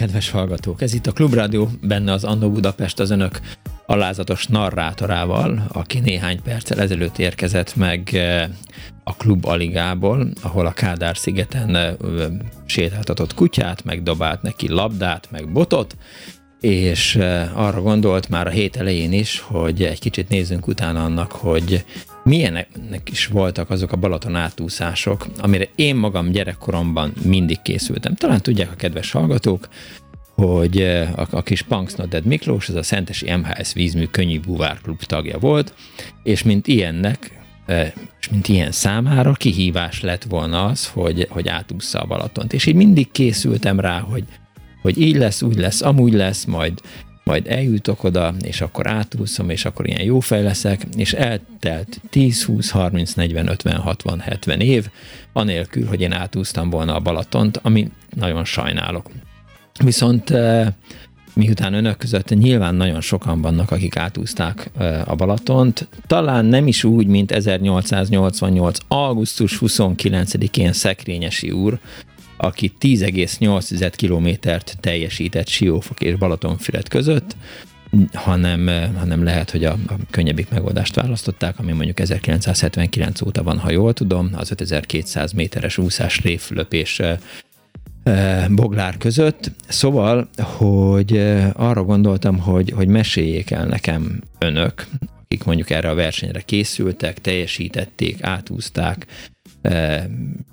Kedves hallgatók! Ez itt a Klubrádió, benne az Annó Budapest az önök alázatos narrátorával, aki néhány perccel ezelőtt érkezett meg eh, a Klub Aligából, ahol a Kádár szigeten eh, sétáltatott kutyát, meg dobált neki labdát, meg botot, és eh, arra gondolt már a hét elején is, hogy egy kicsit nézzünk utána annak, hogy milyenek is voltak azok a Balaton átúszások, amire én magam gyerekkoromban mindig készültem. Talán tudják a kedves hallgatók, hogy eh, a, a kis Punks Nodded Miklós, az a Szentesi MHS vízmű könnyű buvárklub tagja volt, és mint ilyennek, eh, és mint ilyen számára kihívás lett volna az, hogy, hogy átúszza a Balatont. És így mindig készültem rá, hogy, hogy így lesz, úgy lesz, amúgy lesz, majd majd eljutok oda, és akkor átúszom, és akkor ilyen jó fej leszek, és eltelt 10, 20, 30, 40, 50, 60, 70 év, anélkül, hogy én átúztam volna a Balatont, ami nagyon sajnálok. Viszont eh, miután önök között nyilván nagyon sokan vannak, akik átúzták eh, a Balatont, talán nem is úgy, mint 1888. augusztus 29-én Szekrényesi úr, aki 10,8 kilométert teljesített Siófok és Balatonfüred között, hanem, hanem lehet, hogy a, a könnyebbik megoldást választották, ami mondjuk 1979 óta van, ha jól tudom, az 5200 méteres úszás réflöp és e, Boglár között. Szóval, hogy arra gondoltam, hogy, hogy meséljék el nekem önök, akik mondjuk erre a versenyre készültek, teljesítették, átúzták,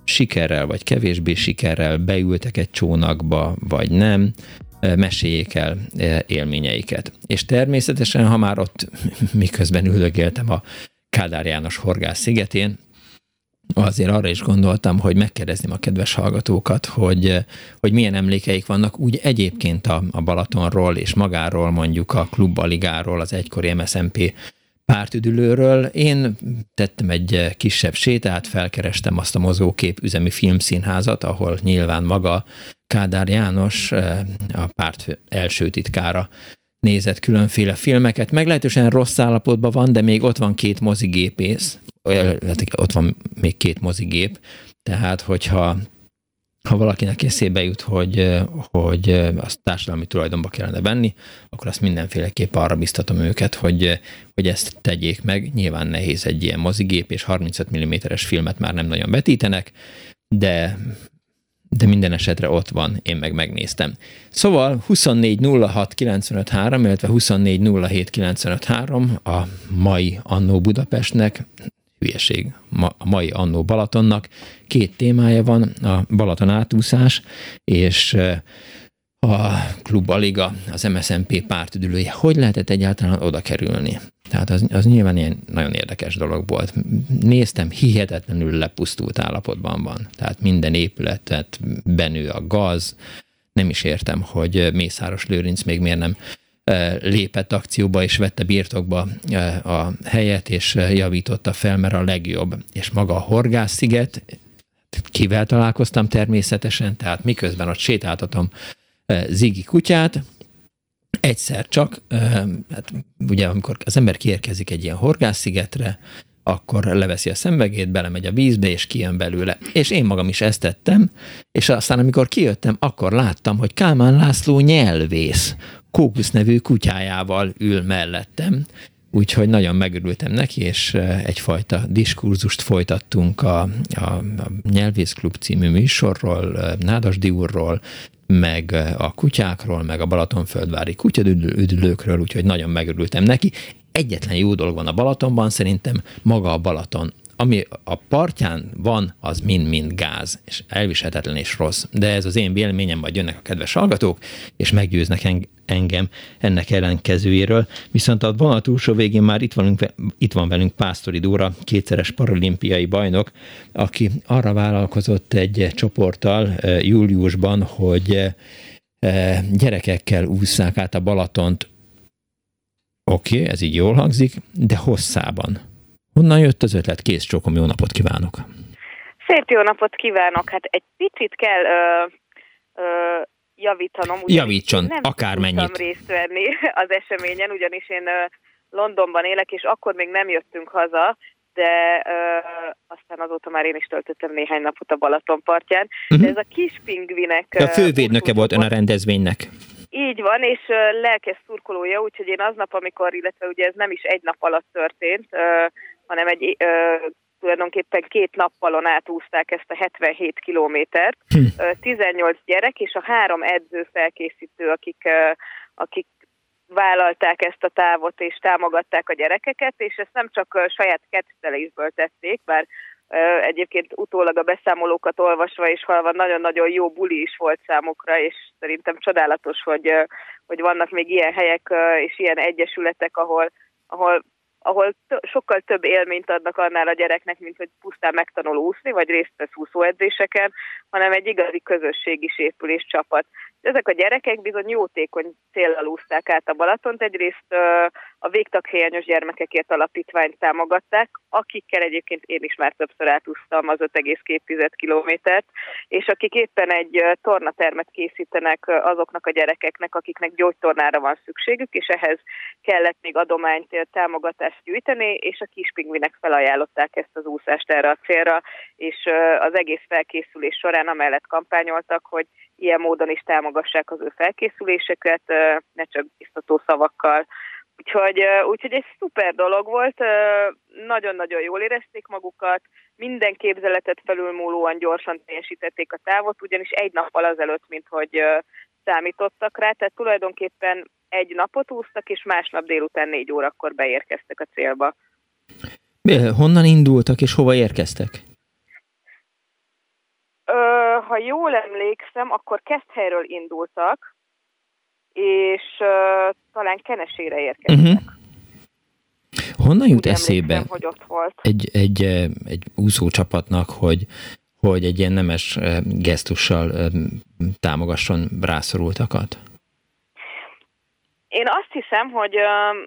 sikerrel vagy kevésbé sikerrel beültek egy csónakba, vagy nem, meséljék el élményeiket. És természetesen, ha már ott miközben üldögéltem a Kádár János horgász szigetén, azért arra is gondoltam, hogy megkérdezném a kedves hallgatókat, hogy, hogy milyen emlékeik vannak úgy egyébként a, a Balatonról és magáról, mondjuk a klubbaligáról, az egykori MSZMP pártüdülőről. Én tettem egy kisebb sétát, felkerestem azt a mozókép üzemi filmszínházat, ahol nyilván maga Kádár János, eh, a párt első titkára nézett különféle filmeket. Meglehetősen rossz állapotban van, de még ott van két mozigépész, ott van még két mozigép, tehát hogyha ha valakinek eszébe jut, hogy, hogy azt társadalmi tulajdonba kellene venni, akkor azt mindenféleképp arra biztatom őket, hogy, hogy ezt tegyék meg. Nyilván nehéz egy ilyen mozigép, és 35 mm-es filmet már nem nagyon vetítenek, de de minden esetre ott van, én meg megnéztem. Szóval 2406953, illetve 2407953 a mai Annó Budapestnek hülyeség a mai Annó Balatonnak. Két témája van, a Balaton átúszás, és a Klub Aliga, az MSZNP pártüdülője. Hogy lehetett egyáltalán oda kerülni? Tehát az, az nyilván ilyen nagyon érdekes dolog volt. Néztem, hihetetlenül lepusztult állapotban van. Tehát minden épületet benő a gaz. Nem is értem, hogy Mészáros Lőrinc még miért nem lépett akcióba és vette birtokba a helyet, és javította fel, mert a legjobb. És maga a Horgász-sziget, kivel találkoztam természetesen, tehát miközben ott sétáltatom Zigi kutyát, egyszer csak, hát ugye amikor az ember kiérkezik egy ilyen horgász-szigetre, akkor leveszi a szemvegét, belemegy a vízbe, és kijön belőle. És én magam is ezt tettem, és aztán amikor kijöttem, akkor láttam, hogy Kálmán László nyelvész, Kókusz nevű kutyájával ül mellettem, Úgyhogy nagyon megörültem neki, és egyfajta diskurzust folytattunk a, a, a Nyelvészklub című műsorról, Nádas Diurról, meg a kutyákról, meg a Balatonföldvári kutyaüdülőkről, úgyhogy nagyon megörültem neki. Egyetlen jó dolog van a Balatonban, szerintem maga a Balaton ami a partján van, az mind-mind gáz, és elviselhetetlen és rossz. De ez az én véleményem, majd jönnek a kedves hallgatók, és meggyőznek engem ennek ellenkezőjéről. Viszont a vonal túlsó végén már itt, van, itt van velünk Pásztori Dóra, kétszeres paralimpiai bajnok, aki arra vállalkozott egy csoporttal júliusban, hogy gyerekekkel ússzák át a Balatont. Oké, okay, ez így jól hangzik, de hosszában. Honnan jött az ötlet? Kész csokom, jó napot kívánok! Szép jó napot kívánok! Hát egy picit kell ö, ö, javítanom. Javítson, nem akármennyit. Nem részt venni az eseményen, ugyanis én ö, Londonban élek, és akkor még nem jöttünk haza, de ö, aztán azóta már én is töltöttem néhány napot a Balaton partján. Uh-huh. De ez a kis pingvinek... a fővédnöke volt ön a rendezvénynek. Így van, és lelkes szurkolója, úgyhogy én aznap, amikor, illetve ugye ez nem is egy nap alatt történt, hanem egy ö, tulajdonképpen két nappalon átúzták ezt a 77 kilométert. Hm. 18 gyerek és a három edző felkészítő, akik, akik vállalták ezt a távot és támogatták a gyerekeket, és ezt nem csak saját kettelésből tették, bár egyébként utólag a beszámolókat olvasva és halva nagyon-nagyon jó buli is volt számukra, és szerintem csodálatos, hogy, hogy vannak még ilyen helyek és ilyen egyesületek, ahol, ahol ahol sokkal több élményt adnak annál a gyereknek, mint hogy pusztán megtanul úszni, vagy részt vesz úszóedzéseken, hanem egy igazi közösség is épül és csapat. Ezek a gyerekek bizony jótékony célral úszták át a Balatont. Egyrészt a végtaghiányos gyermekekért alapítványt támogatták, akikkel egyébként én is már többször átúztam az 5,2 kilométert, és akik éppen egy tornatermet készítenek azoknak a gyerekeknek, akiknek gyógytornára van szükségük, és ehhez kellett még adományt, támogatást gyűjteni, és a kispingvinek felajánlották ezt az úszást erre a célra, és az egész felkészülés során amellett kampányoltak, hogy ilyen módon is támogassák az ő felkészüléseket, ne csak biztató szavakkal. Úgyhogy, úgyhogy egy szuper dolog volt, nagyon-nagyon jól érezték magukat, minden képzeletet felülmúlóan gyorsan teljesítették a távot, ugyanis egy nappal azelőtt, mint hogy számítottak rá, tehát tulajdonképpen egy napot úsztak, és másnap délután négy órakor beérkeztek a célba. Honnan indultak, és hova érkeztek? Ö, ha jól emlékszem, akkor Keszthelyről indultak, és ö, talán Kenesére érkeztek. Uh-huh. Honnan jut Úgy eszébe emlékszem, hogy ott volt. Egy, egy, egy úszócsapatnak, hogy, hogy egy ilyen nemes gesztussal támogasson rászorultakat? Én azt hiszem, hogy,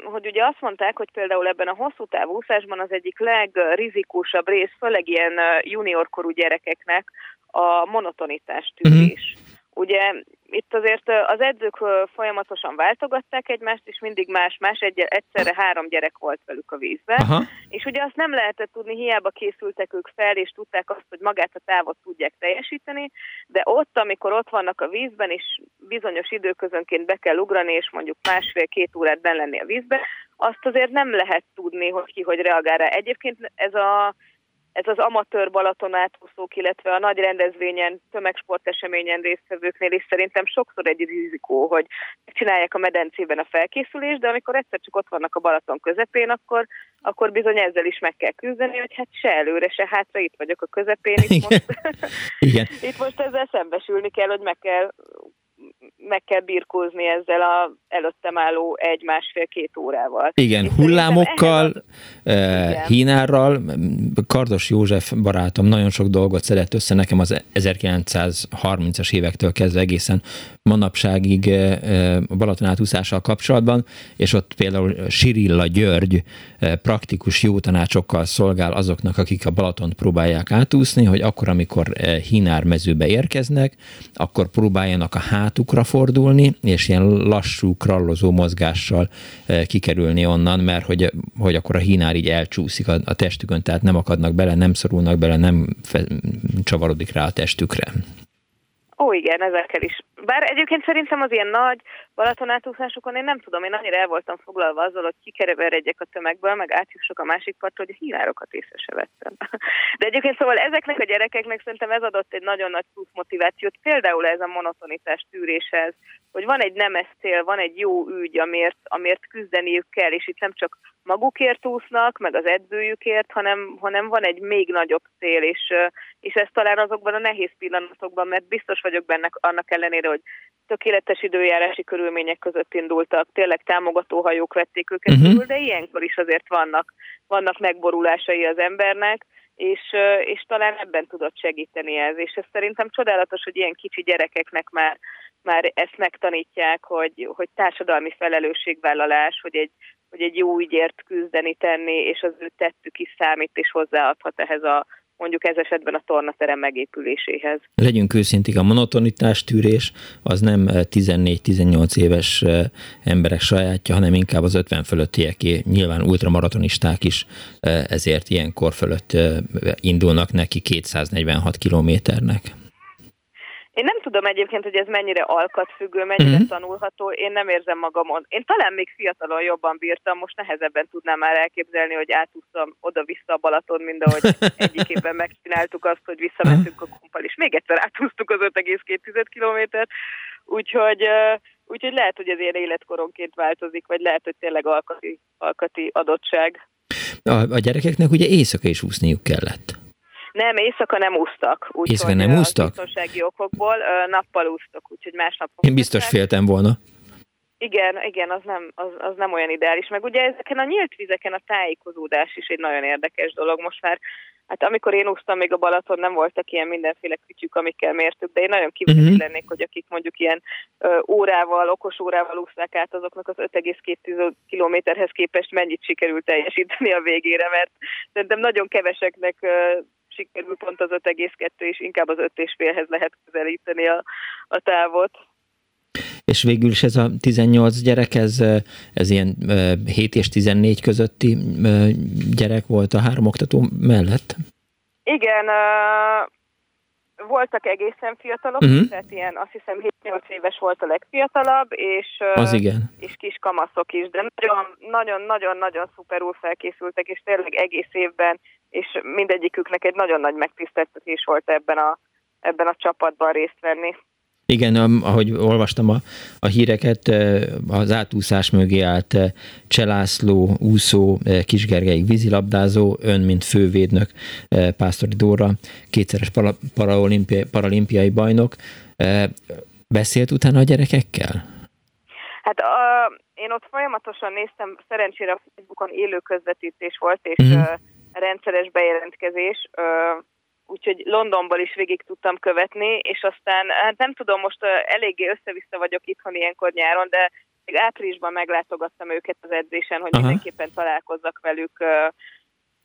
hogy ugye azt mondták, hogy például ebben a hosszú távú úszásban az egyik legrizikósabb rész, főleg ilyen juniorkorú gyerekeknek a monotonitás tűzés. Uh-huh. Ugye itt azért az edzők folyamatosan váltogatták egymást, és mindig más-más, egy, egyszerre három gyerek volt velük a vízben. Aha. És ugye azt nem lehetett tudni, hiába készültek ők fel, és tudták azt, hogy magát a távot tudják teljesíteni, de ott, amikor ott vannak a vízben, és bizonyos időközönként be kell ugrani, és mondjuk másfél-két órát benn lenni a vízbe, azt azért nem lehet tudni, hogy ki hogy reagál rá. Egyébként ez a ez az amatőr Balaton átúszók, illetve a nagy rendezvényen, tömegsporteseményen résztvevőknél is szerintem sokszor egy rizikó, hogy csinálják a medencében a felkészülést, de amikor egyszer csak ott vannak a Balaton közepén, akkor, akkor bizony ezzel is meg kell küzdeni, hogy hát se előre, se hátra, itt vagyok a közepén, itt most, Igen. itt most ezzel szembesülni kell, hogy meg kell meg kell birkózni ezzel a előttem álló egy-másfél-két órával. Igen, És hullámokkal, ehhez... uh, hínárral, Kardos József barátom nagyon sok dolgot szedett össze nekem az 1930-as évektől kezdve egészen manapságig uh, Balaton átúszással kapcsolatban, és ott például Sirilla György praktikus jó tanácsokkal szolgál azoknak, akik a Balatont próbálják átúszni, hogy akkor, amikor hínár mezőbe érkeznek, akkor próbáljanak a hátukra fordulni, és ilyen lassú krallozó mozgással kikerülni onnan, mert hogy, hogy akkor a hínár így elcsúszik a, a testükön, tehát nem akadnak bele, nem szorulnak bele, nem fe, csavarodik rá a testükre. Ó, igen, ezekkel is. Bár egyébként szerintem az ilyen nagy Balatonátúszásokon én nem tudom, én annyira el voltam foglalva azzal, hogy kikereveredjek a tömegből, meg átjussok a másik partra, hogy a hívárokat észre se vettem. De egyébként szóval ezeknek a gyerekeknek szerintem ez adott egy nagyon nagy plusz motivációt, például ez a monotonitás tűréshez, hogy van egy nemes cél, van egy jó ügy, amért, amért küzdeniük kell, és itt nem csak magukért úsznak, meg az edzőjükért, hanem, hanem van egy még nagyobb cél, és, és ez talán azokban a nehéz pillanatokban, mert biztos vagyok benne annak ellenére, hogy tökéletes időjárási körülmények között indultak, tényleg támogató hajók vették őket uh-huh. de ilyenkor is azért vannak, vannak megborulásai az embernek, és, és talán ebben tudott segíteni ez. És ez szerintem csodálatos, hogy ilyen kicsi gyerekeknek már, már ezt megtanítják, hogy, hogy társadalmi felelősségvállalás, hogy egy, hogy egy jó ügyért küzdeni, tenni, és az ő tettük is számít, és hozzáadhat ehhez a mondjuk ez esetben a tornaterem megépüléséhez. Legyünk őszintik, a monotonitás tűrés az nem 14-18 éves eh, emberek sajátja, hanem inkább az 50 fölöttieké. Nyilván ultramaratonisták is eh, ezért ilyen kor fölött eh, indulnak neki 246 kilométernek. Én nem tudom egyébként, hogy ez mennyire alkatfüggő, mennyire uh-huh. tanulható. Én nem érzem magamon. Én talán még fiatalon jobban bírtam, most nehezebben tudnám már elképzelni, hogy átúsztam oda-vissza a Balaton, mint ahogy egyik évben megcsináltuk azt, hogy visszamentünk a kumpal, és még egyszer átúsztuk az 5,2 kilométert. Úgyhogy, úgyhogy lehet, hogy ez ilyen életkoronként változik, vagy lehet, hogy tényleg alkati, alkati adottság. A, a gyerekeknek ugye éjszaka is úszniuk kellett. Nem, éjszaka nem úsztak. Úgy, éjszaka nem úsztak? Biztonsági okokból nappal úsztak, úgyhogy másnap... Én biztos féltem volna. Igen, igen, az nem, az, az nem olyan ideális. Meg ugye ezeken a nyílt vizeken a tájékozódás is egy nagyon érdekes dolog. Most már, hát amikor én úsztam még a Balaton, nem voltak ilyen mindenféle kütyük, amikkel mértük, de én nagyon kíváncsi uh-huh. lennék, hogy akik mondjuk ilyen ö, órával, okos órával úsznak át, azoknak az 5,2 kilométerhez képest mennyit sikerült teljesíteni a végére, mert szerintem nagyon keveseknek ö, sikerül pont az 5,2 és inkább az 5,5-hez lehet közelíteni a, a távot. És végül is ez a 18 gyerek, ez, ez ilyen 7 és 14 közötti gyerek volt a három oktató mellett? Igen, voltak egészen fiatalok, uh-huh. tehát ilyen azt hiszem 7-8 éves volt a legfiatalabb, és, az igen. és kis kamaszok is, de nagyon-nagyon-nagyon szuperul felkészültek, és tényleg egész évben, és mindegyiküknek egy nagyon nagy megtiszteltetés volt ebben a, ebben a csapatban részt venni. Igen, ahogy olvastam a, a híreket, az átúszás mögé állt Cselászló, úszó, Kisgergely vízilabdázó, ön, mint fővédnök, Pásztori Dóra, kétszeres para, paralimpiai, paralimpiai bajnok. Beszélt utána a gyerekekkel? Hát a, én ott folyamatosan néztem, szerencsére a Facebookon élő közvetítés volt, és mm. Rendszeres bejelentkezés úgyhogy Londonból is végig tudtam követni, és aztán hát nem tudom, most eléggé össze-vissza vagyok itthon ilyenkor nyáron, de még áprilisban meglátogattam őket az edzésen, hogy Aha. mindenképpen találkozzak velük,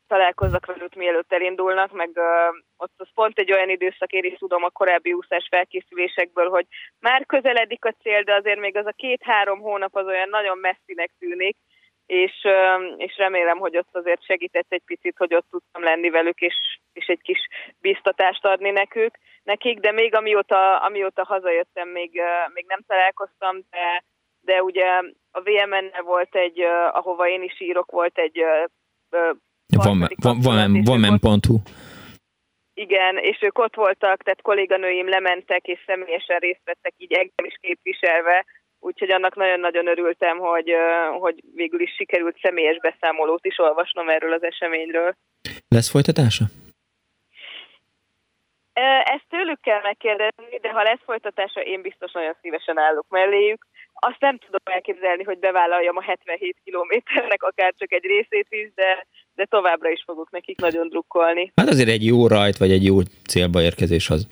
találkozzak velük, mielőtt elindulnak, meg uh, ott az pont egy olyan időszak, én is tudom a korábbi úszás felkészülésekből, hogy már közeledik a cél, de azért még az a két-három hónap az olyan nagyon messzinek tűnik, és, és remélem, hogy ott azért segített egy picit, hogy ott tudtam lenni velük, és, és egy kis biztatást adni nekük, nekik, de még amióta, amióta hazajöttem, még, még nem találkoztam, de, de ugye a VMN-nel volt egy, ahova én is írok, volt egy van, van, van, van, van Igen, és ők ott voltak, tehát kolléganőim lementek, és személyesen részt vettek így engem is képviselve, úgyhogy annak nagyon-nagyon örültem, hogy, hogy végül is sikerült személyes beszámolót is olvasnom erről az eseményről. Lesz folytatása? Ezt tőlük kell megkérdezni, de ha lesz folytatása, én biztos nagyon szívesen állok melléjük. Azt nem tudom elképzelni, hogy bevállaljam a 77 kilométernek akár csak egy részét is, de, de továbbra is fogok nekik nagyon drukkolni. Hát azért egy jó rajt, vagy egy jó célba érkezés az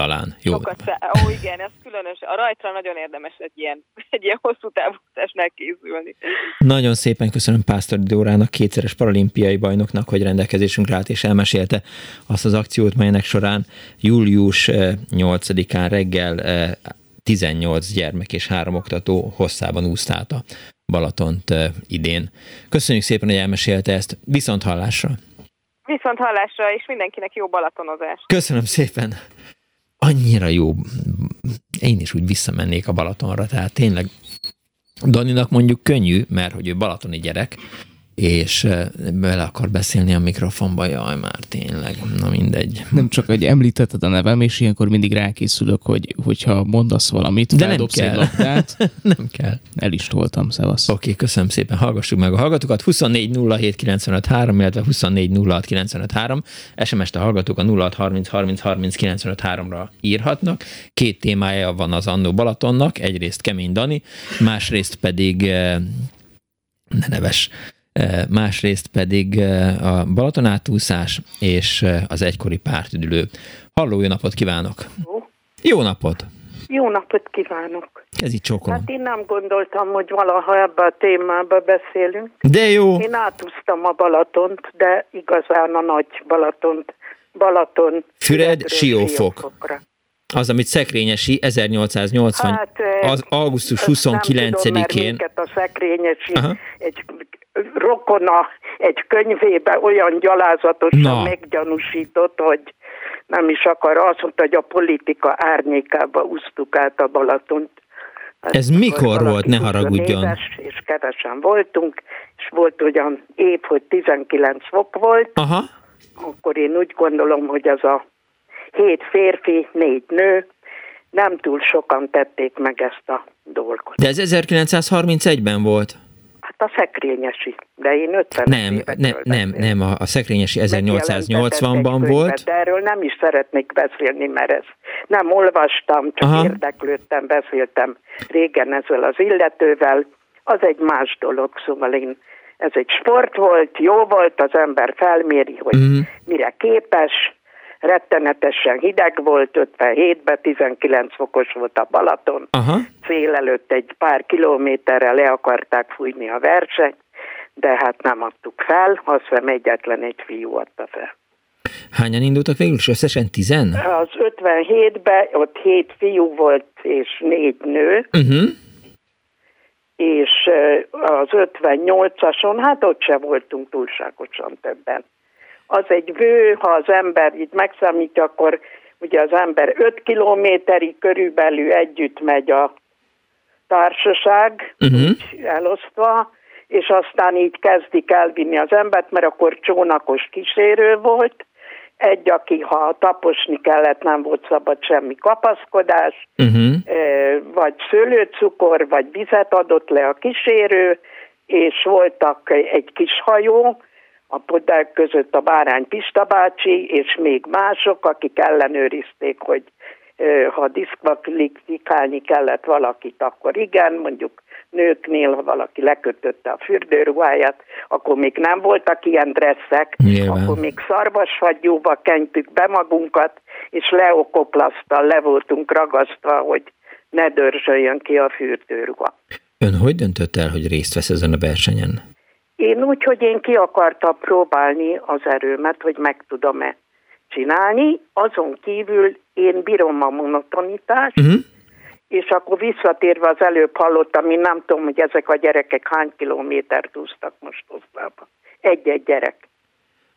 talán. Jó. Sokat Ó, igen, ez különös. A rajtra nagyon érdemes egy ilyen, egy ilyen hosszú távutásnál készülni. Nagyon szépen köszönöm Pásztor Dórának, kétszeres paralimpiai bajnoknak, hogy rendelkezésünkre állt és elmesélte azt az akciót, melynek során július 8-án eh, reggel 18 gyermek és három oktató hosszában úszta át a Balatont idén. Köszönjük szépen, hogy elmesélte ezt. Viszont hallásra! Viszont hallásra, és mindenkinek jó balatonozást. Köszönöm szépen. Annyira jó. Én is úgy visszamennék a Balatonra, tehát tényleg Daninak mondjuk könnyű, mert hogy ő balatoni gyerek, és bele akar beszélni a mikrofonba, jaj, már tényleg, na mindegy. Nem csak, hogy említetted a nevem, és ilyenkor mindig rákészülök, hogy, hogyha mondasz valamit, De nem kell. labdát. nem kell. El is toltam, szevasz. Oké, okay, köszönöm szépen, hallgassuk meg a hallgatókat. 24 07 95 3, illetve 24 06 95 3. SMS-t a hallgatók a 06 30 30 30 95 3-ra írhatnak. Két témája van az Annó Balatonnak, egyrészt Kemény Dani, másrészt pedig ne neves másrészt pedig a Balaton átúszás és az egykori pártüdülő. Halló, jó napot kívánok! Jó napot! Jó napot kívánok! így csókolom. Hát én nem gondoltam, hogy valaha ebbe a témába beszélünk. De jó! Én átúztam a Balatont, de igazán a nagy Balatont. Balaton. Füred, Siófok. Az, amit Szekrényesi 1880, hát, az augusztus 29-én. a Szekrényesi Aha. egy rokona egy könyvébe olyan gyalázatosan Na. meggyanúsított, hogy nem is akar, azt mondta, hogy a politika árnyékába úsztuk át a Balatont. Hát Ez mikor volt, ne haragudjon? Éves, és kevesen voltunk, és volt olyan év, hogy 19 fok volt, Aha. akkor én úgy gondolom, hogy az a hét férfi, négy nő, nem túl sokan tették meg ezt a dolgot. De ez 1931-ben volt? A szekrényesi, de én 50 Nem, nem, nem, nem, a, a szekrényesi 1880-ban volt. De erről nem is szeretnék beszélni, mert ez nem olvastam, csak Aha. érdeklődtem, beszéltem régen ezzel az illetővel. Az egy más dolog, szóval én ez egy sport volt, jó volt, az ember felméri, hogy mm. mire képes, rettenetesen hideg volt, 57-ben 19 fokos volt a Balaton, Aha. fél előtt egy pár kilométerre le akarták fújni a versenyt, de hát nem adtuk fel, azt hiszem egyetlen egy fiú adta fel. Hányan indultak végül is összesen tizen? Az 57-ben ott hét fiú volt és négy nő, uh-huh. és az 58-ason, hát ott se voltunk túlságosan többen az egy vő, ha az ember itt megszámítja, akkor ugye az ember 5 kilométerig körülbelül együtt megy a társaság, uh-huh. elosztva, és aztán így kezdik elvinni az embert, mert akkor csónakos kísérő volt, egy, aki ha taposni kellett, nem volt szabad semmi kapaszkodás, uh-huh. vagy szőlőcukor, vagy vizet adott le a kísérő, és voltak egy kis hajó, a podák között a Bárány Pista bácsi, és még mások, akik ellenőrizték, hogy ha diszkvalifikálni kellett valakit, akkor igen, mondjuk nőknél, ha valaki lekötötte a fürdőruháját, akkor még nem voltak ilyen dresszek, Nyilván. akkor még szarvasfagyóba kenytük be magunkat, és leokoplasztal le voltunk ragasztva, hogy ne dörzsöljön ki a fürdőruha. Ön hogy döntött el, hogy részt vesz ezen a versenyen? Én úgy, hogy én ki akartam próbálni az erőmet, hogy meg tudom-e csinálni, azon kívül én bírom a monotonitást, uh-huh. és akkor visszatérve az előbb hallottam, én nem tudom, hogy ezek a gyerekek hány kilométert úsztak most hozzába. Egy-egy gyerek.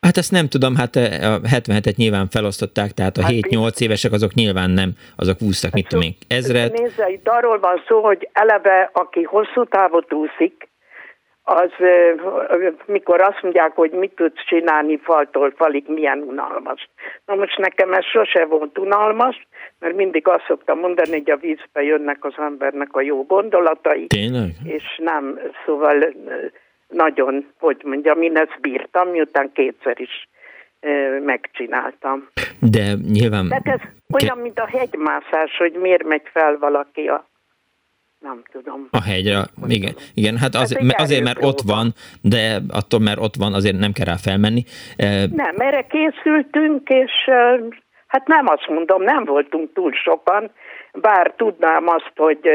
Hát ezt nem tudom, hát a 77-et nyilván felosztották, tehát a hát 7-8 évesek azok nyilván nem, azok úsztak, hát mit tudom én, ezret. Nézze, itt arról van szó, hogy eleve, aki hosszú távot úszik, az, mikor azt mondják, hogy mit tudsz csinálni faltól falig, milyen unalmas. Na most nekem ez sose volt unalmas, mert mindig azt szoktam mondani, hogy a vízbe jönnek az embernek a jó gondolatai. Tényleg? És nem, szóval nagyon, hogy mondjam, én ezt bírtam, miután kétszer is megcsináltam. De nyilván... Tehát ez olyan, mint a hegymászás, hogy miért megy fel valaki a nem tudom. A hegyre, igen, igen, hát az, hát azért, mert ott van, de attól, mert ott van, azért nem kell rá felmenni. Nem, erre készültünk, és hát nem azt mondom, nem voltunk túl sokan, bár tudnám azt, hogy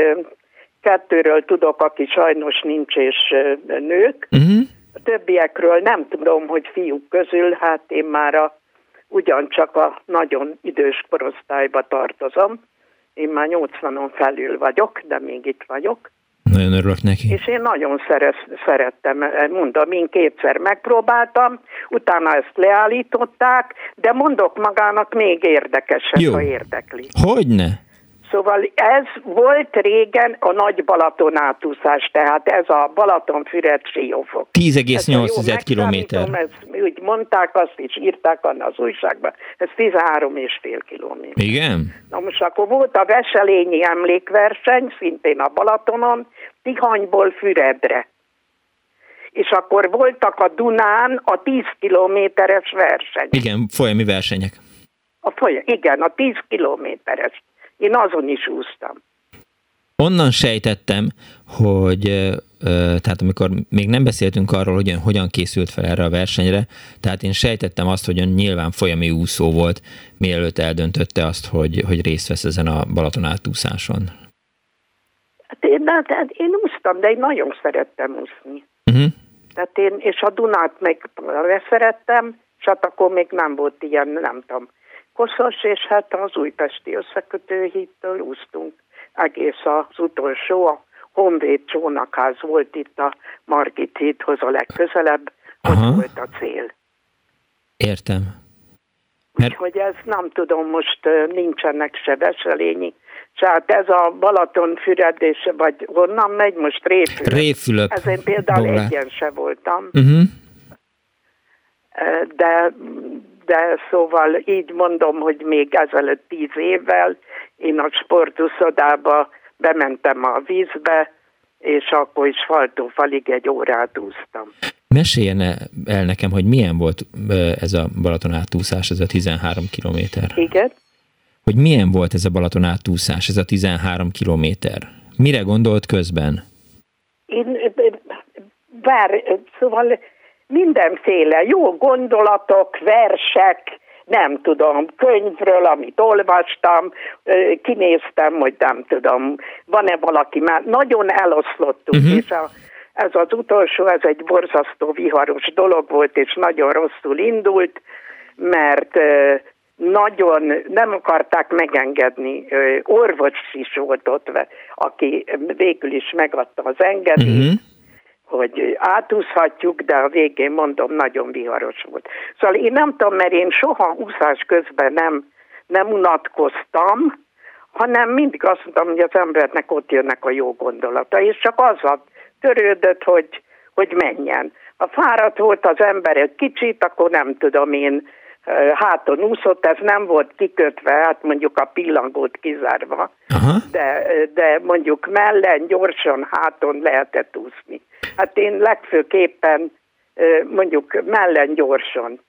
kettőről tudok, aki sajnos nincs, és nők. Uh-huh. A többiekről nem tudom, hogy fiúk közül, hát én már a, ugyancsak a nagyon idős korosztályba tartozom Én már 80-on felül vagyok, de még itt vagyok. Nagyon örülök neki. És én nagyon szeret, szerettem, mondom, én kétszer megpróbáltam, utána ezt leállították, de mondok magának még érdekesebb, Jó. ha érdekli. Hogyne? Szóval ez volt régen a nagy Balaton átúszás, tehát ez a Balatonfüred Siófok. Ezt, ha jól 10,8 kilométer. Ezt úgy mondták, azt is írták az újságban, ez 13,5 kilométer. Igen? Na most akkor volt a Veselényi emlékverseny, szintén a Balatonon, Tihanyból Füredre. És akkor voltak a Dunán a 10 kilométeres verseny. Igen, folyami versenyek. A folya, igen, a 10 kilométeres. Én azon is úsztam. Onnan sejtettem, hogy tehát amikor még nem beszéltünk arról, hogy ön hogyan készült fel erre a versenyre, tehát én sejtettem azt, hogy ön nyilván folyami úszó volt, mielőtt eldöntötte azt, hogy, hogy részt vesz ezen a Balaton átúszáson. Hát én, hát én úsztam, de én nagyon szerettem úszni. Uh-huh. Tehát én, és a Dunát meg leszerettem, és hát akkor még nem volt ilyen, nem tudom, koszos, és hát az újpesti összekötőhídtől úsztunk egész az utolsó, a Honvéd csónakház volt itt a Margit hídhoz a legközelebb, Aha. ott volt a cél. Értem. Mert- Úgyhogy ez nem tudom, most nincsenek se veselényi, se hát ez a Balatonfüred, és vagy honnan megy most Réfülöp. Révfülöp. Ezen például Dóra. egyen se voltam. Uh-huh. de, de szóval így mondom, hogy még ezelőtt tíz évvel én a sportuszodába bementem a vízbe, és akkor is faltó falig egy órát úsztam. Meséljen el nekem, hogy milyen volt ez a Balaton átúszás, ez a 13 kilométer. Igen? Hogy milyen volt ez a Balaton átúszás, ez a 13 kilométer? Mire gondolt közben? Én, bár, szóval mindenféle jó gondolatok, versek, nem tudom, könyvről, amit olvastam, kinéztem, hogy nem tudom, van-e valaki már, nagyon eloszlottunk, Mhm. uh-huh. és a, ez az utolsó, ez egy borzasztó viharos dolog volt, és nagyon rosszul indult, mert nagyon nem akarták megengedni, orvos is volt ott, aki végül is megadta az engedélyt, Uh-huh. Hogy átúszhatjuk, de a végén mondom, nagyon viharos volt. Szóval én nem tudom, mert én soha úszás közben nem, nem unatkoztam, hanem mindig azt mondtam, hogy az embernek ott jönnek a jó gondolata, és csak azzal törődött, hogy, hogy menjen. Ha fáradt volt az ember egy kicsit, akkor nem tudom én, háton úszott, ez nem volt kikötve, hát mondjuk a pillangót kizárva, Aha. de, de mondjuk mellen, gyorsan, háton lehetett úszni. Hát én legfőképpen mondjuk mellen gyorsan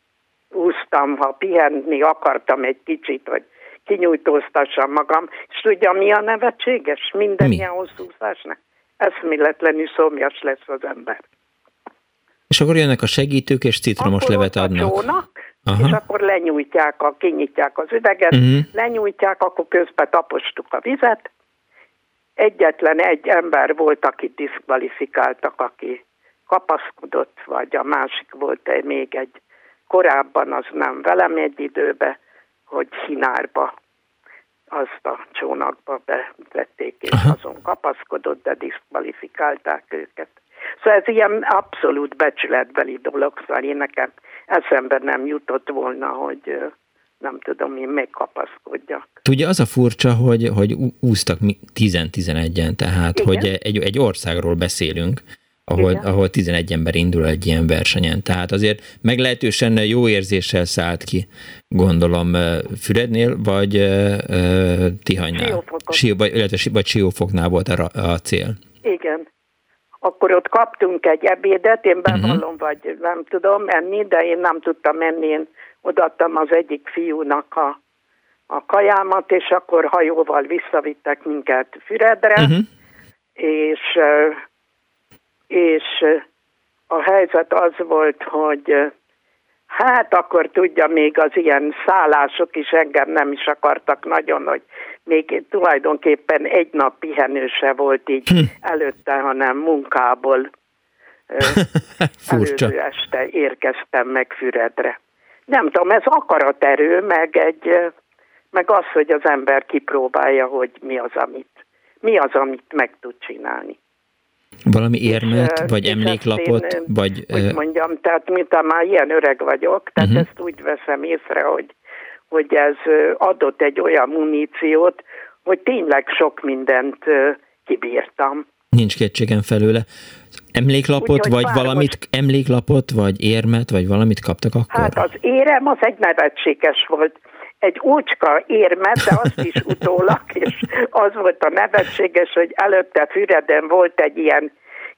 úsztam, ha pihenni akartam egy kicsit, hogy kinyújtóztassam magam. És tudja, mi a nevetséges minden Mi? ilyen hosszú úszásnak? Eszméletlenül szomjas lesz az ember. És akkor jönnek a segítők, és citromos akkor levet adnak. A csónak, Aha. és akkor lenyújtják, a, kinyitják az üveget, Mhm. lenyújtják, akkor közben tapostuk a vizet. Egyetlen egy ember volt, aki diszkvalifikáltak, aki kapaszkodott, vagy a másik volt egy, még egy korábban, az nem velem egy időbe, hogy Hinárba azt a csónakba bevették, és Aha. azon kapaszkodott, de diszkvalifikálták őket. Szóval ez ilyen abszolút becsületbeli dolog, szóval én nekem eszembe nem jutott volna, hogy nem tudom, én megkapaszkodjak. Tudja, az a furcsa, hogy, hogy úsztak mi 10-11-en, tehát Igen. hogy egy, egy országról beszélünk, ahol, Igen. ahol 11 ember indul egy ilyen versenyen. Tehát azért meglehetősen jó érzéssel szállt ki, gondolom, Fürednél, vagy ö, Tihanynál. Siófokon. Sió, vagy, illetve vagy Siófoknál volt a, a cél. Igen. Akkor ott kaptunk egy ebédet, én bevallom, Mhm. vagy nem tudom menni, de én nem tudtam menni, én odaadtam az egyik fiúnak a, a kajámat, és akkor hajóval visszavittek minket Füredre, Uh-huh. és, és a helyzet az volt, hogy hát akkor tudja, még az ilyen szállások is engem nem is akartak nagyon, hogy még tulajdonképpen egy nap pihenő se volt így Hm. előtte, hanem munkából Furcsa. előző este érkeztem meg Füredre. Nem tudom, ez akaraterő, meg egy, meg az, hogy az ember kipróbálja, hogy mi az, amit, mi az, amit meg tud csinálni. Valami érmet, és, vagy és emléklapot, én, vagy... Hogy mondjam, tehát mint már ilyen öreg vagyok, tehát uh-huh. ezt úgy veszem észre, hogy, hogy ez adott egy olyan muníciót, hogy tényleg sok mindent kibírtam. Nincs kétségem felőle. Emléklapot, Úgy, vagy valamit, most... emléklapot, vagy érmet, vagy valamit kaptak akkor? Hát az érem az egy nevetséges volt. Egy úcska érmet, de azt is utólag, és az volt a nevetséges, hogy előtte Füreden volt egy ilyen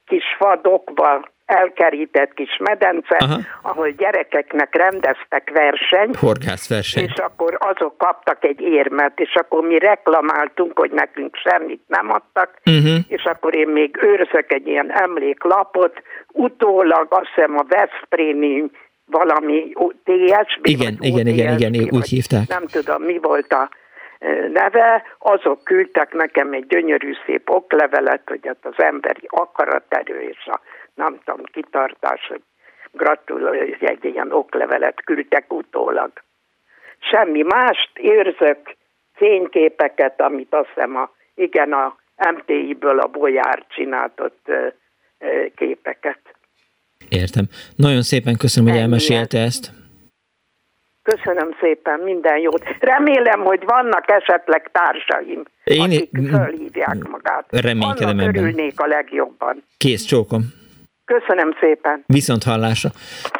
kis fadokba elkerített kis medence, Aha. ahol gyerekeknek rendeztek versenyt. Horgászverseny. És akkor azok kaptak egy érmet, és akkor mi reklamáltunk, hogy nekünk semmit nem adtak, uh-huh. és akkor én még őrzök egy ilyen emléklapot, utólag azt hiszem a Veszprémi valami TSB, igen, igen, igen, igen, igen, úgy hívták. Nem tudom, mi volt a neve, azok küldtek nekem egy gyönyörű szép oklevelet, hogy az emberi akaraterő és a nem tudom, kitartás, hogy gratulálj, hogy egy ilyen oklevelet küldtek utólag. Semmi mást érzök, fényképeket, amit azt hiszem a, igen, a MTI-ből a Bolyár csináltott képeket. Értem. Nagyon szépen köszönöm, hogy elmesélte ezt. Köszönöm szépen, minden jót. Remélem, hogy vannak esetleg társaim, Én akik fölhívják magát. Reménykedem Annak ebben. örülnék a legjobban. Kész csókom. Köszönöm szépen. Viszont hallásra.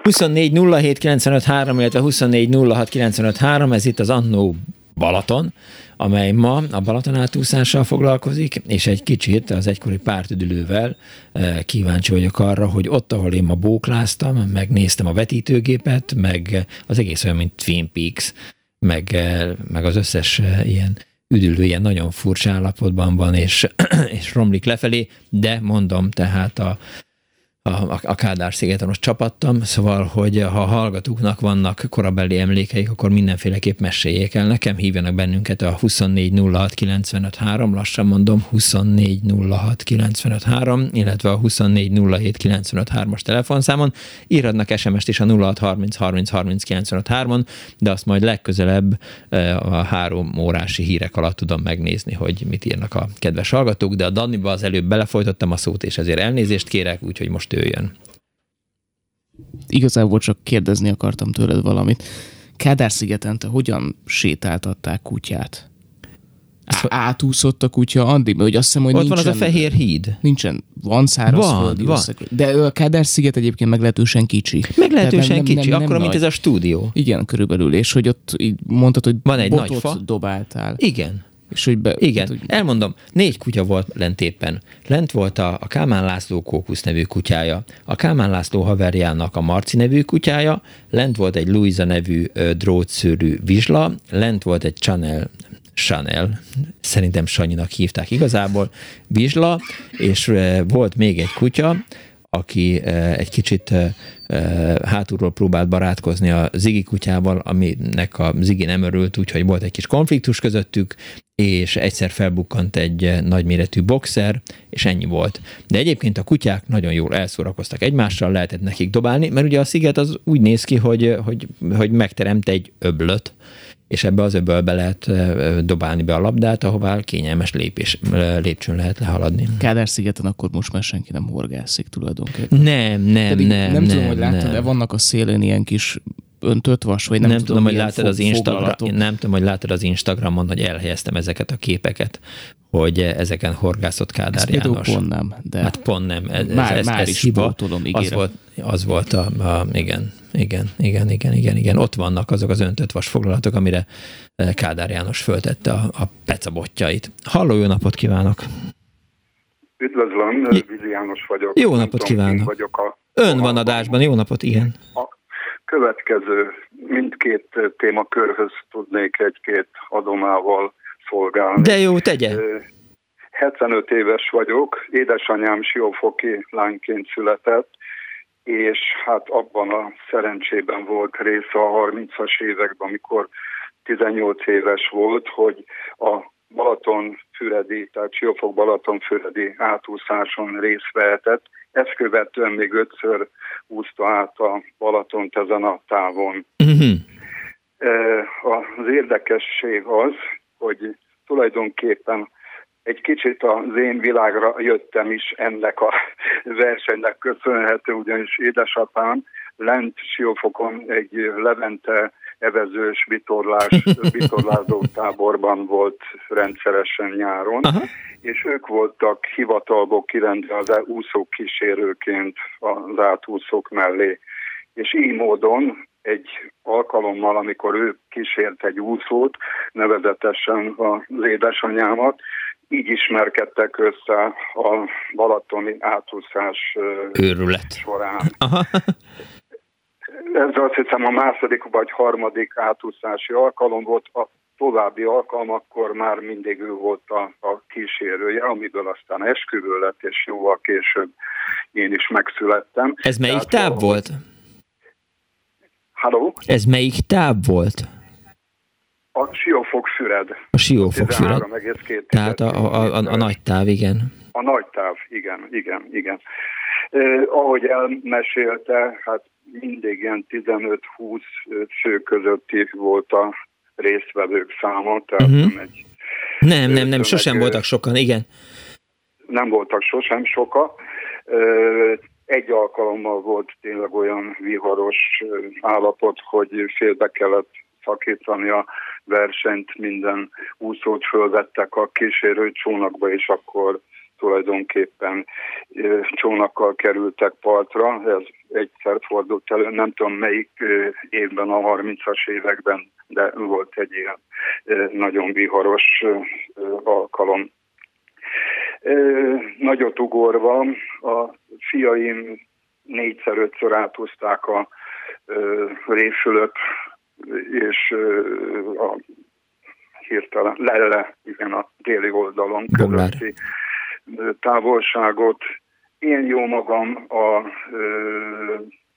24 07 95 3, illetve 24 06 95 3, ez itt az Annó Balaton, amely ma a Balaton átúszással foglalkozik, és egy kicsit az egykori pártüdülővel eh, kíváncsi vagyok arra, hogy ott, ahol én ma bókláztam, megnéztem a vetítőgépet, meg az egész olyan, mint Twin Peaks, meg, eh, meg az összes eh, ilyen üdülő ilyen nagyon furcsa állapotban van, és, és romlik lefelé, de mondom, tehát a, a, a Kádár-szigeten most csapattam, szóval, hogy ha a hallgatóknak vannak korabeli emlékeik, akkor mindenféleképp meséljék el. Nekem hívjanak bennünket a 2406953, lassan mondom 2406953, illetve a 2407953-as telefonszámon. Írhatnak SMS-t is a 0630303953-on, de azt majd legközelebb eh, a három órási hírek alatt tudom megnézni, hogy mit írnak a kedves hallgatók, de a Daniba az előbb belefolytottam a szót, és ezért elnézést kérek, úgyhogy most jöjjön. Igazából csak kérdezni akartam tőled valamit. Kádár-szigeten te hogyan sétáltatták kutyát? átúszott a kutya Andi, hogy azt hiszem, hogy Ott nincsen, van az a fehér híd. Nincsen, van szárazföldi van, van. De a Kádár-sziget egyébként meglehetősen kicsi. Meglehetősen nem, kicsi, nem, nem, akkor, mint ez a stúdió. Igen, körülbelül, és hogy ott így mondtad, hogy van egy nagy fa. dobáltál. Igen. És hogy be, Igen, hogy... elmondom, négy kutya volt lent éppen. Lent volt a, a Kálmán László Kókusz nevű kutyája, a Kálmán László haverjának a Marci nevű kutyája, lent volt egy Luisa nevű ö, drótszőrű vizsla, lent volt egy Chanel Chanel, szerintem Sanyinak hívták igazából, vizsla, és volt még egy kutya, aki egy kicsit hátulról próbált barátkozni a Zigi kutyával, aminek a Zigi nem örült, úgyhogy volt egy kis konfliktus közöttük, és egyszer felbukkant egy nagyméretű boxer, és ennyi volt. De egyébként a kutyák nagyon jól elszórakoztak egymással, lehetett nekik dobálni, mert ugye a sziget az úgy néz ki, hogy, hogy, hogy megteremt egy öblöt, és ebbe az öbölbe lehet dobálni be a labdát, ahová kényelmes lépés, lépcsőn lehet lehaladni. Kádár-szigeten akkor most már senki nem horgászik tulajdonképpen. Nem, nem, Pedig nem. Nem, nem tudom, hogy láttad, de vannak a szélén ilyen kis öntött vas, vagy nem, nem tudom, hogy látod az Instagram, nem tudom, hogy látod az Instagramon, hogy elhelyeztem ezeket a képeket, hogy ezeken horgászott Kádár Ezt János. pont nem. De hát pont nem. Ez, már, ez, már ez is hiba. Pótolom, az volt, az volt a, a, igen, igen, igen, igen, igen, igen. Ott vannak azok az öntött vas foglalatok, amire eh, Kádár János föltette a, a pecabotjait. Halló, jó napot kívánok! Üdvözlöm, Vizi János vagyok. Jó napot kívánok! Vagyok a, Ön van adásban, jó napot, igen. A következő mindkét témakörhöz tudnék egy-két adomával szolgálni. De jó, tegye! 75 éves vagyok, édesanyám siófoki lányként született, és hát abban a szerencsében volt része a 30-as években, amikor 18 éves volt, hogy a Balatonfüredi, tehát Siófok Balatonfüredi átúszáson részt vehetett. Ezt követően még ötször úszta át a Balatont ezen a távon. Uh-huh. Az érdekesség az, hogy tulajdonképpen egy kicsit az én világra jöttem is ennek a versenynek köszönhető, ugyanis édesapám lent Siófokon egy Levente evezős vitorlás, vitorlázó táborban volt rendszeresen nyáron, Aha. és ők voltak hivatalból kirendve az úszók kísérőként az átúszók mellé. És így módon egy alkalommal, amikor ő kísért egy úszót, nevezetesen az édesanyámat, így ismerkedtek össze a balatoni átúszás Őrület. során. Aha. Ez azt hiszem a második vagy harmadik átúszási alkalom volt, a további alkalmakkor már mindig ő volt a, a kísérője, amiből aztán esküvő lett, és jóval később én is megszülettem. Ez melyik Tehát, táv volt? Halló? Ez melyik táv volt? A Siófok-Füred. A Siófok-Füred. Tehát a, a, a, a nagy táv, igen. A nagy táv, igen, igen, igen. Eh, ahogy elmesélte, hát mindig ilyen 15-20 fő közötti volt a résztvevők száma, tehát uh-huh. nem egy... Nem, nem, nem, sosem voltak sokan, igen. Nem voltak sosem soka. Egy alkalommal volt tényleg olyan viharos állapot, hogy félbe kellett szakítani a versenyt, minden úszót fölvettek a kísérő csónakba, és akkor tulajdonképpen csónakkal kerültek partra. Ez egyszer fordult elő, nem tudom melyik évben, a 30-as években, de volt egy ilyen nagyon viharos alkalom. Nagyot ugorva a fiaim négyszer-ötször átúzták a réfülöp és a hirtelen lelle, igen, a déli oldalon közötti távolságot. Én jó magam a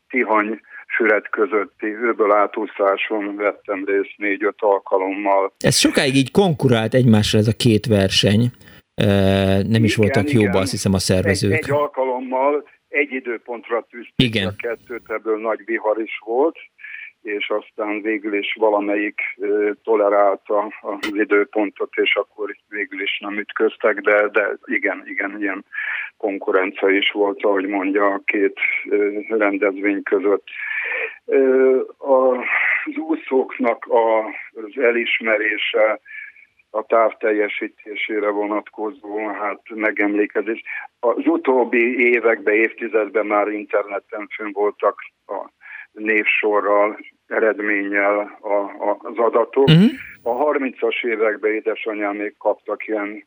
Tihany Füred közötti őből átúszáson vettem részt négy-öt alkalommal. Ez sokáig így konkurált egymásra ez a két verseny. Nem igen, is voltak igen, jóba, azt hiszem, a szervezők. Egy, egy alkalommal egy időpontra tűzték a kettőt, ebből nagy vihar is volt, és aztán végül is valamelyik tolerálta az időpontot, és akkor végül is nem ütköztek, de, de igen, igen, ilyen konkurencia is volt, ahogy mondja, a két rendezvény között. Az úszóknak az elismerése, a távteljesítésére vonatkozó hát megemlékezés. Az utóbbi években, évtizedben már interneten fönn voltak a névsorral, eredménnyel a, a, az adatok. Uh-huh. A 30-as években édesanyám még kaptak ilyen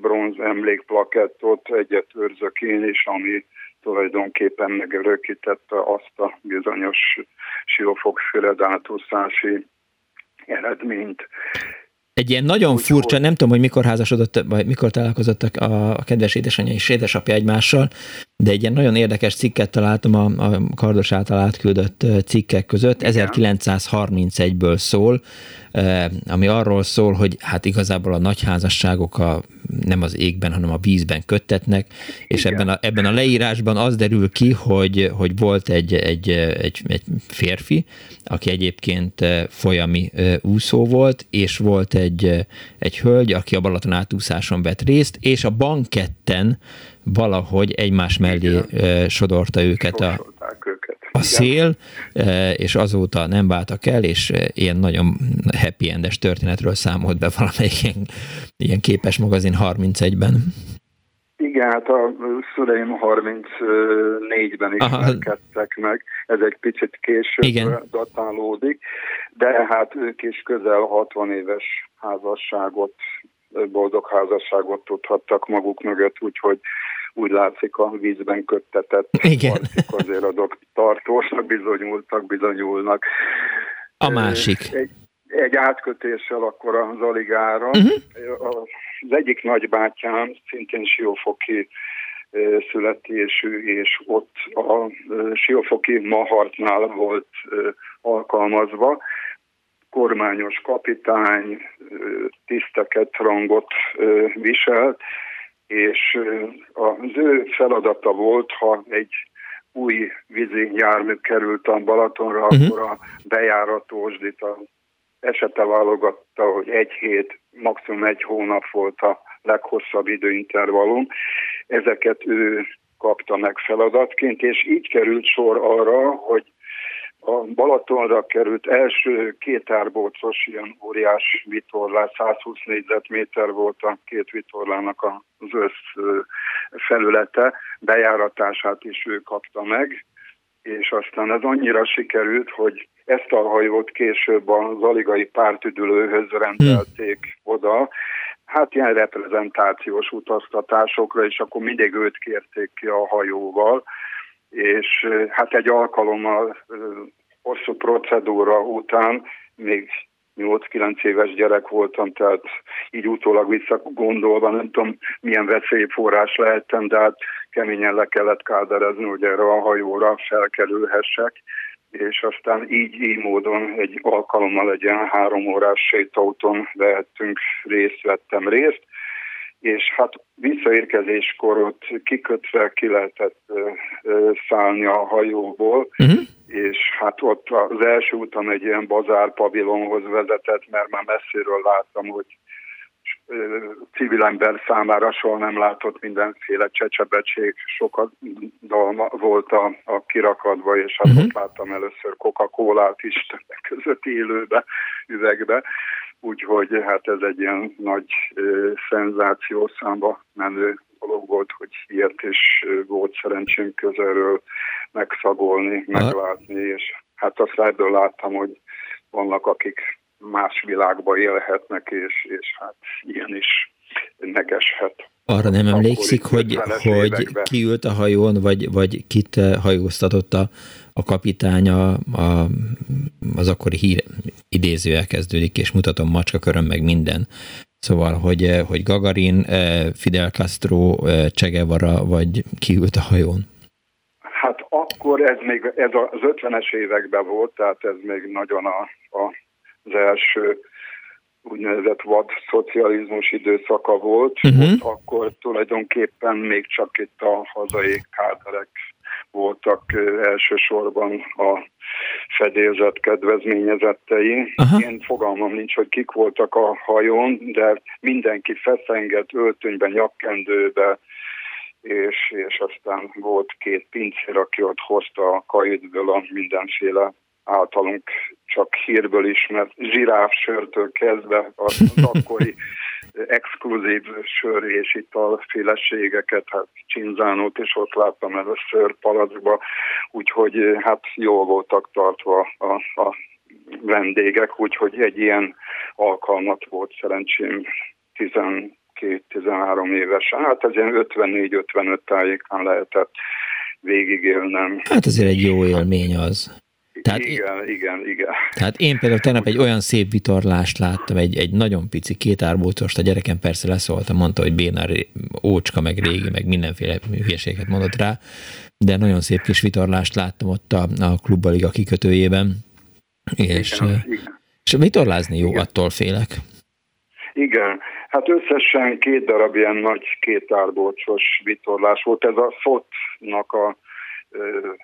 bronz emlékplakettot, egyet őrzök én is, ami tulajdonképpen megörökítette azt a bizonyos siófokféle dátuszási eredményt. Egy ilyen nagyon Úgy furcsa, nem tudom, hogy mikor házasodott, vagy mikor találkozottak a, a kedves édesanyja és édesapja egymással, de egy ilyen nagyon érdekes cikket találtam a, a Kardos által átküldött cikkek között, Igen. 1931-ből szól, ami arról szól, hogy hát igazából a nagyházasságok a, nem az égben, hanem a vízben köttetnek, és ebben a, ebben a leírásban az derül ki, hogy, hogy volt egy, egy, egy, egy férfi, aki egyébként folyami úszó volt, és volt egy, egy hölgy, aki a Balaton átúszáson vett részt, és a banketten valahogy egymás mellé Igen. sodorta őket a, a szél, és azóta nem váltak el, és ilyen nagyon happy endes történetről számolt be valamelyik ilyen, ilyen képes magazin 31-ben. Igen, hát a szüleim 34-ben ismerkedtek meg, ez egy picit később Igen. datálódik, de hát ők is közel 60 éves házasságot, boldog házasságot tudhattak maguk mögött, úgyhogy úgy látszik a vízben köttetett Igen. azért azok tartósak bizonyultak, bizonyulnak. A másik. Egy, egy átkötéssel akkor az aligára. Uh-huh. Az egyik nagybátyám szintén siófoki születésű, és ott a siófoki Mahartnál volt alkalmazva. Kormányos kapitány, tiszteket, rangot viselt, és az ő feladata volt, ha egy új vízi jármű került a Balatonra, uh-huh. akkor a bejáratósdit, a esete válogatta, hogy egy hét, maximum egy hónap volt a leghosszabb időintervallum. Ezeket ő kapta meg feladatként, és így került sor arra, hogy a Balatonra került első két árbócos ilyen óriás vitorlás, 120 négyzetméter volt a két vitorlának az össz felülete, bejáratását is ő kapta meg, és aztán ez annyira sikerült, hogy ezt a hajót később az aligai pártüdülőhöz rendelték hmm. oda, hát ilyen reprezentációs utaztatásokra, és akkor mindig őt kérték ki a hajóval, és hát egy alkalommal hosszú procedúra után még 8-9 éves gyerek voltam, tehát így utólag visszagondolva nem tudom milyen veszélyforrás lehettem, de hát keményen le kellett káderezni, hogy erre a hajóra felkerülhessek, és aztán így, így módon egy alkalommal egy ilyen három órás sétauton vehettünk részt, vettem részt, és hát visszaérkezéskor ott kikötve ki lehetett szállni a hajóból, uh-huh. és hát ott az első utam egy ilyen bazár pavilonhoz vezetett, mert már messziről láttam, hogy civil ember számára soha nem látott mindenféle csecsebecség, sokat volt a, a kirakadva, és hát uh-huh. ott láttam először Coca-Colát is többek között élőbe, üvegbe, úgyhogy hát ez egy ilyen nagy szenzáció számba menő dolog volt, hogy ilyet is volt szerencsém közelről megszagolni, meglátni, és hát azt ebből láttam, hogy vannak, akik más világba élhetnek, és, és hát ilyen is negeshet. Arra nem emlékszik, hogy, hogy ki ült a hajón, vagy, vagy kit eh, hajóztatott a, a kapitány, a, a, az akkori hír idéző elkezdődik, és mutatom macska köröm meg minden. Szóval, hogy, eh, hogy Gagarin, eh, Fidel Castro, Che Guevara, vagy ki ült a hajón? Hát akkor ez még ez az 50-es években volt, tehát ez még nagyon a, a az első úgynevezett vad szocializmus időszaka volt, uh-huh. ott akkor tulajdonképpen még csak itt a hazai káderek voltak elsősorban a fedélzet kedvezményezettei. Uh-huh. Én fogalmam nincs, hogy kik voltak a hajón, de mindenki feszengett öltönyben, nyakkendőbe, és, és aztán volt két pincér, aki ott hozta a kajütből a mindenféle általunk csak hírből ismert zsiráfsörtől kezdve az akkori exkluzív sör és italféleségeket, hát csinzánót is ott láttam először palacba, úgyhogy hát jól voltak tartva a, a vendégek, úgyhogy egy ilyen alkalmat volt szerencsém 12-13 évesen, hát ez ilyen 54-55 tájékán lehetett végigélnem. Hát azért egy jó élmény az. Tehát igen, én, igen, igen. Tehát én például tegnap egy olyan szép vitorlást láttam, egy, egy nagyon pici kétárbócost, a gyerekem persze leszólta, mondta, hogy bénár ócska, meg régi, meg mindenféle hülyeséget mondott rá, de nagyon szép kis vitorlást láttam ott a, a klubbaliga kikötőjében, és, igen, igen. és vitorlázni jó, igen. attól félek. Igen, hát összesen két darab ilyen nagy kétárbócos vitorlás volt. Ez a SZOT-nak a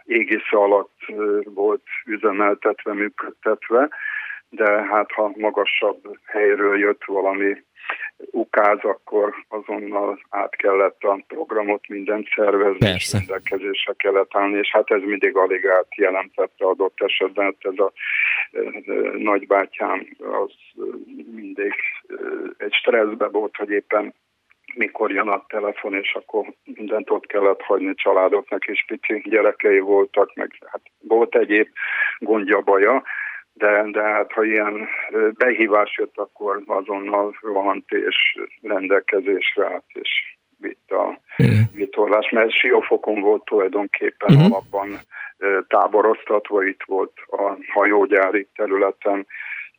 égisze alatt volt üzemeltetve, működtetve, de hát ha magasabb helyről jött valami ukáz, akkor azonnal át kellett a programot mindent szervezni, Persze. és rendelkezésre kellett állni, és hát ez mindig alig át jelentette adott esetben, hát ez a nagybátyám az mindig egy stresszbe volt, hogy éppen mikor jön a telefon, és akkor mindent ott kellett hagyni családoknak, és pici gyerekei voltak, meg hát volt egyéb gondja, baja, de, de hát ha ilyen behívás jött, akkor azonnal rohant és rendelkezésre állt, és vitt a vitorlás, mert Siófokon volt tulajdonképpen uh-huh. alapban táboroztatva, itt volt a hajógyári területen,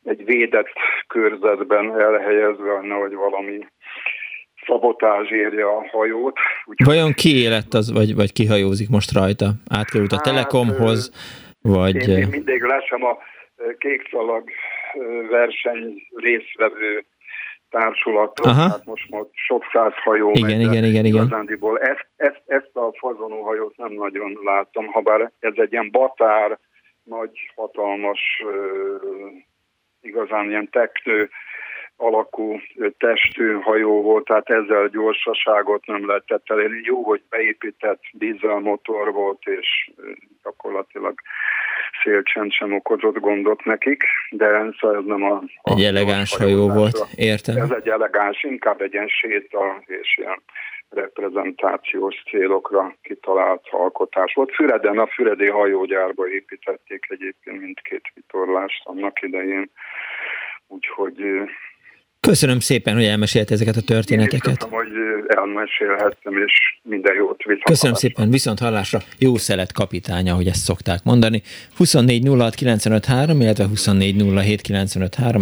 egy védett körzetben elhelyezve, hogy valami szabotázs érje a hajót. Úgyhogy... Vajon ki élet az, vagy, vagy ki hajózik most rajta? Átkerült a hát, Telekomhoz, vagy... Én mindig lesem a kékszalag verseny részvevő társulatot, Aha. hát most már sok száz hajó igen, megy, igen, igen, igen. Ezt, ezt, ezt a fazonó hajót nem nagyon láttam, ha bár ez egy ilyen batár, nagy, hatalmas igazán ilyen teknő alakú testű hajó volt, tehát ezzel gyorsaságot nem lehetett elérni. Jó, hogy beépített dízelmotor volt, és gyakorlatilag szélcsend sem okozott gondot nekik, de szóval ez nem a... Egy elegáns hajó volt, értem. Ez egy elegáns, inkább egy ilyen séta és ilyen reprezentációs célokra kitalált alkotás volt. Füreden, a Füredi hajógyárba építették egyébként mindkét vitorlást annak idején, úgyhogy Köszönöm szépen, hogy elmesélt ezeket a történeteket. Köszönöm, hogy elmesélhettem, és minden jót viszont Köszönöm hallásra. szépen, viszont hallásra. Jó szelet kapitánya, hogy ezt szokták mondani. 24 illetve 24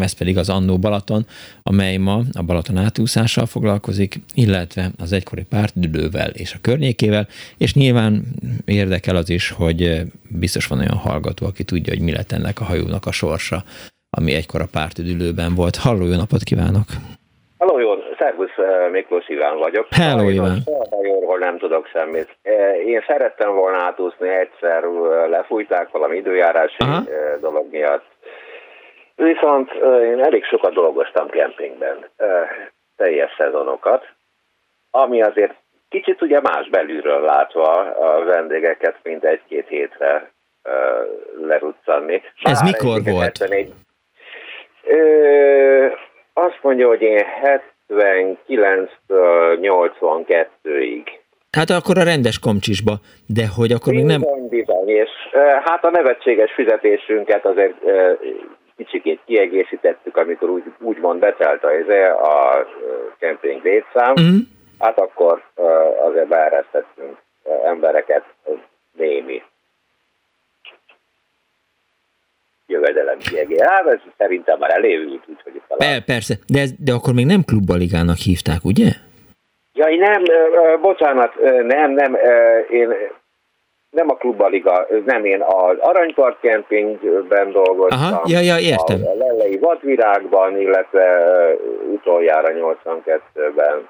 ez pedig az Annó Balaton, amely ma a Balaton átúszással foglalkozik, illetve az egykori pártdülővel és a környékével, és nyilván érdekel az is, hogy biztos van olyan hallgató, aki tudja, hogy mi lett ennek a hajónak a sorsa ami egykor a pártüdülőben volt. Halló, jó napot kívánok! Halló, jó, szervusz, eh, Miklós Iván vagyok. Hello, Iván! Hajóról nem tudok semmit. Eh, én szerettem volna átúszni, egyszer eh, lefújták valami időjárási Aha. dolog miatt. Viszont én elég sokat dolgoztam kempingben, teljes szezonokat, ami azért kicsit ugye más belülről látva a vendégeket, mint egy-két hétre leruccanni. Ez mikor volt? 71, Ö, azt mondja, hogy én 79-től 82-ig. Hát akkor a rendes komcsisba, de hogy akkor még nem... Bizony, és hát a nevetséges fizetésünket azért kicsikét kiegészítettük, amikor úgy, úgymond betelt a, a kemping létszám, uh-huh. hát akkor azért beeresztettünk embereket némi jövedelem kiegér. Hát ez szerintem már elévült, úgyhogy talán... Persze, de, ez, de akkor még nem klubbaligának hívták, ugye? Jaj, nem, bocsánat, nem, nem, én nem a klubbaliga, nem én az Aranypart Campingben dolgoztam. Aha, ja, ja, értem. A Lellei Vadvirágban, illetve utoljára 82-ben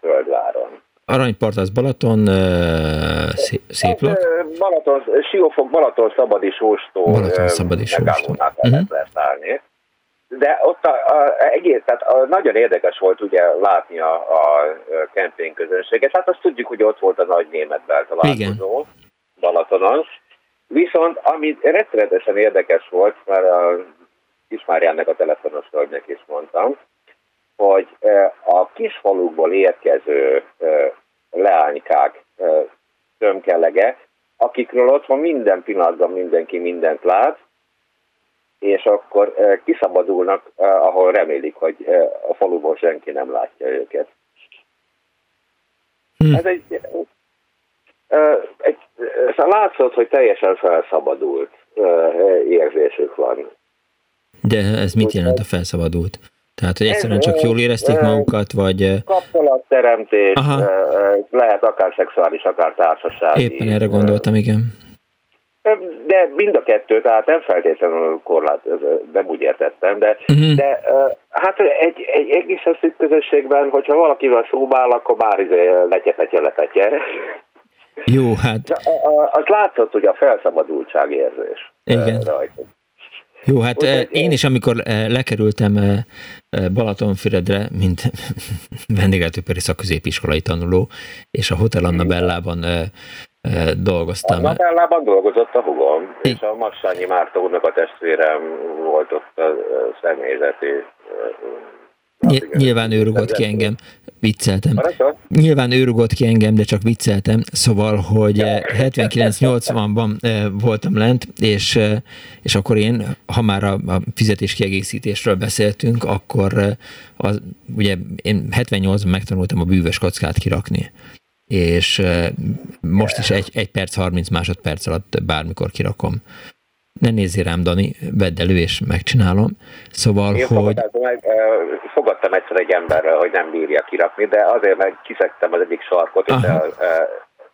Földváron. Aranypart az Balaton, Széplak? Balaton, Siófok, Balaton Szabadi Sóstó. Balaton Szabadi Sóstó. Uh-huh. Lehet De ott a, a, egész, tehát a, nagyon érdekes volt ugye látni a, a kemping közönséget. Hát azt tudjuk, hogy ott volt a nagy német beltalálkozó Balatonon. Viszont ami rettenetesen érdekes volt, mert a Kismárjának a telefonos hölgynek is mondtam, hogy a kisfalukból érkező leánykák tömkelege, akikről ott van minden pillanatban mindenki mindent lát, és akkor kiszabadulnak, ahol remélik, hogy a faluból senki nem látja őket. Hm. Ez egy, egy, szóval látszott, hogy teljesen felszabadult érzésük van. De ez mit jelent a felszabadult? Tehát, hogy egyszerűen csak jól érezték magukat, vagy... Kapcsolatteremtés, Aha. lehet akár szexuális, akár társasági. Éppen erre gondoltam, igen. De mind a kettő, tehát nem feltétlenül korlát, nem úgy értettem, de, uh-huh. de hát egy, egy egész szűk közösségben, hogyha valakivel szóbál, akkor már izé legyetetje, letetje. Jó, hát... Az látszott, hogy a felszabadultság érzés. Igen. Rajta. Jó, hát Úgy, én is, amikor lekerültem Balatonfüredre, mint vendéglátóipari szakközépiskolai tanuló, és a Hotel Anna Bellában dolgoztam. A Bellában dolgozott a hugom, és a Massányi Márta úrnak a testvérem volt ott a személyzeti Nyilván ő rugott ki engem, vicceltem. Nyilván ő rugott ki engem, de csak vicceltem. Szóval, hogy 79-80-ban eh, voltam lent, és, eh, és akkor én, ha már a, a fizetéskiegészítésről beszéltünk, akkor eh, az, ugye én 78-ban megtanultam a bűvös kockát kirakni. És most is egy, egy perc, 30 másodperc alatt bármikor kirakom ne nézzél rám, Dani, vedd elő, és megcsinálom. Szóval, Én hogy... Fogadtam egyszer egy emberrel, hogy nem bírja kirakni, de azért meg kiszedtem az egyik sarkot, és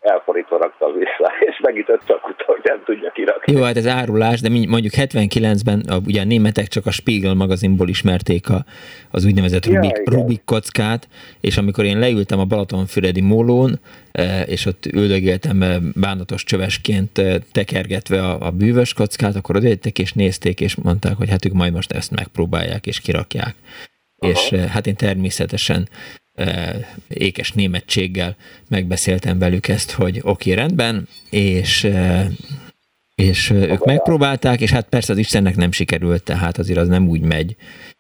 elforítva rakta vissza, és megütött a kuta, hogy nem tudja kirakni. Jó, hát ez árulás, de mondjuk 79-ben a, ugye a németek csak a Spiegel magazinból ismerték a, az úgynevezett ja, Rubik, Rubik kockát, és amikor én leültem a Balatonfüredi mólón, e, és ott üldögéltem e, bánatos csövesként e, tekergetve a, a bűvös kockát, akkor odajöttek és nézték, és mondták, hogy hát ők majd most ezt megpróbálják és kirakják. Aha. És hát én természetesen ékes németséggel megbeszéltem velük ezt, hogy oké, okay, rendben, és és ők megpróbálták, és hát persze az Istennek nem sikerült, tehát azért az nem úgy megy,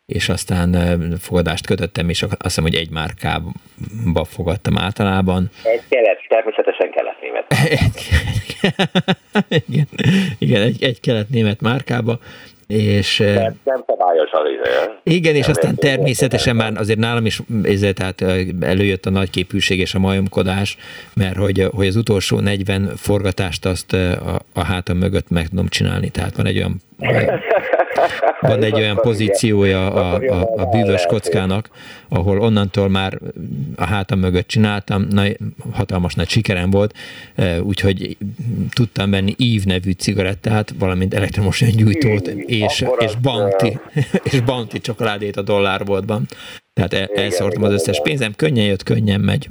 és aztán fogadást kötöttem, és azt hiszem, hogy egy márkába fogadtam általában. Egy kelet, természetesen kelet-német. igen, igen, egy, egy kelet-német márkába, és, nem, nem szabályos az Igen, és aztán természetesen már azért nálam is ezzel, tehát előjött a nagyképűség és a majomkodás, mert hogy, hogy az utolsó 40 forgatást azt a, a hátam mögött meg tudom csinálni, tehát van egy olyan van egy olyan pozíciója a, a, a bűvös kockának, ahol onnantól már a hátam mögött csináltam, na, hatalmas nagy sikerem volt, úgyhogy tudtam venni ív nevű cigarettát, valamint elektromos öngyújtót, és, és, bounty, és bounty csokoládét a dollárboltban. Tehát el, elszórtam az összes pénzem, könnyen jött, könnyen megy.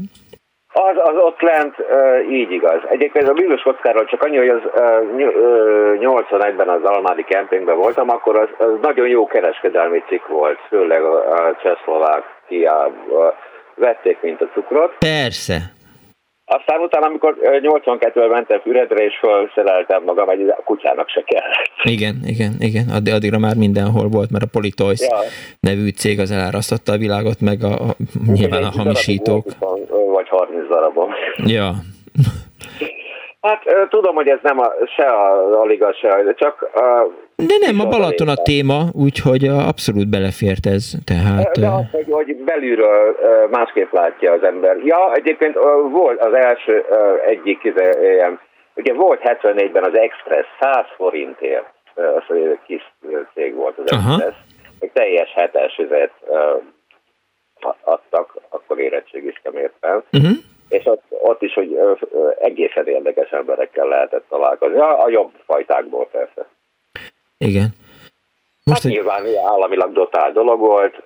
Az, az ott lent uh, így igaz. Egyébként a bűvös kockáról csak annyi, hogy az uh, 81-ben az Almádi kempingben voltam, akkor az, az nagyon jó kereskedelmi cikk volt, főleg a, a Csehszlovákiában vették, mint a cukrot. Persze. Aztán utána, amikor 82-ben mentem Füredre, és felszereltem magam, egy kutyának se kellett. Igen, igen, igen. Addig, addigra már mindenhol volt, mert a Politoys ja. nevű cég az elárasztotta a világot, meg a, a nyilván a hamisítók. 30 darabon. Ja. Hát tudom, hogy ez nem a, se a, a liga, se a, csak a, De nem, a Balaton a téma, úgyhogy abszolút belefért ez. Tehát... De az, hogy, hogy belülről másképp látja az ember. Ja, egyébként volt az első egyik ilyen, ugye volt 74-ben az Express 100 forintért, az kis cég volt az Aha. Express, egy teljes hetes üzet adtak, akkor érettségiztem értem. Uh-huh és ott, ott is, hogy egészen érdekes emberekkel lehetett találkozni. A, a jobb fajtákból persze. Igen. Most hát egy... nyilván államilag dotált dolog volt.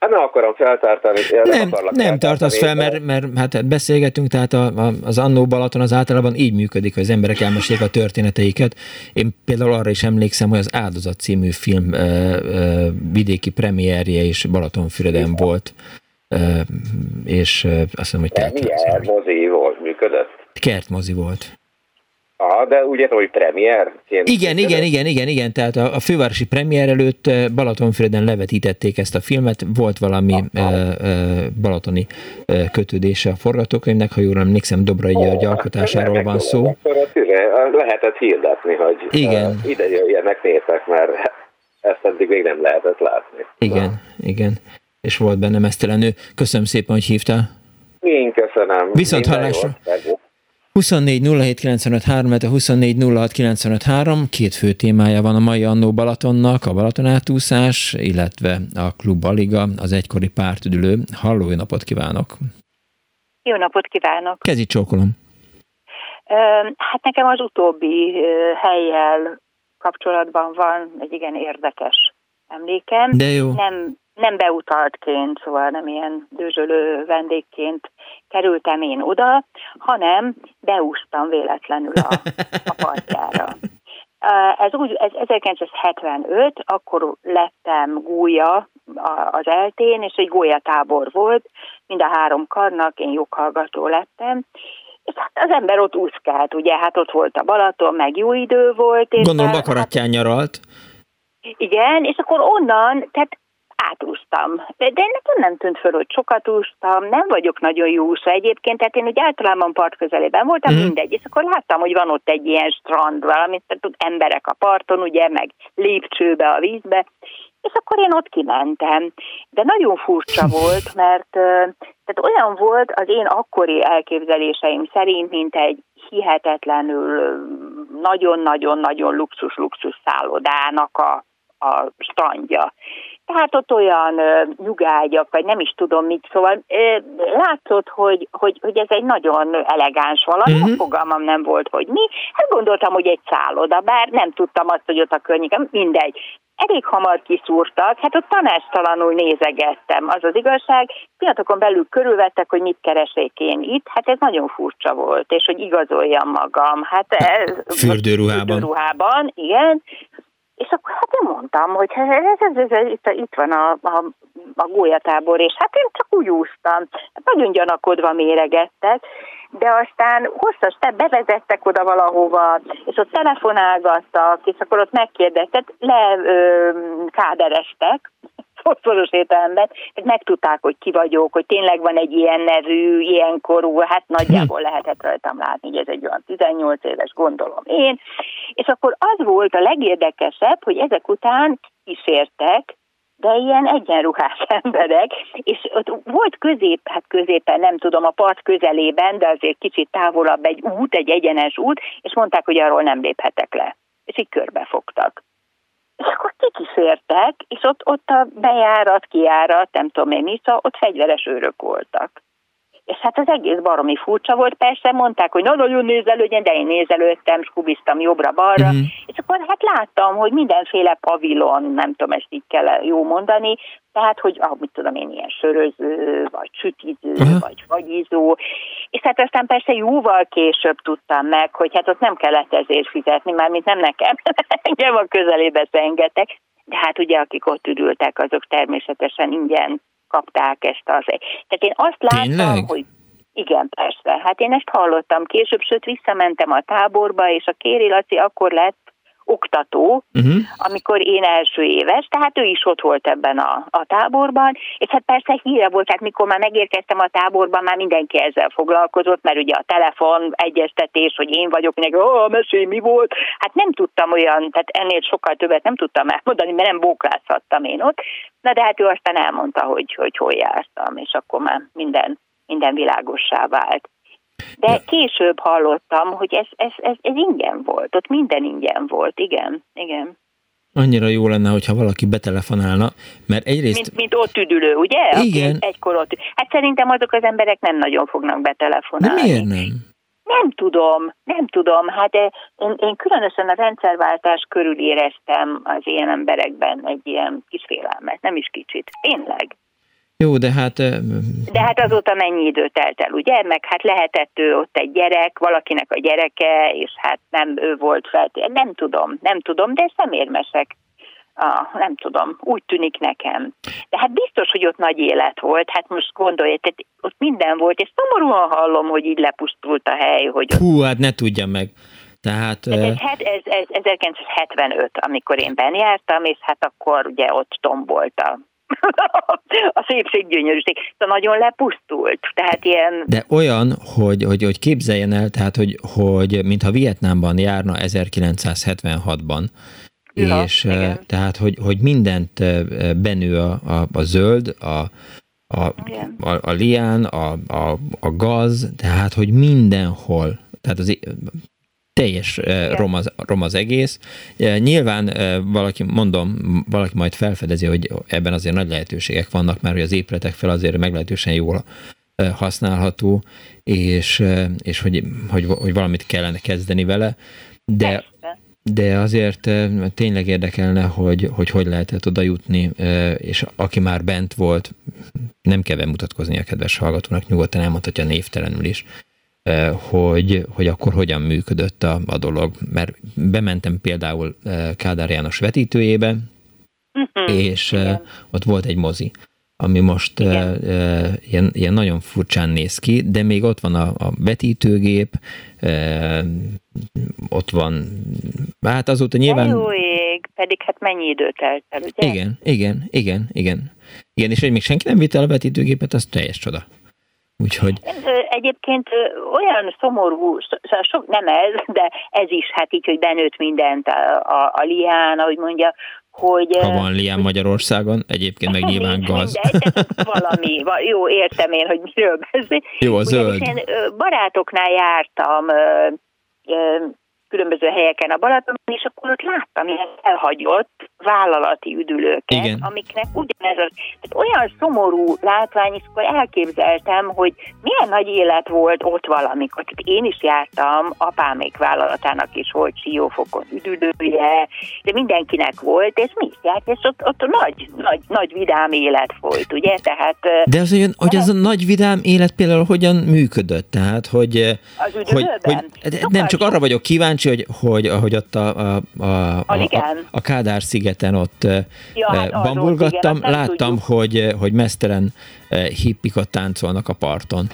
Hát nem akarom feltartani. Nem, nem, nem tartasz fel, mert, mert hát beszélgetünk, tehát a, a, az Annó Balaton az általában így működik, hogy az emberek elmesélik a történeteiket. Én például arra is emlékszem, hogy az Áldozat című film ö, ö, vidéki premierje is Balatonfüreden volt és azt hiszem, hogy te. Milyen mozi volt, működött? Kertmozi volt. Aha, de ugye, hogy premier? Igen, igen, igen, igen, igen, tehát a, a fővárosi premier előtt Balatonfüreden levetítették ezt a filmet, volt valami uh, uh, balatoni uh, kötődése a forgatókönyvnek, ha jól emlékszem, Dobrai György oh, alkotásáról van szó. Lehetett hirdetni, hogy igen. ide jöjjenek népek, mert ezt eddig még nem lehetett látni. Igen, Na. igen és volt benne mesztelenő. Köszönöm szépen, hogy hívtál. Én köszönöm. Viszont hallásra. 24 07 95 3, 24 06 95 3, két fő témája van a mai Annó Balatonnak, a Balaton átúszás, illetve a Klub Aliga, az egykori pártüdülő. Halló, jó napot kívánok! Jó napot kívánok! Kezi csókolom! Hát nekem az utóbbi helyjel kapcsolatban van egy igen érdekes emlékem. De jó. Nem, nem beutaltként, szóval nem ilyen dőzsölő vendégként kerültem én oda, hanem beúsztam véletlenül a, a partjára. Ez, úgy, ez 1975, akkor lettem gólya az eltén, és egy gólyatábor volt, mind a három karnak, én joghallgató lettem, és hát az ember ott úszkált, ugye, hát ott volt a Balaton, meg jó idő volt. És Gondolom bakaratján hát, nyaralt. Igen, és akkor onnan, tehát átúztam. De, nekem nem tűnt föl, hogy sokat úsztam, nem vagyok nagyon jó úszó egyébként, tehát én úgy általában part közelében voltam, mm. mindegy, és akkor láttam, hogy van ott egy ilyen strand, valamint tehát emberek a parton, ugye, meg lépcsőbe a vízbe, és akkor én ott kimentem. De nagyon furcsa volt, mert tehát olyan volt az én akkori elképzeléseim szerint, mint egy hihetetlenül nagyon-nagyon-nagyon luxus-luxus szállodának a, a strandja tehát ott olyan ö, nyugágyak, vagy nem is tudom mit, szóval ö, látszott, hogy, hogy, hogy ez egy nagyon elegáns valami, uh-huh. fogalmam nem volt, hogy mi. Hát gondoltam, hogy egy szálloda, bár nem tudtam azt, hogy ott a környéken, mindegy elég hamar kiszúrtak, hát ott tanástalanul nézegettem, az az igazság. Pillanatokon belül körülvettek, hogy mit keresek én itt, hát ez nagyon furcsa volt, és hogy igazoljam magam. Hát ez, fürdőruhában. Fürdőruhában, igen. És akkor hát én mondtam, hogy hát ez, ez, ez, ez, itt, itt van a, a, a gólyatábor, és hát én csak úgy úsztam. Hát nagyon gyanakodva méregettek, de aztán hosszas, te bevezettek oda valahova, és ott telefonálgattak, és akkor ott megkérdeztek, le ö, kádereztek, szoros értelemben, tehát megtudták, hogy ki vagyok, hogy tényleg van egy ilyen nevű, ilyen korú, hát nagyjából lehetett rajtam látni, hogy ez egy olyan 18 éves, gondolom én. És akkor az volt a legérdekesebb, hogy ezek után kísértek, de ilyen egyenruhás emberek, és ott volt közép, hát középen, nem tudom, a part közelében, de azért kicsit távolabb egy út, egy egyenes út, és mondták, hogy arról nem léphetek le. És így körbefogtak. És akkor kikísértek, és ott, ott a bejárat, kiárat, nem tudom én mit, szóval ott fegyveres őrök voltak. És hát az egész baromi furcsa volt, persze mondták, hogy nagyon nézelődjen, de én nézelődtem, skubiztam jobbra-balra, uh-huh. és akkor hát láttam, hogy mindenféle pavilon, nem tudom, ezt így kell jó mondani, tehát, hogy ah, mit tudom én, ilyen söröző, vagy sütiző, uh-huh. vagy fagyizó, és hát aztán persze jóval később tudtam meg, hogy hát ott nem kellett ezért fizetni, már mint nem nekem, engem a közelébe szengetek, de hát ugye akik ott ürültek, azok természetesen ingyen kapták ezt az. Tehát én azt láttam, Tényleg? hogy igen, persze. Hát én ezt hallottam később, sőt visszamentem a táborba, és a Kéri Laci akkor lett oktató, uh-huh. amikor én első éves, tehát ő is ott volt ebben a, a táborban, és hát persze híre volt, tehát mikor már megérkeztem a táborban, már mindenki ezzel foglalkozott, mert ugye a telefon egyeztetés, hogy én vagyok, mindenki, ó, mesélj, mi volt, hát nem tudtam olyan, tehát ennél sokkal többet nem tudtam elmondani, mert nem bóklázhattam én ott, na de hát ő aztán elmondta, hogy, hogy hol jártam, és akkor már minden, minden világossá vált. De később hallottam, hogy ez, ez, ez, ez ingyen volt, ott minden ingyen volt, igen, igen. Annyira jó lenne, hogyha valaki betelefonálna, mert egyrészt... Mint, mint ott üdülő, ugye? Igen. Aki egykor ott... Hát szerintem azok az emberek nem nagyon fognak betelefonálni. De miért nem? Nem tudom, nem tudom. Hát eh, én, én különösen a rendszerváltás körül éreztem az ilyen emberekben egy ilyen kis félelmet, nem is kicsit. Tényleg. Jó, de hát... De hát azóta mennyi idő telt el, ugye? Meg hát lehetett ő ott egy gyerek, valakinek a gyereke, és hát nem ő volt feltétlenül. Nem tudom, nem tudom, de szemérmesek. Ah, nem tudom, úgy tűnik nekem. De hát biztos, hogy ott nagy élet volt. Hát most gondolj, tehát ott minden volt, és szomorúan hallom, hogy így lepusztult a hely. Hogy Hú, hát ne tudja meg. Tehát, ez, ez, ez, ez 1975, amikor én jártam, és hát akkor ugye ott tombolt a a szépség gyönyörűség. Szóval nagyon lepusztult. Tehát ilyen... De olyan, hogy, hogy, hogy képzeljen el, tehát hogy, hogy mintha Vietnámban járna 1976-ban, ja, és igen. tehát, hogy, hogy mindent benő a, a, a zöld, a, a, a, a lián, a, a, a gaz, tehát, hogy mindenhol, tehát az teljes rom az, rom az egész. Nyilván valaki, mondom, valaki majd felfedezi, hogy ebben azért nagy lehetőségek vannak, mert hogy az épületek fel azért meglehetősen jól használható, és, és hogy, hogy, hogy valamit kellene kezdeni vele, de, de azért tényleg érdekelne, hogy, hogy hogy lehetett oda jutni, és aki már bent volt, nem kell bemutatkozni a kedves hallgatónak, nyugodtan elmondhatja névtelenül is, hogy, hogy akkor hogyan működött a, a dolog. Mert bementem például Kádár János vetítőjébe, uh-huh. és Igen. ott volt egy mozi, ami most uh, ilyen, ilyen nagyon furcsán néz ki, de még ott van a, a vetítőgép, uh, ott van, hát azóta nyilván... De jó ég, pedig hát mennyi idő telt el, ugye? Igen, igen, igen, igen. Igen, és hogy még senki nem vitte el a vetítőgépet, az teljes csoda. Úgyhogy... Egyébként olyan szomorú, sok, nem ez, de ez is, hát így, hogy benőtt mindent a, a, a lián, ahogy mondja, hogy... Ha van lián Magyarországon, egyébként meg nyilván gaz. Mindegy, valami, jó, értem én, hogy miről beszél. Jó, a zöld. Én barátoknál jártam különböző helyeken a Balaton, és akkor ott láttam ilyen elhagyott vállalati üdülőket, Igen. amiknek ugyanez az, tehát olyan szomorú látvány, és akkor elképzeltem, hogy milyen nagy élet volt ott valamikor. Tehát én is jártam, apámék vállalatának is volt siófokon üdülője, de mindenkinek volt, és mi is járt, és ott, ott nagy, nagy, nagy vidám élet volt, ugye? Tehát, de az, hogy, hogy az a nagy vidám élet például hogyan működött? Tehát, hogy, az hogy, hogy nem csak arra vagyok kíváncsi, hogy, hogy, hogy ott a, a, a, a, a, a Kádár szigeten ott ja, hát bambulgattam, igen, láttam, hogy, hogy mesztelen hippikot táncolnak a parton,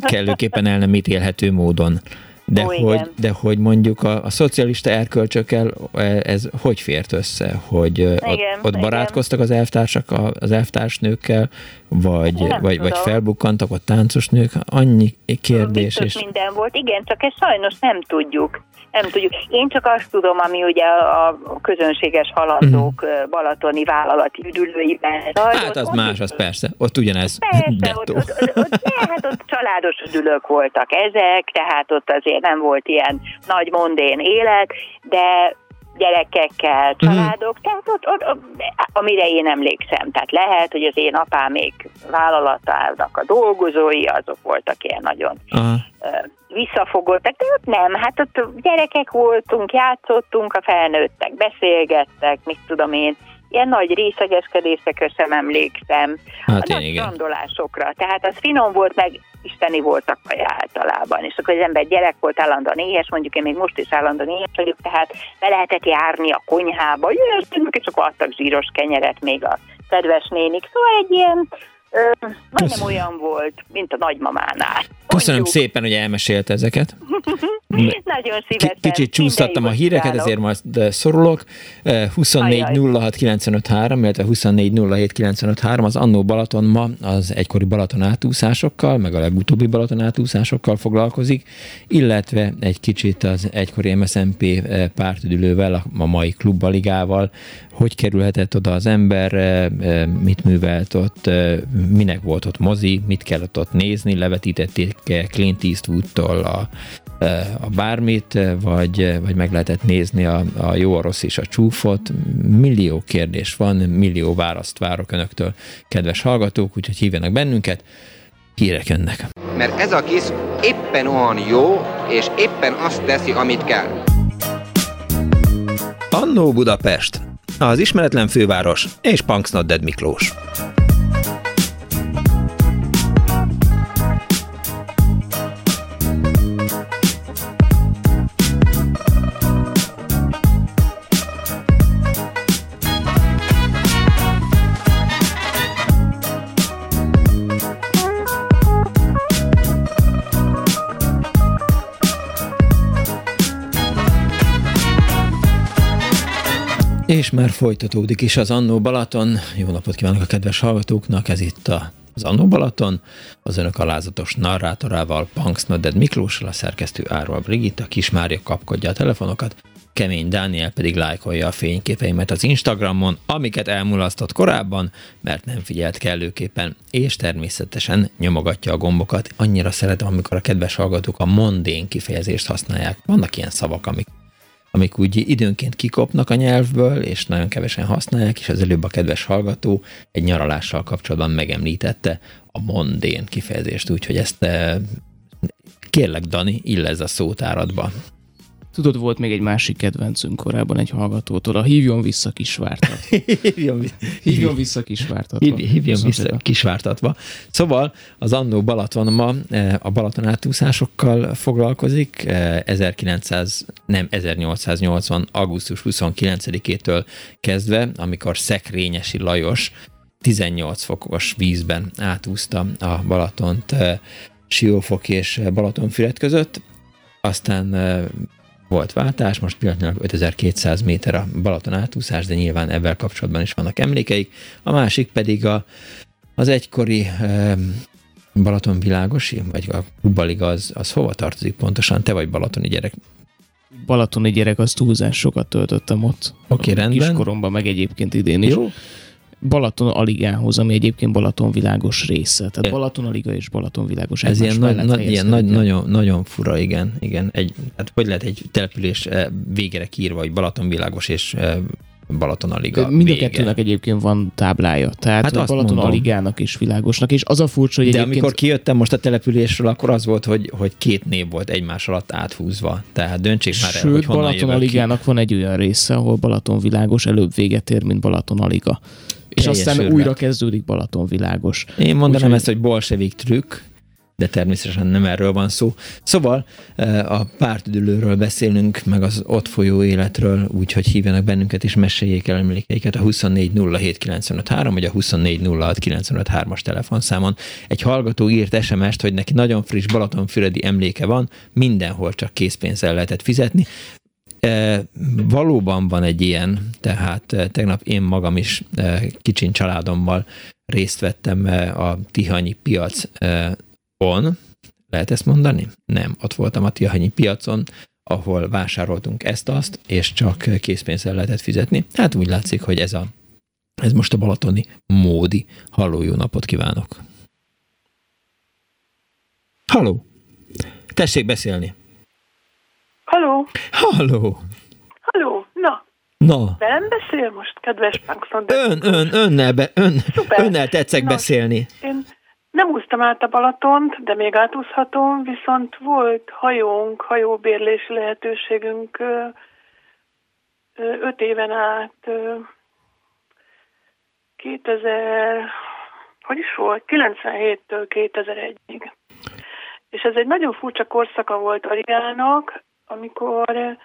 kellőképpen el nem ítélhető módon. De, Ó, hogy, de hogy mondjuk a, a szocialista erkölcsökkel ez hogy fért össze? Hogy igen, ott, ott barátkoztak az elvtársak az elvtársnőkkel, vagy, vagy, vagy felbukkantak ott táncos nők? Annyi kérdés. Biztos és... minden volt, igen, csak ezt sajnos nem tudjuk nem tudjuk. Én csak azt tudom, ami ugye a közönséges halandók uh-huh. balatoni vállalati üdülőiben. Hát az más, az persze. Ott ugyanez. Persze, ott, ott, ott, ott, hát ott családos üdülők voltak ezek, tehát ott azért nem volt ilyen nagy mondén élet, de gyerekekkel, mhm. családok, mm. tehát ott, ott, ott, amire én emlékszem, tehát lehet, hogy az én apám még vállalatának a dolgozói, azok voltak ilyen nagyon Aha. visszafogottak, de ott nem, hát ott gyerekek voltunk, játszottunk, a felnőttek beszélgettek, mit tudom én, ilyen nagy részegeskedésekre sem emlékszem, hát a nagy strandolásokra. Tehát az finom volt, meg isteni voltak kaja általában. És akkor az ember gyerek volt állandóan éhes, mondjuk én még most is állandóan éhes vagyok, tehát be lehetett járni a konyhába, jöttünk, és akkor adtak zsíros kenyeret még a kedves nénik. Szóval egy ilyen Ö, majdnem olyan volt, mint a nagymamánál. Köszönöm szépen, hogy elmesélt ezeket. Nagyon szívesen. Kicsit csúsztattam a híreket, ezért majd szorulok. 24 06 953, illetve 24 07 953 az Annó Balaton ma az egykori Balaton átúszásokkal, meg a legutóbbi Balaton átúszásokkal foglalkozik, illetve egy kicsit az egykori MSZMP pártüdülővel, a mai klubbaligával, hogy kerülhetett oda az ember, mit művelt ott, minek volt ott mozi, mit kellett ott nézni, levetítették Clint Eastwood-tól a, a bármit, vagy, vagy meg lehetett nézni a, a jó, a rossz és a csúfot. Millió kérdés van, millió választ várok önöktől, kedves hallgatók, úgyhogy hívjanak bennünket, hírek jönnek. Mert ez a kis éppen olyan jó, és éppen azt teszi, amit kell. Annó Budapest, az ismeretlen főváros és Punksnodded Miklós. És már folytatódik is az Annó Balaton. Jó napot kívánok a kedves hallgatóknak, ez itt a az Annó Balaton, az önök alázatos narrátorával, Punks Nodded Miklóssal, a szerkesztő Árval Brigitta, Kismária kapkodja a telefonokat, Kemény Dániel pedig lájkolja a fényképeimet az Instagramon, amiket elmulasztott korábban, mert nem figyelt kellőképpen, és természetesen nyomogatja a gombokat. Annyira szeretem, amikor a kedves hallgatók a mondén kifejezést használják. Vannak ilyen szavak, amik amik úgy időnként kikopnak a nyelvből, és nagyon kevesen használják, és az előbb a kedves hallgató egy nyaralással kapcsolatban megemlítette a mondén kifejezést, úgyhogy ezt eh, kérlek, Dani, illez a szótáradba. Tudod, volt még egy másik kedvencünk korábban egy hallgatótól, a hívjon vissza kisvártat. hívjon, hívjon vissza kisvártatva. Hív, hívjon vissza kisvártatva. Szóval az Annó Balaton ma eh, a Balaton átúszásokkal foglalkozik. 1900, eh, nem 1880. augusztus 29-től kezdve, amikor Szekrényesi Lajos 18 fokos vízben átúzta a Balatont eh, Siófok és Balatonfüred között, aztán volt váltás, most pillanatnyilag 5200 méter a Balaton átúszás, de nyilván ebben kapcsolatban is vannak emlékeik. A másik pedig a, az egykori e, Balaton világosi, vagy a Kubaliga, az, az hova tartozik pontosan? Te vagy balatoni gyerek. Balatoni gyerek, az túlzás, sokat töltöttem ott. Oké, okay, rendben. Kiskoromban, meg egyébként idén is. Jó. Balaton Aligához, ami egyébként Balaton világos része. Tehát. Balaton Aliga és Balaton világos Ez ilyen, nagy, nagy, ilyen nagy, nagyon, nagyon fura, igen. igen. Egy, hát hogy lehet egy település végére kiírva, hogy Balaton világos és Balaton Aliga Mind a kettőnek egyébként van táblája. Tehát hát Balaton mondom. Aligának és világosnak, és az a furcsa, hogy De egyébként... amikor kijöttem most a településről, akkor az volt, hogy, hogy két név volt egymás alatt áthúzva. Tehát döntsék már el, Sőt, hogy honnan Balaton Aligának ki. van egy olyan része, ahol Balaton világos előbb véget ér, mint Balaton Aliga. És aztán őrület. újra kezdődik Balaton világos. Én mondanám Úgy, ezt, hogy bolsevik trükk, de természetesen nem erről van szó. Szóval eh, a pártüdülőről beszélünk, meg az ott folyó életről, úgyhogy hívjanak bennünket és meséljék el emlékeiket a 2407953 vagy a 2406953-as telefonszámon. Egy hallgató írt SMS-t, hogy neki nagyon friss Balatonfüredi emléke van, mindenhol csak készpénzzel lehetett fizetni. E, valóban van egy ilyen, tehát e, tegnap én magam is e, kicsin családommal részt vettem a Tihanyi piac on, lehet ezt mondani? Nem, ott voltam a Tiahanyi piacon, ahol vásároltunk ezt-azt, és csak készpénzzel lehetett fizetni. Hát úgy látszik, hogy ez, a, ez most a balatoni módi. Halló, jó napot kívánok! Halló! Tessék beszélni! Halló! Halló! Halló! Na, Na. Velem beszél most, kedves Punkson? Ön, ön, önnel, be, ön, önnel tetszek Na, beszélni. Én nem úsztam át a Balatont, de még átúszhatom, viszont volt hajónk, hajóbérlési lehetőségünk öt éven át 2000, hogy is volt? 97-től 2001-ig. És ez egy nagyon furcsa korszaka volt Arigának, amikor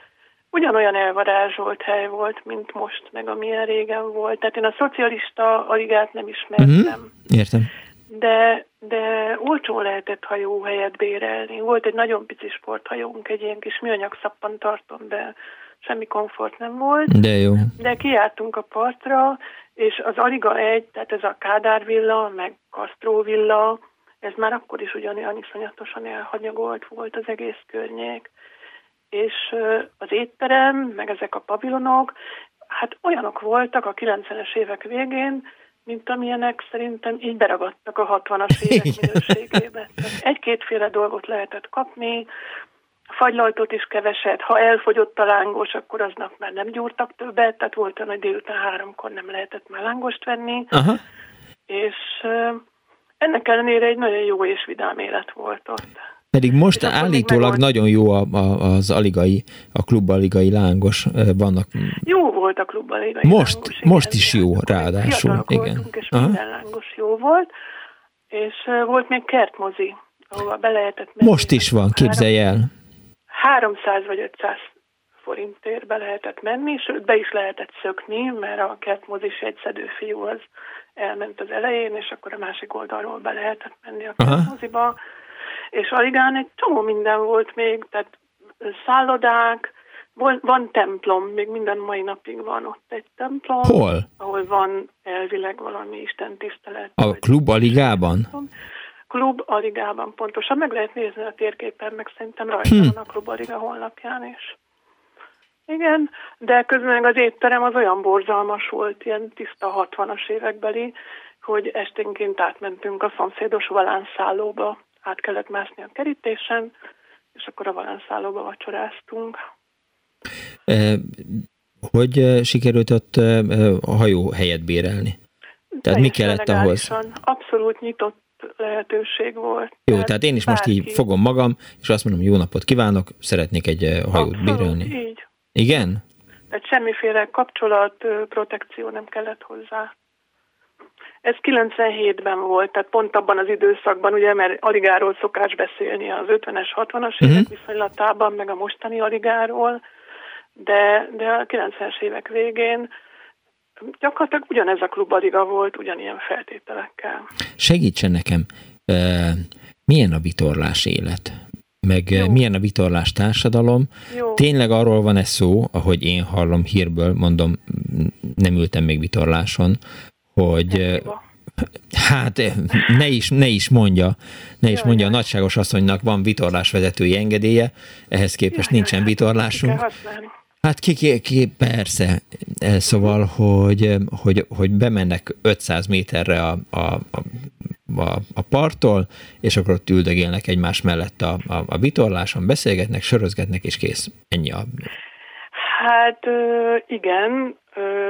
ugyanolyan elvarázsolt hely volt, mint most, meg amilyen régen volt. Tehát én a szocialista Arigát nem ismertem. Mm-hmm. Értem de, de olcsó lehetett hajóhelyet bérelni. Volt egy nagyon pici sporthajónk, egy ilyen kis műanyag szappantarton, de semmi komfort nem volt. De jó. De kiártunk a partra, és az Aliga egy, tehát ez a Kádár villa, meg Castro villa, ez már akkor is ugyanolyan iszonyatosan elhanyagolt volt az egész környék. És az étterem, meg ezek a pavilonok, hát olyanok voltak a 90-es évek végén, mint amilyenek szerintem így beragadtak a 60-as évek minőségébe. Egy-kétféle dolgot lehetett kapni, fagylajtot is keveset, ha elfogyott a lángos, akkor aznap már nem gyúrtak többet, tehát volt olyan, hogy délután háromkor nem lehetett már lángost venni, Aha. és ennek ellenére egy nagyon jó és vidám élet volt ott. Pedig most és állítólag nagyon jó a, a, az aligai, a klubaligai lángos vannak. Jó volt a klubaligai most, lángos. Most is jó, ráadásul. Igen. és Aha. minden lángos jó volt. És volt még kertmozi, ahova be lehetett menni. Most is van, képzelj el. 300 vagy 500 forintért be lehetett menni, sőt be is lehetett szökni, mert a kertmozis egy szedőfiú az elment az elején, és akkor a másik oldalról be lehetett menni a kertmoziba. Aha és Aligán egy csomó minden volt még, tehát szállodák, van, van templom, még minden mai napig van ott egy templom. Hol? Ahol van elvileg valami Isten tisztelet. A klub Aligában? Klub Aligában, pontosan. Meg lehet nézni a térképen, meg szerintem rajta hm. van a Klub Aliga honlapján is. Igen, de közben az étterem az olyan borzalmas volt, ilyen tiszta 60-as évekbeli, hogy esténként átmentünk a szomszédos valánszállóba át kellett mászni a kerítésen, és akkor a valánszállóba vacsoráztunk. Hogy sikerült ott a hajó helyet bérelni? Tehát mi kellett ahhoz? Abszolút nyitott lehetőség volt. Jó, tehát én is most így fogom magam, és azt mondom, jó napot kívánok, szeretnék egy hajót Abszolút, bérelni. így. Igen? Tehát semmiféle kapcsolat, protekció nem kellett hozzá. Ez 97-ben volt, tehát pont abban az időszakban, ugye, mert aligáról szokás beszélni az 50-es, 60-as uh-huh. évek viszonylatában, meg a mostani aligáról, de, de a 90-es évek végén gyakorlatilag ugyanez a klubaliga volt, ugyanilyen feltételekkel. Segítsen nekem, milyen a vitorlás élet? meg Jó. milyen a vitorlás társadalom. Jó. Tényleg arról van ez szó, ahogy én hallom hírből, mondom, nem ültem még vitorláson, hogy hát ne is, ne is mondja, ne is mondja, a nagyságos asszonynak van vitorlásvezetői engedélye, ehhez képest jaj, nincsen vitorlásunk. Hát ki, ki, ki persze. E, szóval, hogy, hogy, hogy bemennek 500 méterre a, a, a, a parttól, és akkor ott üldögélnek egymás mellett a, a, a vitorláson, beszélgetnek, sörözgetnek, és kész. Ennyi a... Hát igen,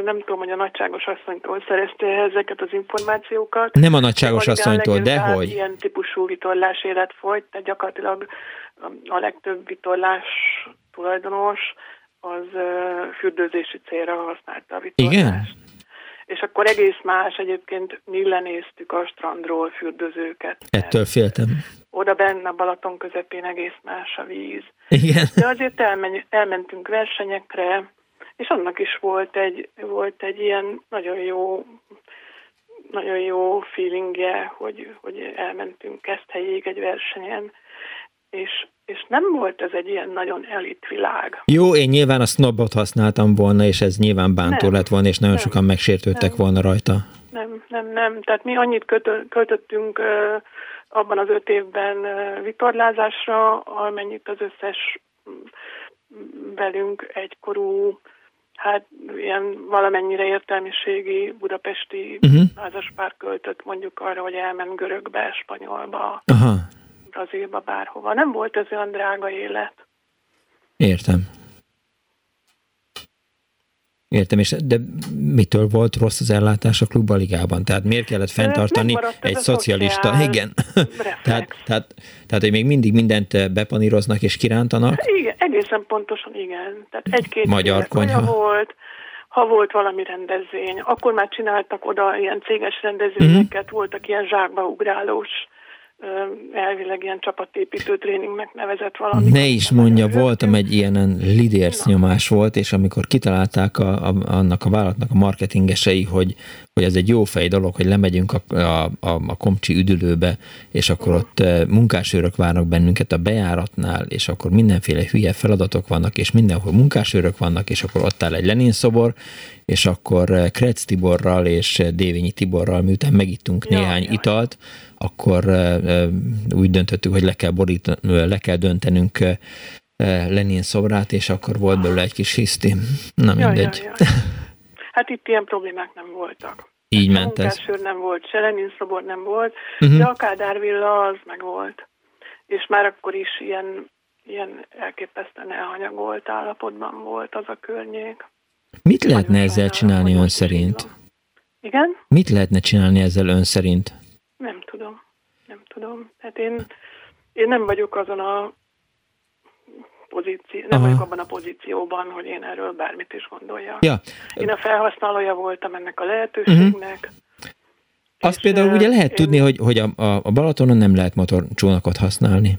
nem tudom, hogy a nagyságos asszonytól szerezte ezeket az információkat. Nem a nagyságos asszonytól, de hogy? Ilyen típusú vitorlás élet folyt, tehát gyakorlatilag a legtöbb vitorlás tulajdonos az fürdőzési célra használta a vitorlást. Igen? És akkor egész más, egyébként mi lenéztük a strandról fürdőzőket. Ettől féltem. Oda benne a Balaton közepén egész más a víz. Igen. De azért elmen, elmentünk versenyekre, és annak is volt egy, volt egy ilyen nagyon jó nagyon jó feelingje, hogy, hogy elmentünk ezt helyéig egy versenyen, és, és nem volt ez egy ilyen nagyon elit világ. Jó, én nyilván a snobot használtam volna, és ez nyilván bántó nem, lett volna, és nagyon nem, sokan megsértődtek nem, volna rajta. Nem, nem, nem. Tehát mi annyit költöttünk uh, abban az öt évben vitorlázásra, amennyit az összes velünk egykorú hát ilyen valamennyire értelmiségi budapesti uh-huh. házaspár költött mondjuk arra, hogy elment görögbe, spanyolba, Aha. brazilba, bárhova. Nem volt ez olyan drága élet. Értem. Értem, és de mitől volt rossz az ellátás a klubbaligában? Tehát miért kellett fenntartani egy szocialista? Igen. tehát, tehát, tehát, hogy még mindig mindent bepaníroznak és kirántanak? Igen, egészen pontosan igen. Tehát egy-két Magyar konyha volt, ha volt valami rendezvény, akkor már csináltak oda ilyen céges rendezvényeket, mm-hmm. voltak ilyen zsákbaugrálós elvileg ilyen csapatépítő tréningnek nevezett valami. Ne is mondja, voltam egy ilyen lidérc nyomás volt, és amikor kitalálták a, a, annak a vállalatnak a marketingesei, hogy, hogy ez egy jó fej dolog, hogy lemegyünk a, a, a, a komcsi üdülőbe, és akkor ott munkásőrök várnak bennünket a bejáratnál, és akkor mindenféle hülye feladatok vannak, és mindenhol munkásőrök vannak, és akkor ott áll egy Lenin szobor, és akkor Kretz Tiborral és Dévényi Tiborral, miután megittunk ja, néhány ja, italt, akkor úgy döntöttük, hogy le kell, borít, le kell döntenünk Lenin szobrát, és akkor volt belőle egy kis hiszti. Na mindegy. Ja, ja, ja. Hát itt ilyen problémák nem voltak. Így hát ment ez. nem volt, se Lenin szobor nem volt, uh-huh. de a Kádár villa az meg volt. És már akkor is ilyen, ilyen elképesztően elhanyagolt állapotban volt az a környék. Mit lehetne ezzel csinálni ön szerint? Igen? Mit lehetne csinálni ezzel ön szerint? Nem tudom. Nem tudom. Hát én, én nem vagyok azon a pozíció, nem Aha. vagyok abban a pozícióban, hogy én erről bármit is gondoljak. Ja. Én a felhasználója voltam ennek a lehetőségnek. Uh-huh. Azt például ugye lehet én... tudni, hogy, hogy a, a Balatonon nem lehet motorcsónakot használni.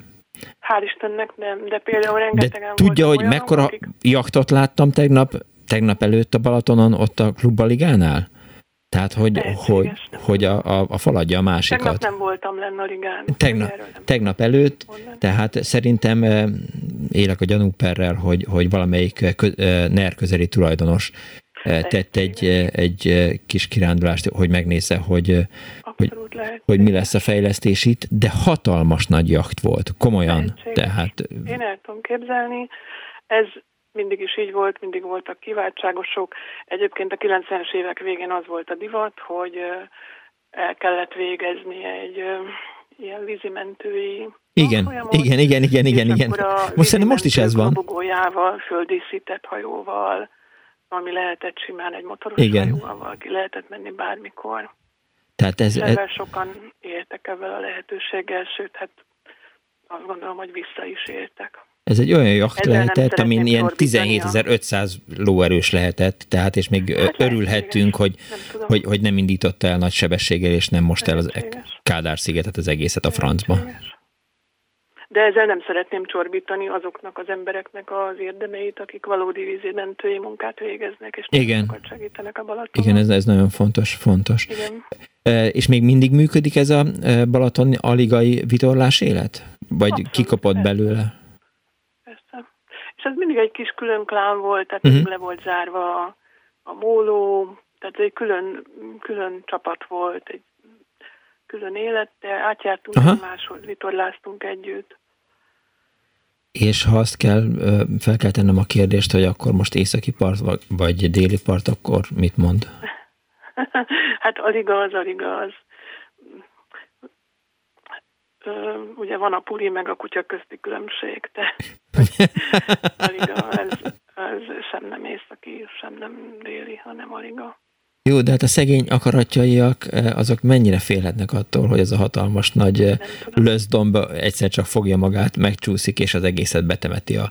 Hál' Istennek nem, de például rengetegen De tudja, hogy mekkora akik... jachtot láttam tegnap, tegnap előtt a Balatonon, ott a klubbaligánál? Tehát, hogy, hogy, hogy a, a, a faladja a másikat. Tegnap nem voltam lenne a ligán. Tegnap, tegnap előtt, mondani. tehát szerintem élek a gyanúperrel, hogy, hogy valamelyik NER közeli tulajdonos tett egy, egy kis kirándulást, hogy megnézze, hogy, hogy, hogy mi lesz a fejlesztés itt, de hatalmas nagy jacht volt, komolyan. Tehát... Én el tudom képzelni, ez mindig is így volt, mindig voltak kiváltságosok. Egyébként a 90-es évek végén az volt a divat, hogy el kellett végezni egy ilyen vízimentői igen, igen, igen, igen, igen, igen. Most szerintem most is ez van. Robogójával, földíszített hajóval, ami lehetett simán egy motoros igen. hajóval, ki lehetett menni bármikor. Tehát ez, ez... sokan éltek ebben a lehetőséggel, sőt, hát azt gondolom, hogy vissza is éltek. Ez egy olyan jacht Ezzel lehetett, amin ilyen 17.500 lóerős lehetett, tehát és még hát örülhettünk, hogy nem, hogy, hogy nem indította el nagy sebességgel, és nem most el az Kádár-szigetet, az egészet a francba. De ezzel nem szeretném csorbítani azoknak az embereknek az érdemeit, akik valódi vízimentői munkát végeznek, és Igen. segítenek a Balatonon. Igen, ez, ez nagyon fontos, fontos. Igen. E, és még mindig működik ez a Balaton aligai vitorlás élet? Vagy Abszolút, kikapott belőle? Ez mindig egy kis külön klán volt, tehát uh-huh. le volt zárva a, a móló, tehát egy külön, külön csapat volt, egy külön élet, de átjártunk Aha. máshoz, vitorláztunk együtt. És ha azt kell, fel kell tennem a kérdést, hogy akkor most északi part vagy déli part, akkor mit mond? hát az igaz, az. Ugye van a puli meg a kutya közti különbség, de aliga, ez, ez sem nem északi, sem nem déli, hanem aliga. Jó, de hát a szegény akaratjaiak, azok mennyire félhetnek attól, hogy ez a hatalmas nagy löszdomba egyszer csak fogja magát, megcsúszik, és az egészet betemeti a...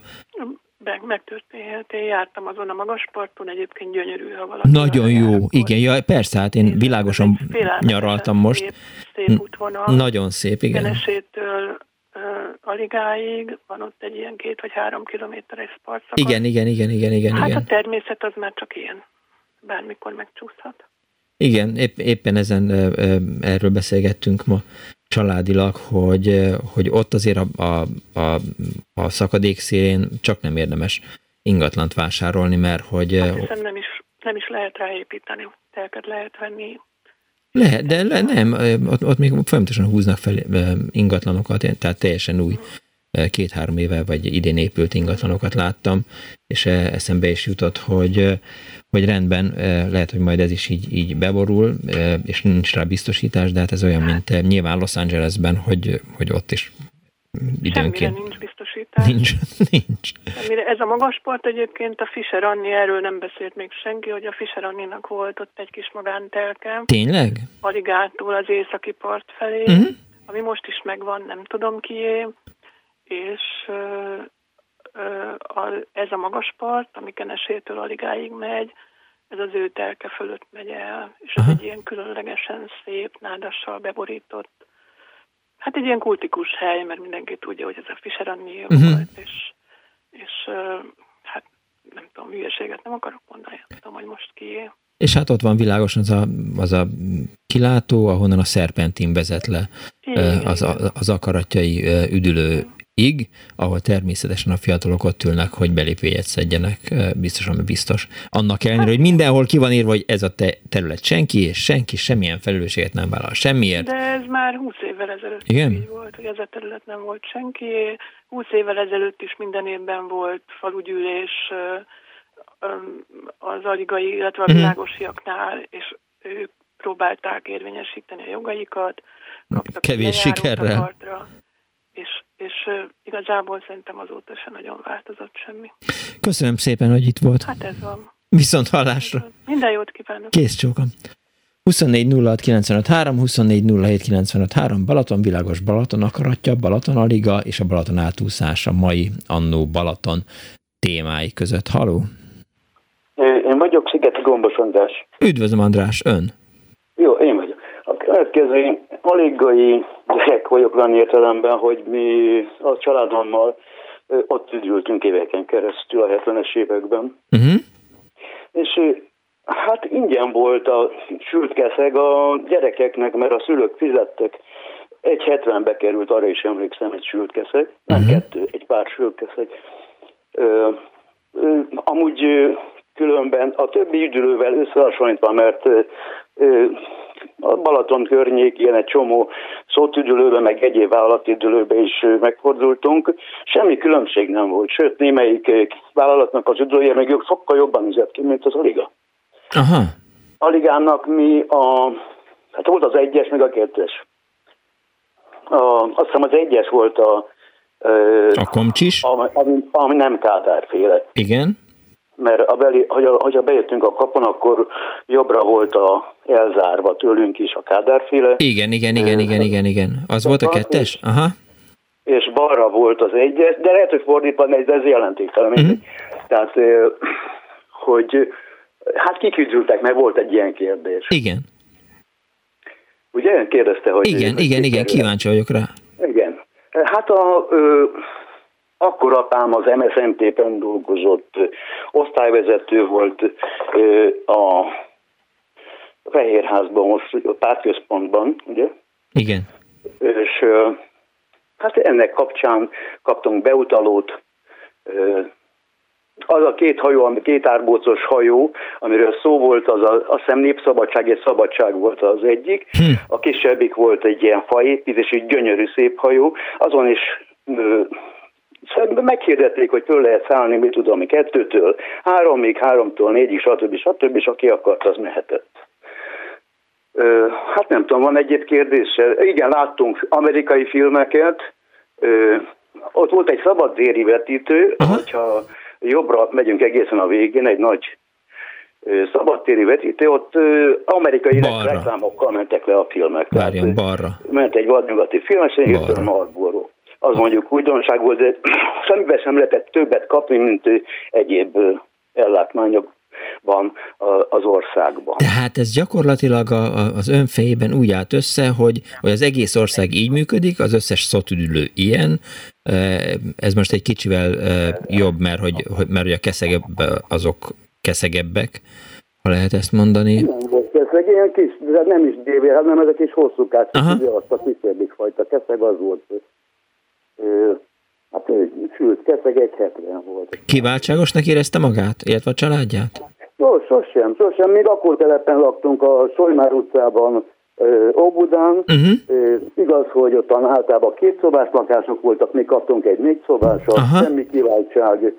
Meg, megtörténhet. Én jártam azon a magas parton, egyébként gyönyörű, ha valaki... Nagyon jó, jár, igen, ja, persze, hát én világosan nyaraltam most. Szép, szép útvonal. Nagyon szép, igen. Genesétől uh, Aligáig van ott egy ilyen két vagy három kilométeres partszakasz. Igen, igen, igen, igen, igen. Hát igen. a természet az már csak ilyen bármikor megcsúszhat. Igen, épp, éppen ezen erről beszélgettünk ma családilag, hogy, hogy ott azért a, a, a, a szakadék szélén csak nem érdemes ingatlant vásárolni, mert hogy... Hiszem nem is, nem is lehet ráépíteni, telket lehet venni. Lehet, de le, nem, ott, ott még folyamatosan húznak fel ingatlanokat, tehát teljesen új két-három éve vagy idén épült ingatlanokat láttam, és eszembe is jutott, hogy, hogy rendben, lehet, hogy majd ez is így, így beborul, és nincs rá biztosítás, de hát ez olyan, mint nyilván Los Angelesben, hogy, hogy ott is időnként. Semmire nincs biztosítás. Nincs, nincs. Semmire. Ez a magas sport egyébként, a Fischer Anni, erről nem beszélt még senki, hogy a Fischer Anninak volt ott egy kis magántelke. Tényleg? Aligától az északi part felé, uh-huh. ami most is megvan, nem tudom kié, és ez a magas part, ami Kenesétől Aligáig megy, ez az ő telke fölött megy el, és ez Aha. egy ilyen különlegesen szép, nádassal beborított, hát egy ilyen kultikus hely, mert mindenki tudja, hogy ez a Fischer Annie uh-huh. volt, és, és hát nem tudom, hülyeséget nem akarok mondani, nem tudom, hogy most ki. És hát ott van világosan az a, az a kilátó, ahonnan a szerpentin vezet le az, az akaratjai üdülő ig, ahol természetesen a fiatalok ott ülnek, hogy belépőjegyet szedjenek, biztos, ami biztos. Annak ellenére, hogy mindenhol ki van írva, hogy ez a te terület senki, és senki semmilyen felelősséget nem vállal semmiért. De ez már 20 évvel ezelőtt Igen? így volt, hogy ez a terület nem volt senki. 20 évvel ezelőtt is minden évben volt falugyűlés az aligai, illetve a mhm. világosiaknál, és ők próbálták érvényesíteni a jogaikat. Kevés sikerrel. Partra és, és igazából szerintem azóta sem nagyon változott semmi. Köszönöm szépen, hogy itt volt. Hát ez van. Viszont hallásra. Minden jót kívánok. Kész csókom. 24 06 95 3, 24 07 95 3, Balaton világos Balaton akaratja, Balaton Aliga és a Balaton átúszása mai annó Balaton témái között. Haló? Én vagyok Szigeti Gombos András. Üdvözlöm András, ön? Jó, én vagyok. Következő aligai gyerek vagyok olyan értelemben, hogy mi a családommal ott üdültünk éveken keresztül a 70-es években. Uh-huh. És hát ingyen volt a sült keszeg a gyerekeknek, mert a szülők fizettek. Egy 70-be került, arra is emlékszem, egy sült keszeg, nem uh-huh. kettő, egy pár sült keszeg. Ö, ö, amúgy különben a többi üdülővel összehasonlítva, mert a Balaton környékén egy csomó szótüdülőbe, meg egyéb vállalatüdülőbe is megfordultunk. Semmi különbség nem volt, sőt némelyik vállalatnak az üdülője még sokkal jobban üzett ki, mint az Aliga. Aha. Aligának mi a, hát volt az egyes, meg a kettes. A, azt hiszem az egyes volt a a komcsis? Ami, ami, ami nem kádárféle. Igen mert a beli, hogyha, hogyha bejöttünk a kapon, akkor jobbra volt a elzárva tőlünk is a kádárféle. Igen, igen, igen, igen, igen, igen. Az volt a kettes? Aha. És balra volt az egyes, de lehet, hogy fordítva, de ez jelentéktelen. Uh-huh. Tehát, hogy hát kik üdültek, meg volt egy ilyen kérdés. Igen. Ugye kérdezte, hogy... Igen, igen, igen, kíváncsi vagyok rá. Igen. Hát a, ö, akkor apám az MSZMT-ben dolgozott, osztályvezető volt a Fehérházban, most a pártközpontban, ugye? Igen. És hát ennek kapcsán kaptunk beutalót, az a két hajó, két árbócos hajó, amiről szó volt, az a, azt hiszem népszabadság és szabadság volt az egyik. Hm. A kisebbik volt egy ilyen faépítés, egy gyönyörű szép hajó. Azon is meghirdették, hogy föl lehet szállni, mit tudom, kettőtől háromig, háromtól négyig, stb. stb. és aki akart, az mehetett. Hát nem tudom, van egy kérdés. Igen, láttunk amerikai filmeket, ott volt egy szabadtéri vetítő, Aha. hogyha jobbra megyünk egészen a végén, egy nagy szabadtéri vetítő, ott amerikai balra. reklámokkal mentek le a filmek. Várjon, balra. Ment egy vadnyugati film, és egy Marlboro. Az mondjuk újdonság volt, de semmiben sem lehetett többet kapni, mint egyéb ellátmányok van az országban. Tehát ez gyakorlatilag az ön fejében úgy állt össze, hogy, hogy az egész ország így működik, az összes szotüdülő ilyen, ez most egy kicsivel jobb, mert hogy, mert hogy a keszegebb azok keszegebbek, ha lehet ezt mondani. Nem volt keszeg, ilyen kis, de nem is dévé, hanem ezek is hosszúkás, azt a kisebbik fajta keszeg az volt. Hát sült keszeg egy hetven volt. Kiváltságosnak érezte magát, illetve a családját? No, sosem, sosem. Mi lakótelepen laktunk a Solymár utcában, Óbudán. Uh-huh. Igaz, hogy ott általában két szobás lakások voltak, mi kaptunk egy négy szobásat, semmi kiváltság.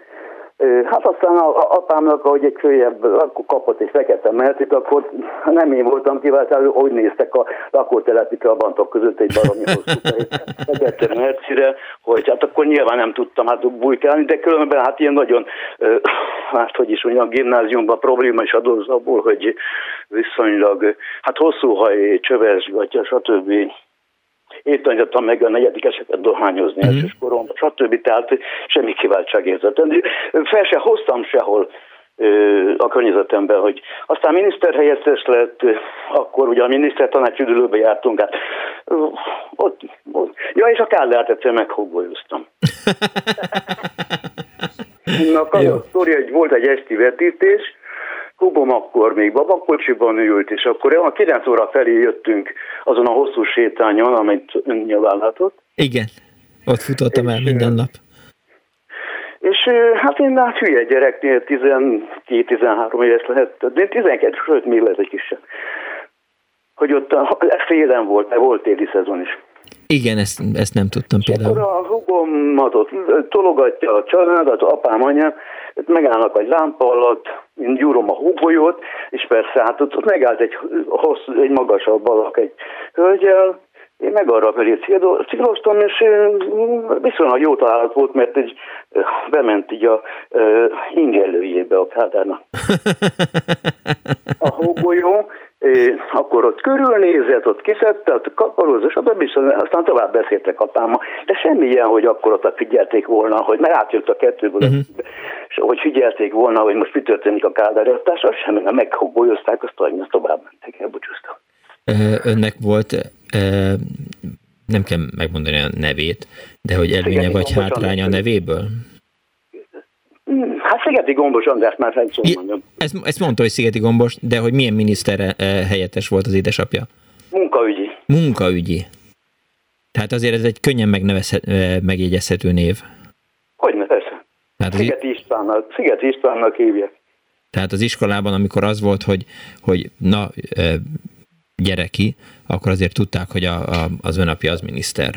Hát aztán a, apámnak, ahogy egy följebb akkor kapott egy fekete meltit, akkor nem én voltam kívánt, hogy néztek a lakótelepi trabantok között egy baromi hosszú fekete mercire, hogy hát akkor nyilván nem tudtam hát bujkálni, de különben hát ilyen nagyon, hát hogy is mondjam, a gimnáziumban probléma is adóz abból, hogy viszonylag, hát hosszú haj, csöves gatya, stb én tanítottam meg a negyedik esetet dohányozni mm-hmm. elsős koromban, stb. Tehát semmi kiváltságérzet. Fel se hoztam sehol a környezetemben, hogy aztán miniszterhelyettes lett, akkor ugye a miniszter tanács üdülőbe jártunk, hát ott, ott, ja, és a Kállárt egyszer meghógolyoztam. Na, a sztori, hogy volt egy esti vetítés, Hubom akkor még babakocsiban ült, és akkor a 9 óra felé jöttünk azon a hosszú sétányon, amit ön nyilván látott. Igen, ott futottam el minden nap. És hát én hát hülye gyereknél 12-13 éves lehet, de 12, sőt még lehet egy kisebb. Hogy ott a, félen volt, mert volt téli szezon is. Igen, ezt, ezt nem tudtam és például. Akkor a hugomat ott tologatja a családot, apám, anyám, megállnak egy lámpa alatt, én gyúrom a húgolyót, és persze hát ott megállt egy, hosszú, egy magasabb alak egy hölgyel, én meg arra felé céloztam, és viszonylag jó találat volt, mert egy, bement így a ingelőjébe a kádárnak. A hógolyó, akkor ott körülnézett, ott kiszedte, ott kaparozza, stb. aztán tovább beszéltek apáma. De semmi ilyen, hogy akkor ott figyelték volna, hogy mert átjött a kettőből, uh-huh. és hogy figyelték volna, hogy most mi történik a kádárjasztással, semmi, nem megbolyozták, azt azt tovább mentek, elbúcsúztak. Önnek volt, nem kell megmondani a nevét, de hogy előnye vagy hátránya a nevéből? Hát Szigeti Gombos András már szó mondjam. Ezt, ezt mondta, hogy Szigeti Gombos, de hogy milyen miniszter helyettes volt az édesapja? Munkaügyi. Munkaügyi. Tehát azért ez egy könnyen megnevezhet, megjegyezhető név. Hogyne, persze. Tehát az Szigeti, Istvánnak, Szigeti Istvánnak hívják. Tehát az iskolában, amikor az volt, hogy, hogy na, gyereki, akkor azért tudták, hogy a, a, az önapja az miniszter.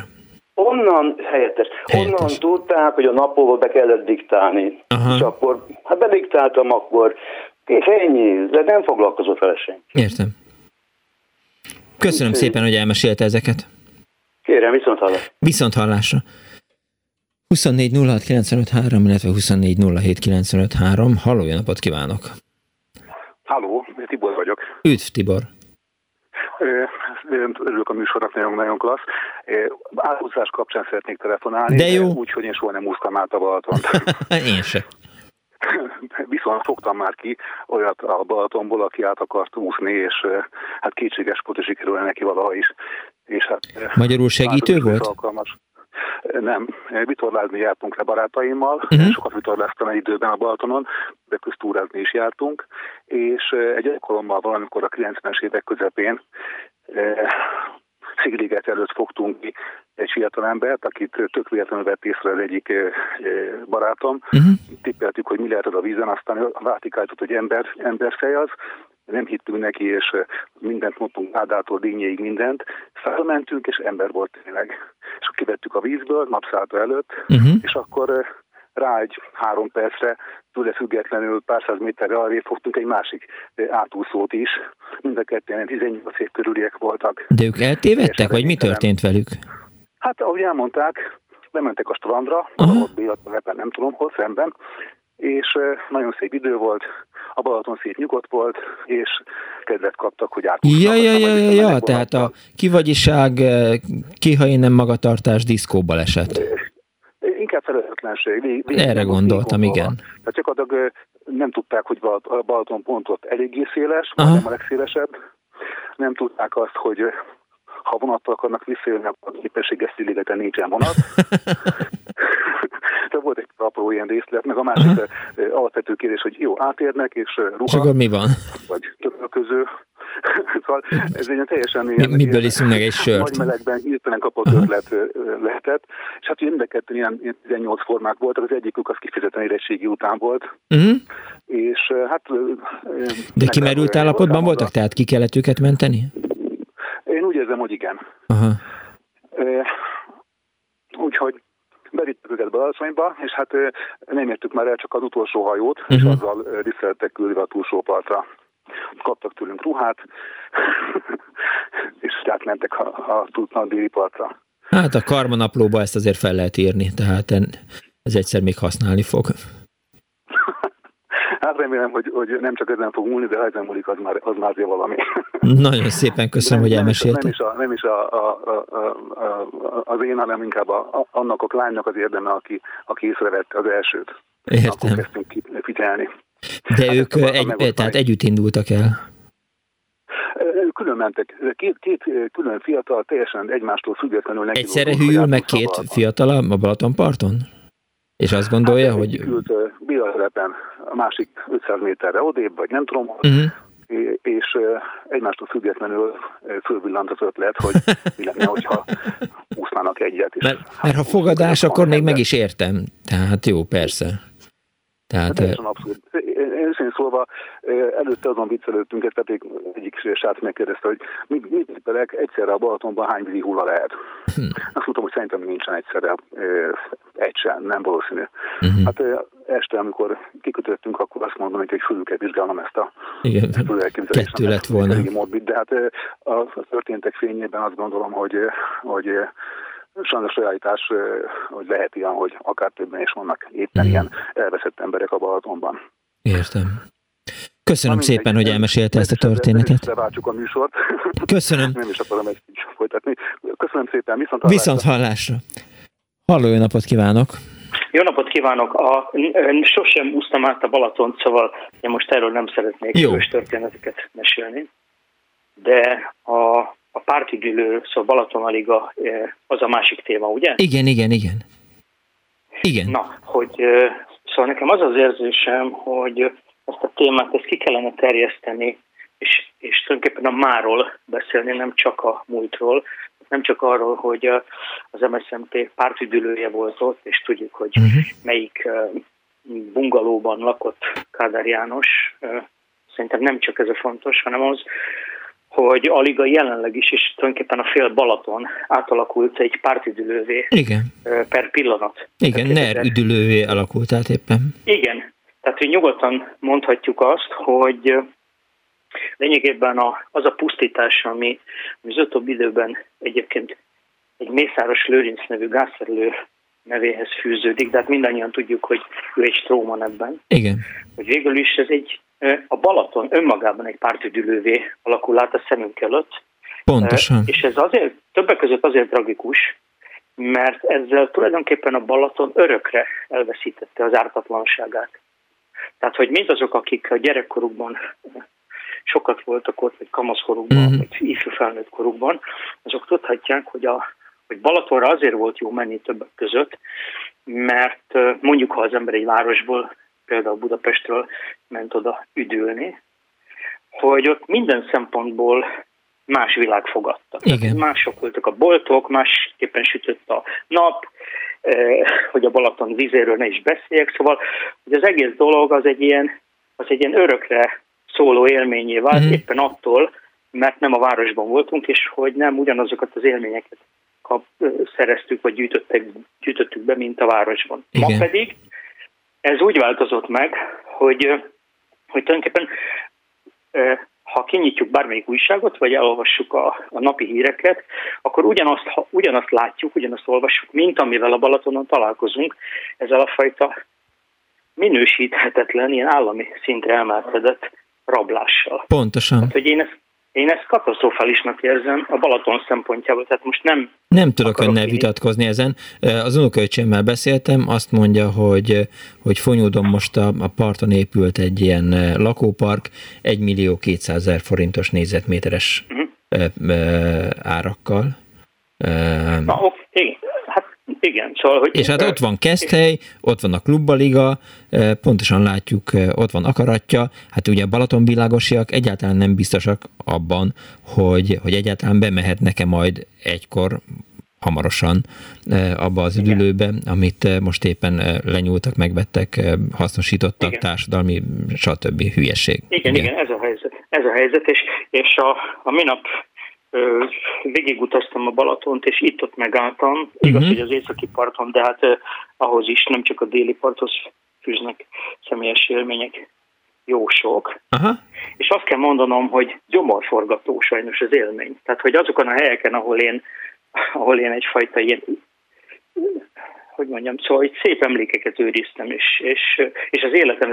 Onnan helyettes. helyettes. Onnan tudták, hogy a napolva be kellett diktálni. Aha. És akkor, hát bediktáltam akkor, és ennyi, de nem foglalkozott vele senki. Értem. Köszönöm Én szépen, hogy elmesélte ezeket. Kérem, viszont hallásra. Viszont hallásra. 24 06 illetve 24 07 Halló, jó napot kívánok! Halló, Tibor vagyok. Üdv, Tibor! Örülök a műsornak, nagyon-nagyon klassz. Áthúzás kapcsán szeretnék telefonálni, de jó. úgyhogy én soha nem úsztam át a Balatont. én se. Viszont fogtam már ki olyat a Balatonból, aki át akart úszni, és hát kétséges volt, és sikerülne neki valaha is. És hát, Magyarul segítő volt? Alkalmas. Nem, vitorlázni jártunk le barátaimmal, uh-huh. sokat vitorláztam egy időben a Balatonon, de köztúrázni is jártunk, és egy alkalommal valamikor a 90-es évek közepén Szigliget előtt fogtunk ki egy fiatal embert, akit tök véletlenül vett észre az egyik barátom. Uh-huh. Tippeltük, hogy mi lehet az a vízen, aztán váltikájtott, hogy ember, emberfej az, nem hittünk neki, és mindent mondtunk Ádától, Dényéig mindent. Felmentünk, és ember volt tényleg. És kivettük a vízből, napszállta előtt, uh-huh. és akkor rá egy három percre, tőle függetlenül pár száz méterre arra fogtunk egy másik átúszót is. Mind a kettően 18 év körüliek voltak. De ők eltévedtek, vagy mi történt velük? Hát, ahogy elmondták, bementek a strandra, ott Bélat, nem tudom, hol szemben, és nagyon szép idő volt, a Balaton szép nyugodt volt, és kedvet kaptak, hogy átúsznak. Ja, ja, ja, ja, ja, tehát a kivagyiság, kiha én nem magatartás diszkóba esett. Inkább felelőtlenség. Vég, vég, Erre gondoltam, igen. Tehát gyakorlatilag nem tudták, hogy a Balaton pontot eléggé széles, nem a legszélesebb. Nem tudták azt, hogy ha vonattal akarnak visszajönni, akkor a képességes szigeten nincsen vonat. De volt egy apró ilyen részlet, meg a másik uh-huh. alapvető kérdés, hogy jó, átérnek, és ruha. És akkor mi van? Vagy közül. szóval ez egy teljesen ilyen... Miből iszunk meg egy sört? Nagy melegben hirtelen kapott uh-huh. ötlet lehetett. És hát mind a ilyen, ilyen 18 formák voltak, az egyikük az kifejezetten érettségi után volt. Uh-huh. És hát... De kimerült állapotban voltak, tehát ki kellett őket menteni? Én úgy érzem, hogy igen. Uh-huh. Úgyhogy bevittük őket Balacsonyba, és hát nem értük már el csak az utolsó hajót, uh-huh. és azzal visszalettek küldve a túlsó partra. Kaptak tőlünk ruhát, és átmentek a, a, a déli partra. Hát a karmanaplóba ezt azért fel lehet írni, tehát ez egyszer még használni fog. Hát remélem, hogy, hogy nem csak ezen fog múlni, de ha ezen múlik, az már, az már valami. Nagyon szépen köszönöm, nem, hogy elmesélte. Nem is, a, nem is a, a, a, a, az én, hanem inkább a, annak a lánynak az érdeme, aki, aki észrevette az elsőt. Értem. Akkor kezdtünk figyelni. De hát ők egy, tehát együtt indultak el? Külön mentek. Két, két külön fiatal, teljesen egymástól függetlenül. Egyszerre hűl meg két fiatal a Balatonparton? És azt gondolja, hát, hogy... Ült Bilatelepen, a másik 500 méterre odébb, vagy nem tudom, uh-huh. és egymástól függetlenül fölvillant az ötlet, hogy mi lenne, hogyha úsznának egyet. Mert, mert ha fogadás, akkor még meg is értem. Tehát jó, persze. Tehát, hát abszolút. Őszintén szólva, előtte azon viccelődtünk, pedig egyik srác megkérdezte, hogy mit, mit tippelek, egyszerre a Balatonban hány vízi hulla lehet? Hm. Azt mondtam, hogy szerintem nincsen egyszerre egy sem, nem valószínű. Uh-huh. Hát este, amikor kikötöttünk, akkor azt mondom, hogy fölül kell vizsgálnom ezt a Igen, kettő lett volna. Morbid, de hát a történtek fényében azt gondolom, hogy, hogy sajnos realitás, hogy lehet ilyen, hogy akár többen is vannak éppen mm. ilyen elveszett emberek a Balatonban. Értem. Köszönöm Na, szépen, hogy elmesélte ezt a történetet. Leváltsuk a műsort. Köszönöm. Nem is akarom ezt így folytatni. Köszönöm szépen, viszont hallásra. Viszont hallásra. Halló, jó napot kívánok! Jó napot kívánok! A, sosem úsztam át a Balaton, szóval én most erről nem szeretnék jó. történeteket mesélni. De a a pártügyülő, szóval Balatonaliga eh, az a másik téma, ugye? Igen, igen, igen. Igen. Na, hogy eh, szóval nekem az az érzésem, hogy ezt a témát ezt ki kellene terjeszteni, és, és tulajdonképpen a máról beszélni, nem csak a múltról, nem csak arról, hogy az MSZMT pártüdülője volt ott, és tudjuk, hogy uh-huh. melyik bungalóban lakott Kádár János. Szerintem nem csak ez a fontos, hanem az, hogy a liga jelenleg is, és tulajdonképpen a fél Balaton átalakult egy pártüdülővé Igen. per pillanat. Igen, NER üdülővé alakult át éppen. Igen, tehát hogy nyugodtan mondhatjuk azt, hogy lényegében a, az a pusztítás, ami az utóbbi időben egyébként egy Mészáros Lőrinc nevű gázszerelő nevéhez fűződik, de hát mindannyian tudjuk, hogy ő egy stróman ebben. Igen. Hogy végül is ez egy a Balaton önmagában egy pártüdülővé alakul át a szemünk előtt. Pontosan. És ez azért, többek között azért tragikus, mert ezzel tulajdonképpen a Balaton örökre elveszítette az ártatlanságát. Tehát, hogy mindazok, akik a gyerekkorukban sokat voltak ott, vagy kamaszkorukban, mm-hmm. vagy ifjú felnőtt korukban, azok tudhatják, hogy, a, hogy Balatonra azért volt jó menni többek között, mert mondjuk, ha az ember egy városból például Budapestről ment oda üdülni, hogy ott minden szempontból más világ fogadta. Igen. Mások voltak a boltok, másképpen sütött a nap, eh, hogy a Balaton vizéről ne is beszéljek, szóval hogy az egész dolog az egy ilyen, az egy ilyen örökre szóló élményé vált, mm. éppen attól, mert nem a városban voltunk, és hogy nem ugyanazokat az élményeket kap, szereztük, vagy gyűjtöttük, gyűjtöttük be, mint a városban. Igen. Ma pedig ez úgy változott meg, hogy, hogy tulajdonképpen ha kinyitjuk bármelyik újságot, vagy elolvassuk a, a napi híreket, akkor ugyanazt, ha, ugyanazt látjuk, ugyanazt olvassuk, mint amivel a Balatonon találkozunk, ezzel a fajta minősíthetetlen, ilyen állami szintre emelkedett rablással. Pontosan. Hát, hogy én ezt én ezt katasztrofálisnak érzem a Balaton szempontjából, tehát most nem... Nem tudok önnel vitatkozni ezen. Az unokaöcsémmel beszéltem, azt mondja, hogy, hogy Fonyódon most a, a parton épült egy ilyen lakópark, 1 millió 200 ezer forintos négyzetméteres uh-huh. árakkal. Na, oké, igen, szóval, hogy... És hát ott van Keszthely, ott van a Klubbaliga, pontosan látjuk, ott van Akaratja, hát ugye a Balatonvilágosiak egyáltalán nem biztosak abban, hogy, hogy egyáltalán bemehetnek-e majd egykor hamarosan abba az üdülőbe, amit most éppen lenyúltak, megvettek, hasznosítottak, igen. társadalmi, stb. hülyeség. Igen, igen, igen, ez a helyzet. Ez a helyzet, és, és a, a minap végigutaztam a Balatont, és itt-ott megálltam. Uh-huh. Igaz, hogy az északi parton, de hát ahhoz is nem csak a déli parthoz fűznek személyes élmények jó sok. Uh-huh. És azt kell mondanom, hogy gyomorforgató sajnos az élmény. Tehát, hogy azokon a helyeken, ahol én, ahol én egyfajta ilyen hogy mondjam, szóval hogy szép emlékeket őriztem, és, és, és az életem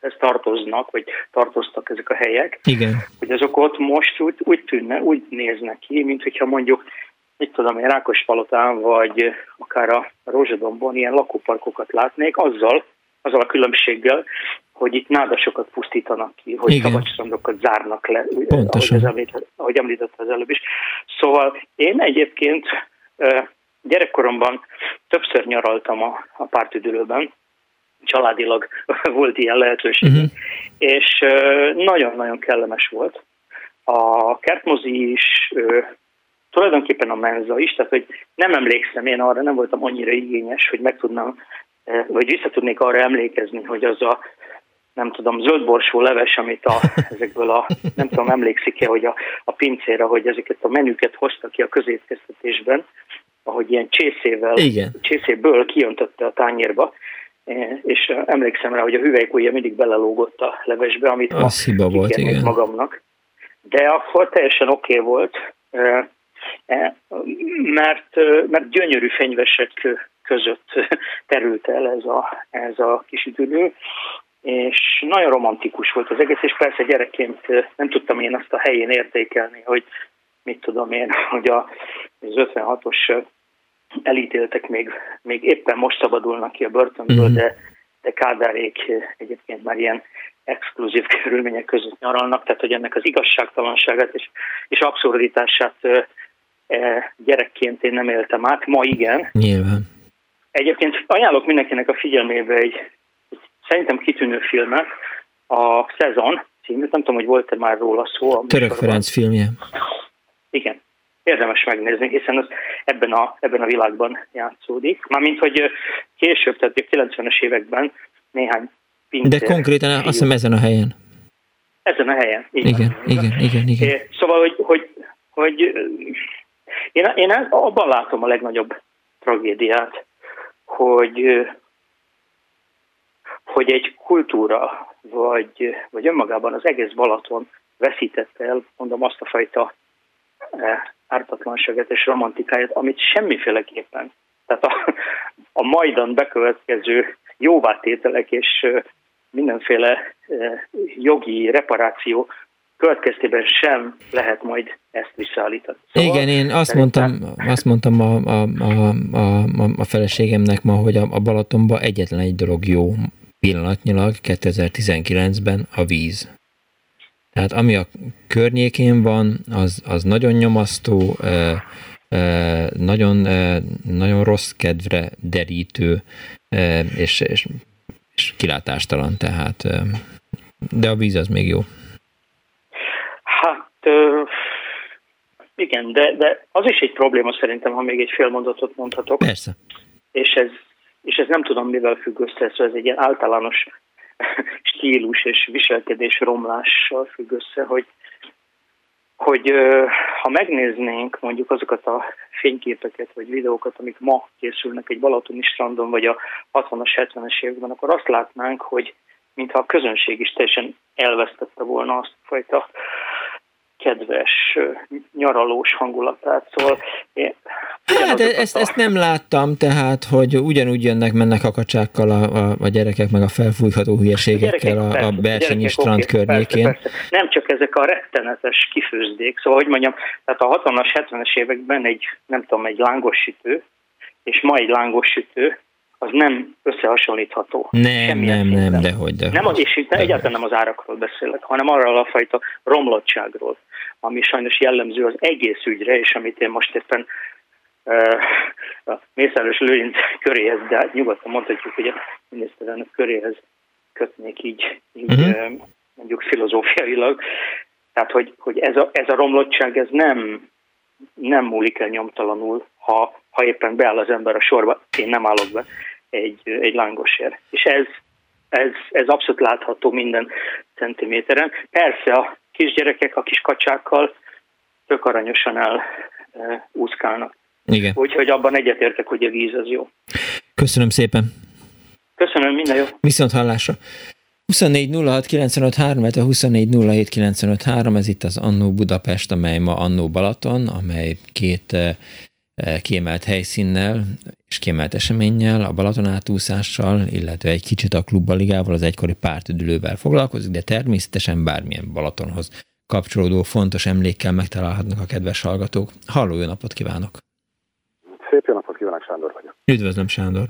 részévé tartoznak, vagy tartoztak ezek a helyek, Igen. hogy azok ott most úgy, úgy tűnne, úgy néznek ki, mint hogyha mondjuk mit tudom én, Rákospalotán, vagy akár a Rózsadombon ilyen lakóparkokat látnék, azzal, azzal a különbséggel, hogy itt nádasokat pusztítanak ki, hogy szabadstrandokat zárnak le, Pontosan. ahogy, említett, ahogy említett az előbb is. Szóval én egyébként gyerekkoromban többször nyaraltam a, a pártüdülőben, családilag volt ilyen lehetőség, uh-huh. és nagyon-nagyon kellemes volt. A kertmozi is, tulajdonképpen a menza is, tehát hogy nem emlékszem én arra, nem voltam annyira igényes, hogy meg tudnám, vagy vissza tudnék arra emlékezni, hogy az a nem tudom, zöldborsó leves, amit a, ezekből a, nem tudom, emlékszik-e, hogy a, a pincéra, hogy ezeket a menüket hoztak ki a közétkeztetésben, ahogy ilyen csészével, Igen. csészéből kijöntötte a tányérba, és emlékszem rá, hogy a hüvelykújja mindig belelógott a levesbe, amit az hiba volt, igen. magamnak. De akkor teljesen oké okay volt, mert, mert gyönyörű fenyvesek között terült el ez a, ez a kis üdülő, és nagyon romantikus volt az egész, és persze gyerekként nem tudtam én azt a helyén értékelni, hogy mit tudom én, hogy a, az 56-os elítéltek még, még éppen most szabadulnak ki a börtönből, mm-hmm. de, de Kádárék egyébként már ilyen exkluzív körülmények között nyaralnak, tehát hogy ennek az igazságtalanságát és, és abszurditását e, gyerekként én nem éltem át, ma igen. Nyilván. Egyébként ajánlok mindenkinek a figyelmébe egy, egy szerintem kitűnő filmet, a Szezon című, nem tudom, hogy volt-e már róla szó. Török Ferenc filmje. Igen, érdemes megnézni, hiszen az ebben a, ebben a világban játszódik. Mármint, hogy később, tehát a 90-es években néhány pincér. De konkrétan azt hiszem ezen a helyen. Ezen a helyen. Igen, igen, igen, igen, igen. Szóval, hogy, hogy, hogy én, én abban látom a legnagyobb tragédiát, hogy, hogy egy kultúra, vagy, vagy önmagában az egész Balaton veszítette el, mondom, azt a fajta ártatlanságát és romantikáját, amit semmiféleképpen, tehát a, a majdan bekövetkező jóvátételek és mindenféle jogi reparáció következtében sem lehet majd ezt visszaállítani. Szóval Igen, én azt mondtam, azt mondtam a, a, a, a, a feleségemnek ma, hogy a, a Balatonban egyetlen egy dolog jó pillanatnyilag 2019-ben a víz. Tehát ami a környékén van, az, az nagyon nyomasztó, nagyon, nagyon rossz kedvre derítő, és, és, és kilátástalan, tehát de a víz az még jó. Hát igen, de, de az is egy probléma szerintem, ha még egy fél mondatot mondhatok. Persze. És ez, és ez nem tudom, mivel függ össze, ez egy ilyen általános stílus és viselkedés romlással függ össze, hogy hogy ha megnéznénk mondjuk azokat a fényképeket vagy videókat, amik ma készülnek egy balatoni strandon vagy a 60-as, 70-es években, akkor azt látnánk, hogy mintha a közönség is teljesen elvesztette volna azt a fajta kedves, nyaralós hangulatát. Szóval én, hát ezt, ezt nem láttam, tehát, hogy ugyanúgy jönnek, mennek a kacsákkal a, a, a gyerekek, meg a felfújható hülyeségekkel a, a, Belsenyi strand okay, környékén. Persze, persze. Nem csak ezek a rettenetes kifőzdék, szóval, hogy mondjam, tehát a 60-as, 70-es években egy, nem tudom, egy lángos sütő, és ma egy lángos sütő, az nem összehasonlítható. Nem, nem, nem, dehogy, dehogy. Nem, és itt egyáltalán nem az árakról beszélek, hanem arról a fajta romlottságról, ami sajnos jellemző az egész ügyre, és amit én most éppen a Mészáros Lőrinc köréhez, de hát nyugodtan mondhatjuk, hogy a miniszterelnök köréhez kötnék így, így uh-huh. uh, mondjuk filozófiailag. Tehát, hogy, hogy ez, a, ez a romlottság, ez nem, nem múlik el nyomtalanul, ha, ha éppen beáll az ember a sorba, én nem állok be, egy, egy lángosért. És ez, ez, ez abszolút látható minden centiméteren. Persze a kisgyerekek a kis kacsákkal tök aranyosan el e, úszkálnak. Igen. Úgyhogy abban egyetértek, hogy a víz az jó. Köszönöm szépen. Köszönöm, minden jó. Viszont hallásra. 24 06 95 3, 24 ez itt az Annó Budapest, amely ma Annó Balaton, amely két e, e, kiemelt helyszínnel és kiemelt eseménnyel, a Balaton átúszással, illetve egy kicsit a klubbaligával, az egykori pártüdülővel foglalkozik, de természetesen bármilyen Balatonhoz kapcsolódó fontos emlékkel megtalálhatnak a kedves hallgatók. Halló, jó napot kívánok! Kívánok, Sándor vagyok. Üdvözlöm, Sándor!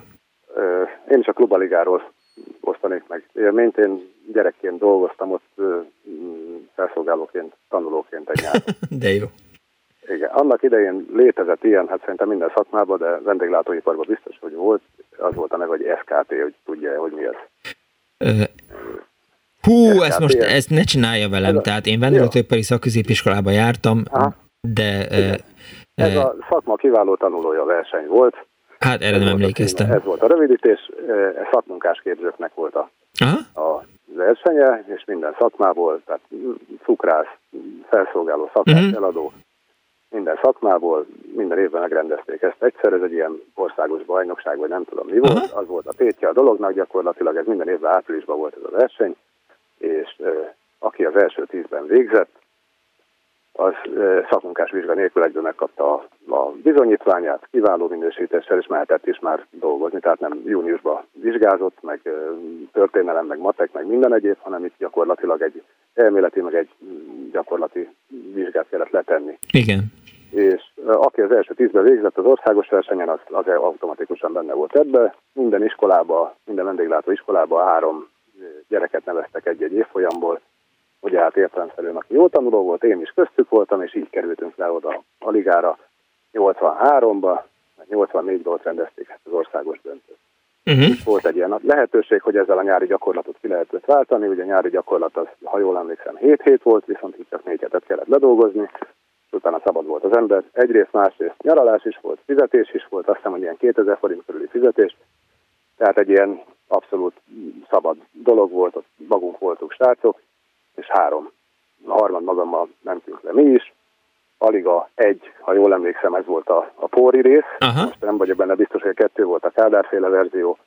Én is a klubbaligáról osztanék meg élményt. Én gyerekként dolgoztam ott felszolgálóként, tanulóként egy nyáron. De jó. Igen, annak idején létezett ilyen, hát szerintem minden szakmában, de vendéglátóiparban biztos, hogy volt, az volt a neve, hogy SKT, hogy tudja hogy mi ez. hú, SKT ezt most ezt ne csinálja velem, ez tehát én vendéglátóipari szakközépiskolába jártam, Aha. de... Igen. Ez a szakma kiváló tanulója verseny volt. Hát erre nem emlékeztem. Ez volt a rövidítés, szakmunkásképzőknek volt a, Aha. a versenye, és minden szakmából, tehát cukrász, felszolgáló, szakmász, uh-huh. eladó, minden szakmából, minden évben megrendezték ezt egyszer, ez egy ilyen országos bajnokság, vagy nem tudom mi volt, az volt a tétje a dolognak, gyakorlatilag ez minden évben áprilisban volt ez a verseny, és uh, aki az első tízben végzett, az szakmunkás vizsga nélkül egyből megkapta a, a bizonyítványát, kiváló minősítéssel, és mehetett is már dolgozni, tehát nem júniusban vizsgázott, meg történelem, meg matek, meg minden egyéb, hanem itt gyakorlatilag egy elméleti, meg egy gyakorlati vizsgát kellett letenni. Igen és aki az első tízben végzett az országos versenyen, az, az automatikusan benne volt ebbe. Minden iskolába, minden vendéglátó iskolába három gyereket neveztek egy-egy évfolyamból, ugye hát értelemszerűen, aki jó tanuló volt, én is köztük voltam, és így kerültünk le oda a ligára 83-ba, 84-ben ott rendezték ezt az országos döntőt. Uh-huh. Volt egy ilyen lehetőség, hogy ezzel a nyári gyakorlatot ki lehetett váltani, ugye a nyári gyakorlat az, ha jól emlékszem, 7 hét volt, viszont itt csak 4 hetet kellett ledolgozni, utána szabad volt az ember. Egyrészt, másrészt nyaralás is volt, fizetés is volt, azt hiszem, hogy ilyen 2000 forint körüli fizetés. Tehát egy ilyen abszolút szabad dolog volt, ott magunk voltunk srácok, és három. A harmad magammal mentünk le mi is. Aliga egy, ha jól emlékszem, ez volt a, a póri rész. Aha. Most nem vagyok benne biztos, hogy a kettő volt a kádárféle verzió,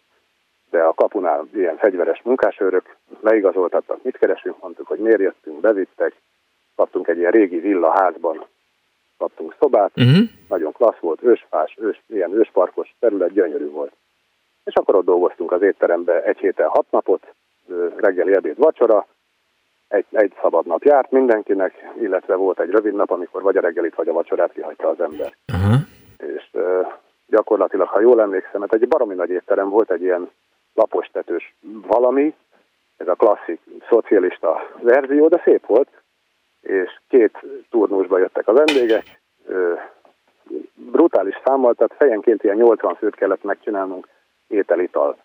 de a kapunál ilyen fegyveres munkásőrök leigazoltattak, mit keresünk, mondtuk, hogy miért jöttünk, bevittek, kaptunk egy ilyen régi villa házban, kaptunk szobát, uh-huh. nagyon klassz volt, ősfás, ős, ilyen ősparkos terület, gyönyörű volt. És akkor ott dolgoztunk az étterembe egy héten hat napot, reggeli, ebéd, vacsora, egy, egy szabad nap járt mindenkinek, illetve volt egy rövid nap, amikor vagy a reggelit, vagy a vacsorát kihagyta az ember. Uh-huh. És uh, gyakorlatilag, ha jól emlékszem, mert egy baromi nagy étterem volt, egy ilyen lapos tetős valami, ez a klasszik szocialista verzió, de szép volt, és két turnusba jöttek a vendégek, brutális számmal, tehát fejenként ilyen 80 főt kellett megcsinálnunk ételital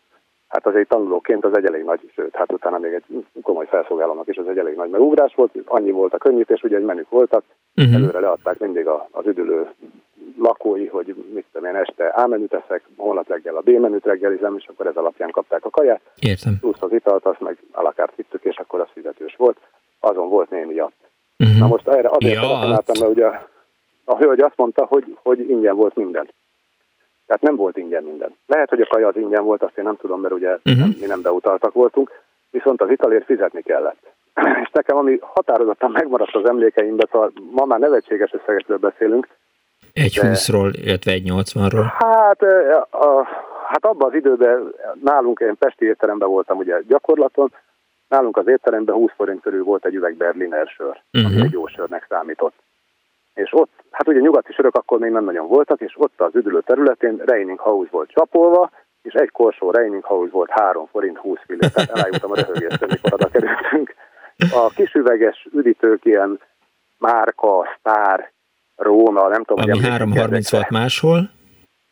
hát azért tanulóként az egy elég nagy, sőt, hát utána még egy komoly felszolgálónak is az egy elég nagy megugrás volt, annyi volt a könnyítés, ugye egy menük voltak, uh-huh. előre leadták mindig a, az üdülő lakói, hogy mit tudom én, este A menüt eszek, holnap reggel a B menüt reggelizem, és akkor ez alapján kapták a kaját. Értem. Plusz az italt, azt meg alakárt vittük, és akkor az fizetős volt. Azon volt némi jatt. Uh-huh. Na most erre azért telefonáltam, mert ugye a hölgy azt mondta, hogy, hogy ingyen volt minden. Tehát nem volt ingyen minden. Lehet, hogy a kaja az ingyen volt, azt én nem tudom, mert ugye uh-huh. nem, mi nem beutaltak voltunk, viszont az italért fizetni kellett. És nekem, ami határozottan megmaradt az emlékeimben, ma már nevetséges összegekről beszélünk, egy de, 20-ról, illetve egy 80-ról? Hát, a, hát abban az időben nálunk, én Pesti étteremben voltam ugye gyakorlaton, nálunk az étteremben 20 forint körül volt egy üveg Berliner sör, uh-huh. ami mhm. egy jó sörnek számított. És ott, hát ugye nyugati sörök akkor még nem nagyon voltak, és ott az üdülő területén Reining House volt csapolva, és egy korsó Reining House volt 3 forint 20 fillért, tehát elájultam a röhögéstől, mikor oda kerültünk. A kisüveges üdítők ilyen márka, sztár, Róna, nem tudom. Ami 3.30 volt máshol?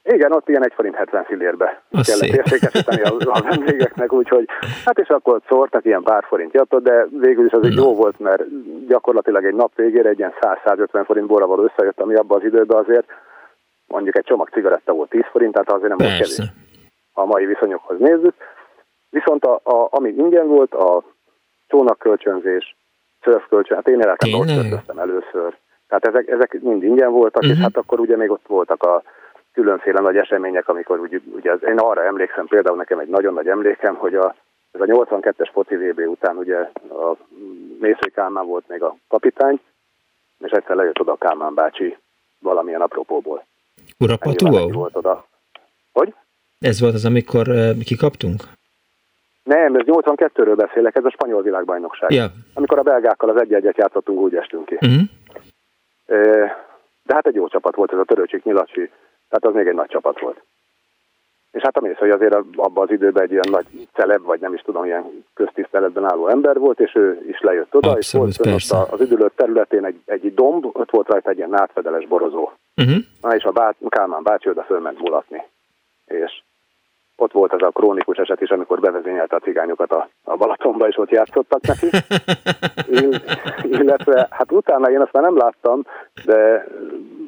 Igen, ott ilyen 1 forint 70 fillérbe Az kellett szép. értékesíteni a, a vendégeknek, úgyhogy hát és akkor szórtak ilyen pár forint jatot, de végül is az egy jó volt, mert gyakorlatilag egy nap végére egy ilyen 100-150 forint borra való összejött, ami abban az időben azért mondjuk egy csomag cigaretta volt 10 forint, tehát azért nem Persze. volt kevés. A mai viszonyokhoz nézzük. Viszont a, a, ami ingyen volt, a csónakkölcsönzés, szörfkölcsön, hát én életemben ott először tehát ezek, ezek mind ingyen voltak, uh-huh. és mhm. hát akkor ugye még ott voltak a különféle nagy események, amikor ugye, ugye az, én arra emlékszem, például nekem egy nagyon nagy emlékem, hogy a, ez a 82-es foci VB után ugye a Mészői Kálmán volt még a kapitány, és egyszer lejött oda a Kálmán bácsi valamilyen apropóból. Urapatuó? volt oda. Hogy? Ez volt az, amikor uh, kikaptunk? Nem, ez 82-ről beszélek, ez a spanyol világbajnokság. Ja. Amikor a belgákkal az egy-egyet játszottunk, úgy estünk ki. Uh-huh. De hát egy jó csapat volt ez a Törőcsik Nyilacsi, tehát az még egy nagy csapat volt. És hát amész, hogy azért abban az időben egy ilyen nagy celeb, vagy nem is tudom, ilyen köztiszteletben álló ember volt, és ő is lejött oda, Abszolút, és volt ott az üdülőt területén egy, egy domb, ott volt rajta egy ilyen nátfedeles borozó. Uh-huh. Na és a bát, Kálmán bácsi oda fölment mulatni. És ott volt az a krónikus eset is, amikor bevezényelte a cigányokat a, a Balatonba, és ott játszottak neki. Ill, illetve, hát utána én azt már nem láttam, de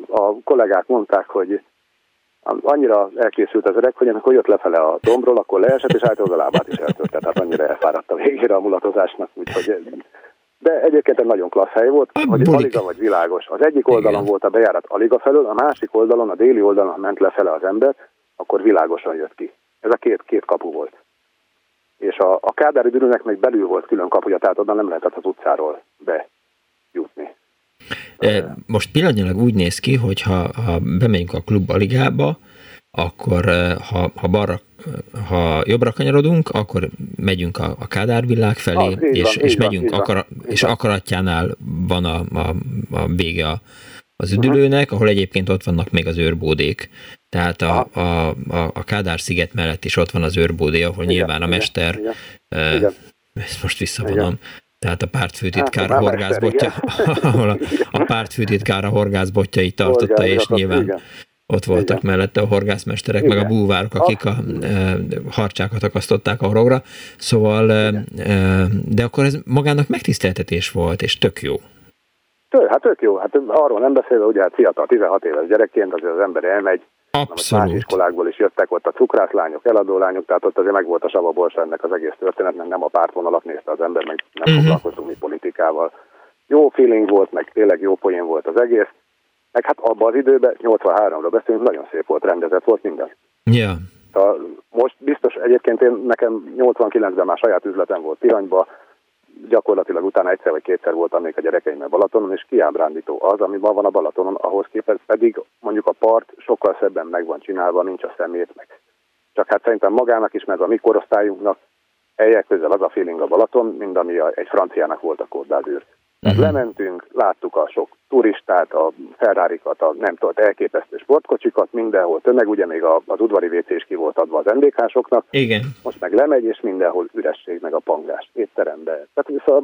a kollégák mondták, hogy annyira elkészült az öreg, hogy amikor jött lefele a dombról, akkor leesett, és általában a lábát is eltörte, tehát annyira elfáradt a végére a mulatozásnak, úgyhogy de egyébként egy nagyon klassz hely volt, hogy Bulik. Aliga vagy világos. Az egyik oldalon Igen. volt a bejárat Aliga felől, a másik oldalon, a déli oldalon, ment lefele az ember, akkor világosan jött ki. Ez a két, két kapu volt. És a, a Kádári Dürőnek meg belül volt külön kapuja, tehát oda nem lehetett az utcáról bejutni. Most pillanatnyilag úgy néz ki, hogy ha, ha bemegyünk a klubba ligába, akkor ha, ha balra ha jobbra kanyarodunk, akkor megyünk a, a Kádár világ felé, ah, és, van, és megyünk, van, akara, és akaratjánál van a, a, a vége a, az üdülőnek, uh-huh. ahol egyébként ott vannak még az őrbódék. Tehát a, a, a, a Kádár-sziget mellett is ott van az őrbódé, ahol igen, nyilván a mester, igen, igen. ezt most visszavonom, igen. Tehát a pártfőtitkár hát, horgászbotja, ahol a, a pártfőtitkár a horgászbotjait tartotta, Horgász, és nyilván igen. ott voltak igen. mellette a horgászmesterek, igen. meg a búvárok, akik a e, harcsákat akasztották a horogra, szóval, e, de akkor ez magának megtiszteltetés volt, és tök jó. Hát tök jó, hát arról nem beszélve, ugye hát fiatal, 16 éves gyerekként azért az ember elmegy, Abszolút. Más iskolákból is jöttek ott a cukrászlányok, eladólányok, tehát ott azért meg volt a savaborsa ennek az egész történetnek, nem a pártvonalat nézte az ember, meg nem uh-huh. foglalkoztunk mi politikával. Jó feeling volt, meg tényleg jó poén volt az egész, meg hát abban az időben, 83-ra beszélünk, nagyon szép volt, rendezett volt minden. Yeah. most biztos egyébként én nekem 89-ben már saját üzletem volt Tiranyba, gyakorlatilag utána egyszer vagy kétszer voltam még a gyerekeimmel Balatonon, és kiábrándító az, ami ma van a Balatonon, ahhoz képest pedig mondjuk a part sokkal szebben meg van csinálva, nincs a szemét meg. Csak hát szerintem magának is, meg a mi korosztályunknak helyek közel az a feeling a Balaton, mint ami egy franciának volt a Côte Uh-huh. Lementünk, láttuk a sok turistát, a ferrari a nem tudom, elképesztő sportkocsikat, mindenhol tömeg, ugye még az udvari WC is ki volt adva az NDK-soknak. Igen. Most meg lemegy, és mindenhol üresség, meg a pangás étterembe. Tehát vissza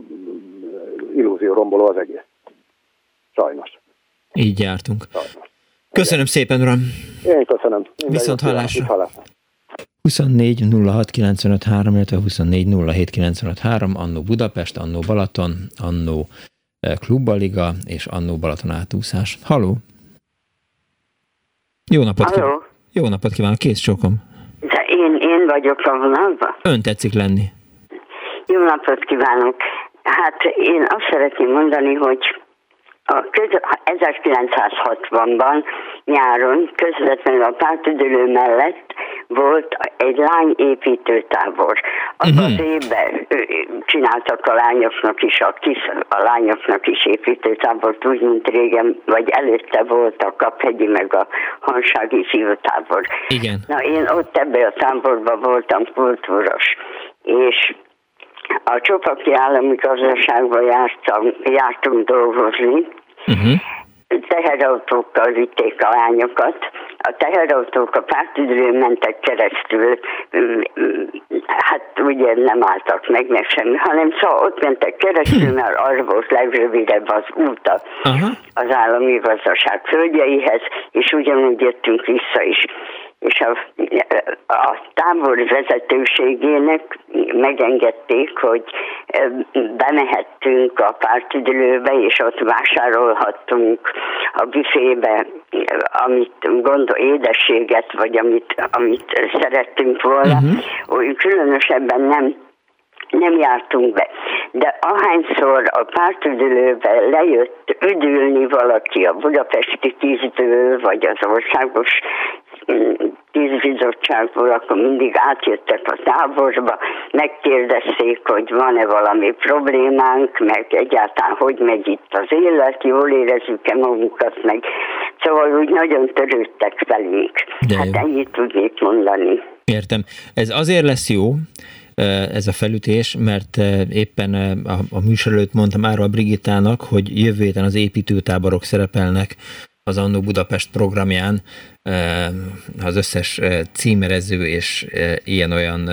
illúzió romboló az egész. Sajnos. Így jártunk. Sajnos. Köszönöm szépen, uram. Én köszönöm. Minden Viszont hallásra. hallásra. 24 06 95 3, illetve 24 07 95 3, annó Budapest, annó Balaton, annó eh, Klubbaliga és annó Balaton átúszás. Haló! Jó napot Halló. kívánok! Jó napot kívánok, kész sokom. De én, én vagyok a vonalban. Ön tetszik lenni. Jó napot kívánok! Hát én azt szeretném mondani, hogy a 1960-ban nyáron közvetlenül a pártüdülő mellett volt egy lányépítőtábor. Abban uh-huh. az évben csináltak a lányoknak is, a, kis, a lányoknak is építőtábort, úgy, mint régen, vagy előtte volt a Kaphegyi, meg a Hansági fiútábor. Igen. Na én ott ebbe a táborban voltam kultúros, és a Csopaki Állami Gazdaságban jártam, jártunk dolgozni, uh-huh. teherautókkal vitték a lányokat. A teherautók a pártüdőn mentek keresztül, hát ugye nem álltak meg, meg semmi, hanem szóval ott mentek keresztül, mert az volt legrövidebb az út uh-huh. az állami gazdaság földjeihez, és ugyanúgy jöttünk vissza is és a, a tábor vezetőségének megengedték, hogy bemehettünk a pártüdülőbe, és ott vásárolhattunk a büfébe, amit gondol, édességet, vagy amit, amit szerettünk volna. Uh-huh. Különösebben nem nem jártunk be. De ahányszor a pártüdülőbe lejött üdülni valaki a budapesti tízből, vagy az országos tízbizottságból, akkor mindig átjöttek a táborba, megkérdezték, hogy van-e valami problémánk, meg egyáltalán hogy megy itt az élet, jól érezzük-e magunkat, meg szóval úgy nagyon törődtek velünk. De hát ennyit tudnék mondani. Értem. Ez azért lesz jó, ez a felütés, mert éppen a, a műsor előtt mondtam arra a Brigittának, hogy jövő héten az építőtáborok szerepelnek az Annó Budapest programján az összes címerező és ilyen-olyan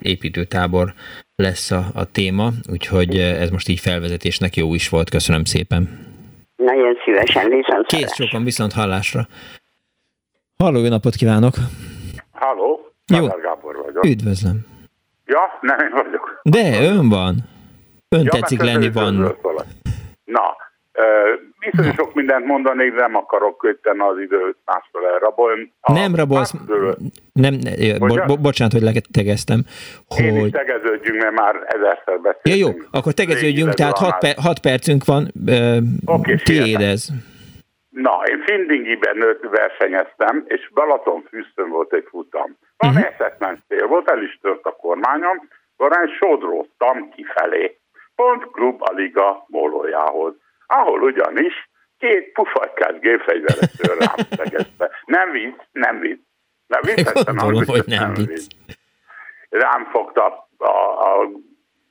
építőtábor lesz a, a téma, úgyhogy ez most így felvezetésnek jó is volt. Köszönöm szépen. Nagyon szívesen, viszont Kész sokan viszont hallásra. Halló, jó napot kívánok! Halló, jó. Gábor vagyok. Üdvözlöm. Ja, nem én vagyok. De, ön van. Ön ja, tetszik lenni, van. Na, Viszonylag sok mindent mondanék, nem akarok kötni az időt máshol elrabolni. Nem rabolsz, nem, bo, bo, bocsánat, hogy letegeztem. Hogy... Én is tegeződjünk, mert már ezerszer beszéltünk. Ja, jó, akkor tegeződjünk, tehát 6 per, hat percünk van, okay, tiéd ez. Na, én Findingiben nőtt versenyeztem, és Balatonfüsztön volt egy futam. Van uh-huh. eszetlen szél volt, el is tört a kormányom, korán sodróztam kifelé. Pont klub a liga mólójához ahol ugyanis két pufajkás gépfegyveresről rám szegezte. Nem vicc, nem vicc. Nem vicc, Gondolom, hogy nem, vicc. Rám fogta a, a,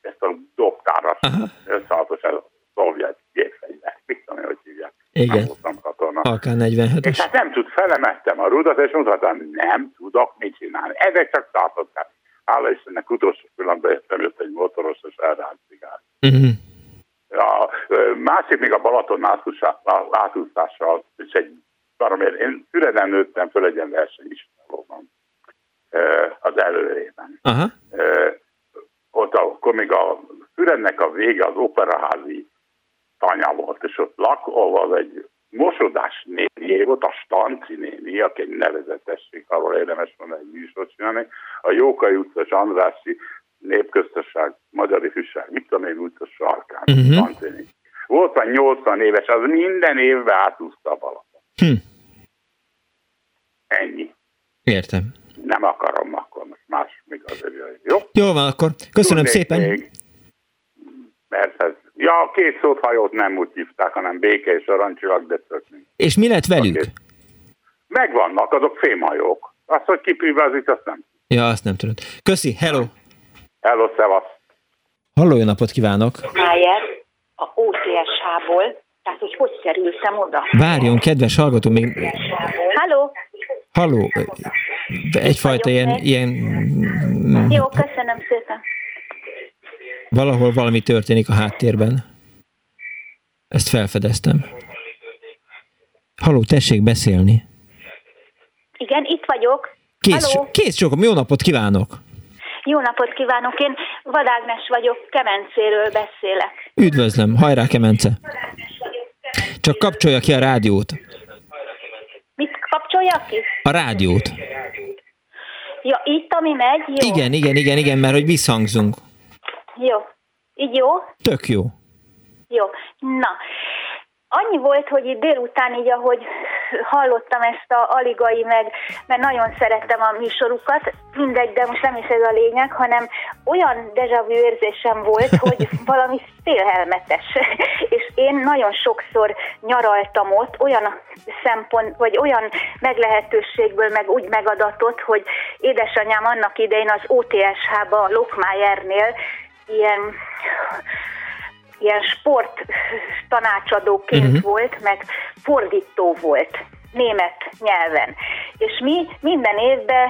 ezt a dobtárat, összehatos a szovjet gépfegyver. Mit tudom, hogy hívják. Igen. Nem voltam katona. AK-47-es. És hát nem tud, felemettem a rudat, és mondhatom, nem tudok mit csinálni. Ezek csak tartották. Hála Istennek utolsó pillanatban jöttem, jött egy motoros, és elránt cigár. Uh-huh. A másik még a Balaton átúszással, és egy valamiért én Füreden nőttem föl egy ilyen versenyiskolóban az előrében. Aha. Ott akkor még a Fürednek a vége az operaházi tanya volt, és ott lakóval egy mosodás néni volt, a Stanci néni, aki egy nevezetesség, arról érdemes volna egy műsort csinálni, a Jókai utcas Andrási népköztesség, magyar ifjúság, mit tudom én, úgy a sarkán. Uh-huh. Volt a 80 éves, az minden évben átúszta a Balaton. Hm. Ennyi. Értem. Nem akarom akkor most más, még azért jó? Jó van, akkor köszönöm Tudnék szépen. Még, ja, két szót hajót nem úgy hívták, hanem béke és arancsilag, de tök És mi lett velük? Megvannak, azok fémhajók. Azt, hogy kiprivázik, azt nem. Ja, azt nem tudod. Köszi, hello! Hello, szevasz! Halló, jó napot kívánok! Májer, a OTSH-ból, tehát hogy hogy kerültem oda? Várjon, kedves hallgató, még... Halló! Halló! Egyfajta ilyen, ilyen... Jó, köszönöm szépen. Valahol valami történik a háttérben. Ezt felfedeztem. Halló, tessék beszélni. Igen, itt vagyok. Kész, kész sokom, jó napot kívánok! Jó napot kívánok, én Vadágnes vagyok, Kemencéről beszélek. Üdvözlöm, hajrá Kemence! Csak kapcsolja ki a rádiót. Mit kapcsolja ki? A rádiót. Ja, itt, ami megy, jó? Igen, igen, igen, igen, mert hogy visszhangzunk. Jó. Így jó? Tök jó. Jó. Na, annyi volt, hogy itt délután így, ahogy hallottam ezt a aligai meg, mert nagyon szerettem a műsorukat, mindegy, de most nem is ez a lényeg, hanem olyan vu érzésem volt, hogy valami félhelmetes. És én nagyon sokszor nyaraltam ott, olyan szempont, vagy olyan meglehetőségből meg úgy megadatott, hogy édesanyám annak idején az OTSH-ba, Lokmájernél ilyen ilyen sport tanácsadóként uh-huh. volt, meg fordító volt német nyelven. És mi minden évben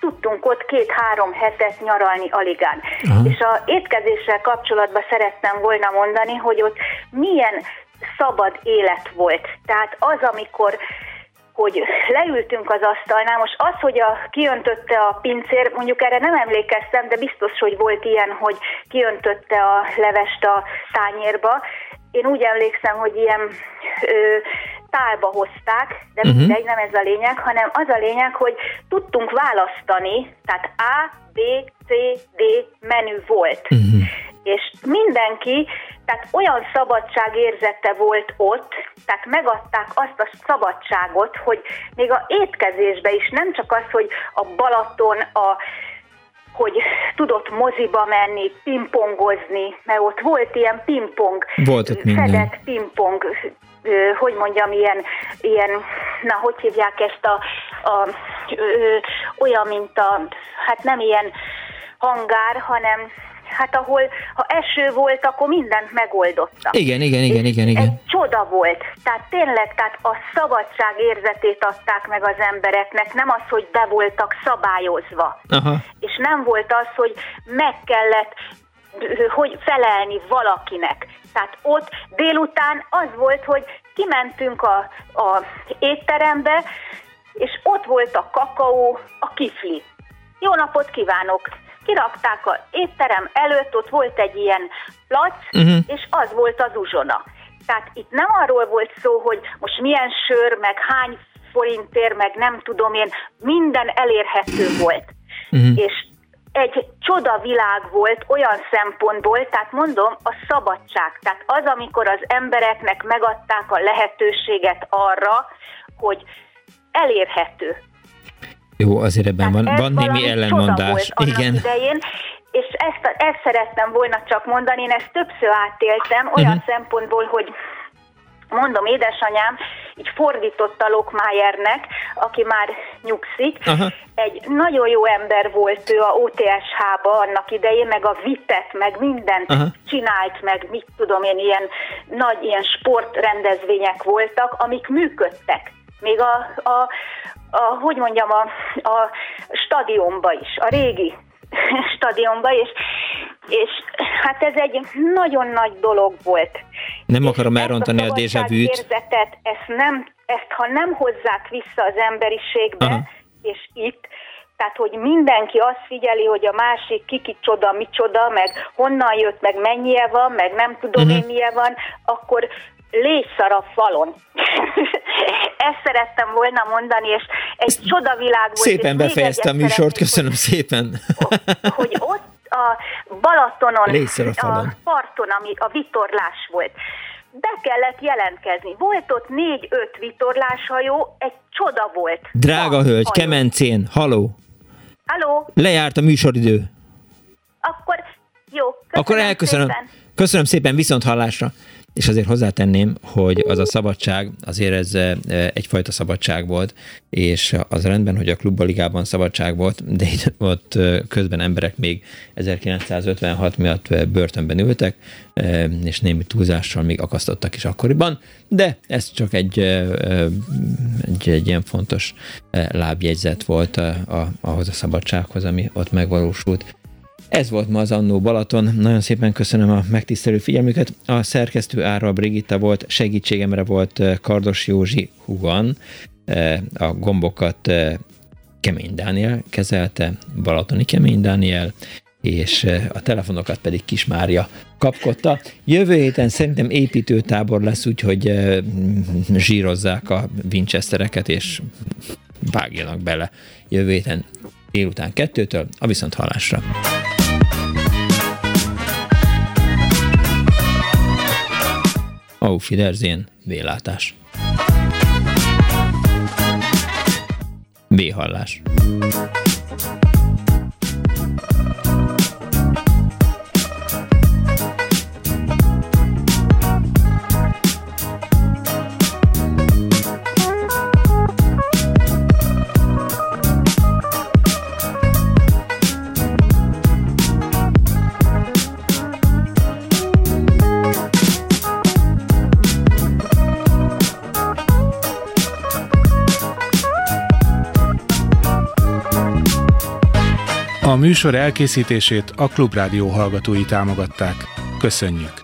tudtunk ott két-három hetet nyaralni aligán. Uh-huh. És a étkezéssel kapcsolatban szerettem volna mondani, hogy ott milyen szabad élet volt. Tehát az, amikor hogy leültünk az asztalnál, most az, hogy a, kiöntötte a pincér, mondjuk erre nem emlékeztem, de biztos, hogy volt ilyen, hogy kiöntötte a levest a tányérba. Én úgy emlékszem, hogy ilyen ö, tálba hozták, de uh-huh. mindegy, nem ez a lényeg, hanem az a lényeg, hogy tudtunk választani, tehát A, B, C, D menü volt. Uh-huh. És mindenki, tehát olyan szabadság érzete volt ott, tehát megadták azt a szabadságot, hogy még a étkezésbe is nem csak az, hogy a Balaton, a hogy tudott moziba menni, pingpongozni, mert ott volt ilyen pingpong, volt ott fedett pingpong, hogy mondjam, ilyen, ilyen, na, hogy hívják ezt a, a ö, olyan, mint a, hát nem ilyen hangár, hanem hát ahol ha eső volt, akkor mindent megoldotta. Igen, igen, igen, igen, igen. Egy csoda volt. Tehát tényleg, tehát a szabadság érzetét adták meg az embereknek, nem az, hogy be voltak szabályozva. Aha. És nem volt az, hogy meg kellett hogy felelni valakinek. Tehát ott délután az volt, hogy kimentünk a, a étterembe, és ott volt a kakaó, a kifli. Jó napot kívánok! Kirakták az étterem előtt, ott volt egy ilyen plac, uh-huh. és az volt az uzsona. Tehát itt nem arról volt szó, hogy most milyen sör, meg hány forintért, meg nem tudom én, minden elérhető volt. Uh-huh. És egy csoda világ volt olyan szempontból, tehát mondom, a szabadság. Tehát az, amikor az embereknek megadták a lehetőséget arra, hogy elérhető. Jó, azért ebben van, van némi ellenmondás. Igen. Idején, és ezt, ezt szerettem volna csak mondani, én ezt többször átéltem, olyan uh-huh. szempontból, hogy mondom, édesanyám így fordított a Lokmájernek, aki már nyugszik. Aha. Egy nagyon jó ember volt ő a OTSH-ba annak idején, meg a vitet, meg mindent Aha. csinált, meg mit tudom én, ilyen nagy ilyen sportrendezvények voltak, amik működtek. Még a, a, a hogy mondjam, a, a stadionba is, a régi stadionba, és, és hát ez egy nagyon nagy dolog volt. Nem akarom elrontani a, déjavűt. Érzetet, ezt, nem, ezt ha nem hozzák vissza az emberiségbe, Aha. és itt, tehát, hogy mindenki azt figyeli, hogy a másik kiki csoda, micsoda, meg honnan jött, meg mennyie van, meg nem tudom uh-huh. én milyen van, akkor légyszar a falon. Ezt szerettem volna mondani, és egy csodavilág volt. Szépen befejezte a műsort, köszönöm szépen. hogy ott a Balatonon, a, a parton, ami a vitorlás volt, be kellett jelentkezni. Volt ott négy-öt vitorláshajó, egy csoda volt. Drága a hölgy, hajó. Kemencén, haló. Haló. Lejárt a műsoridő. Akkor jó, köszönöm Akkor elköszönöm. Szépen. Köszönöm szépen, viszont hallásra. És azért hozzátenném, hogy az a szabadság, azért ez e, egyfajta szabadság volt, és az rendben, hogy a klubbaligában szabadság volt, de itt ott e, közben emberek még 1956 miatt börtönben ültek, és némi túlzással még akasztottak is akkoriban, de ez csak egy, egy, egy ilyen fontos lábjegyzet volt a, a, ahhoz a szabadsághoz, ami ott megvalósult. Ez volt ma az Annó Balaton. Nagyon szépen köszönöm a megtisztelő figyelmüket. A szerkesztő Ára Brigitta volt, segítségemre volt eh, Kardos Józsi Hugan, eh, a gombokat eh, Kemény Dániel kezelte, Balatoni Kemény Dániel, és a telefonokat pedig Kis Mária kapkodta. Jövő héten szerintem építőtábor lesz, úgyhogy zsírozzák a Winchestereket, és vágjanak bele jövő héten délután kettőtől, a viszont hallásra. Auf Wiedersehen, vélátás. V-hallás. A műsor elkészítését a Klubrádió hallgatói támogatták. Köszönjük!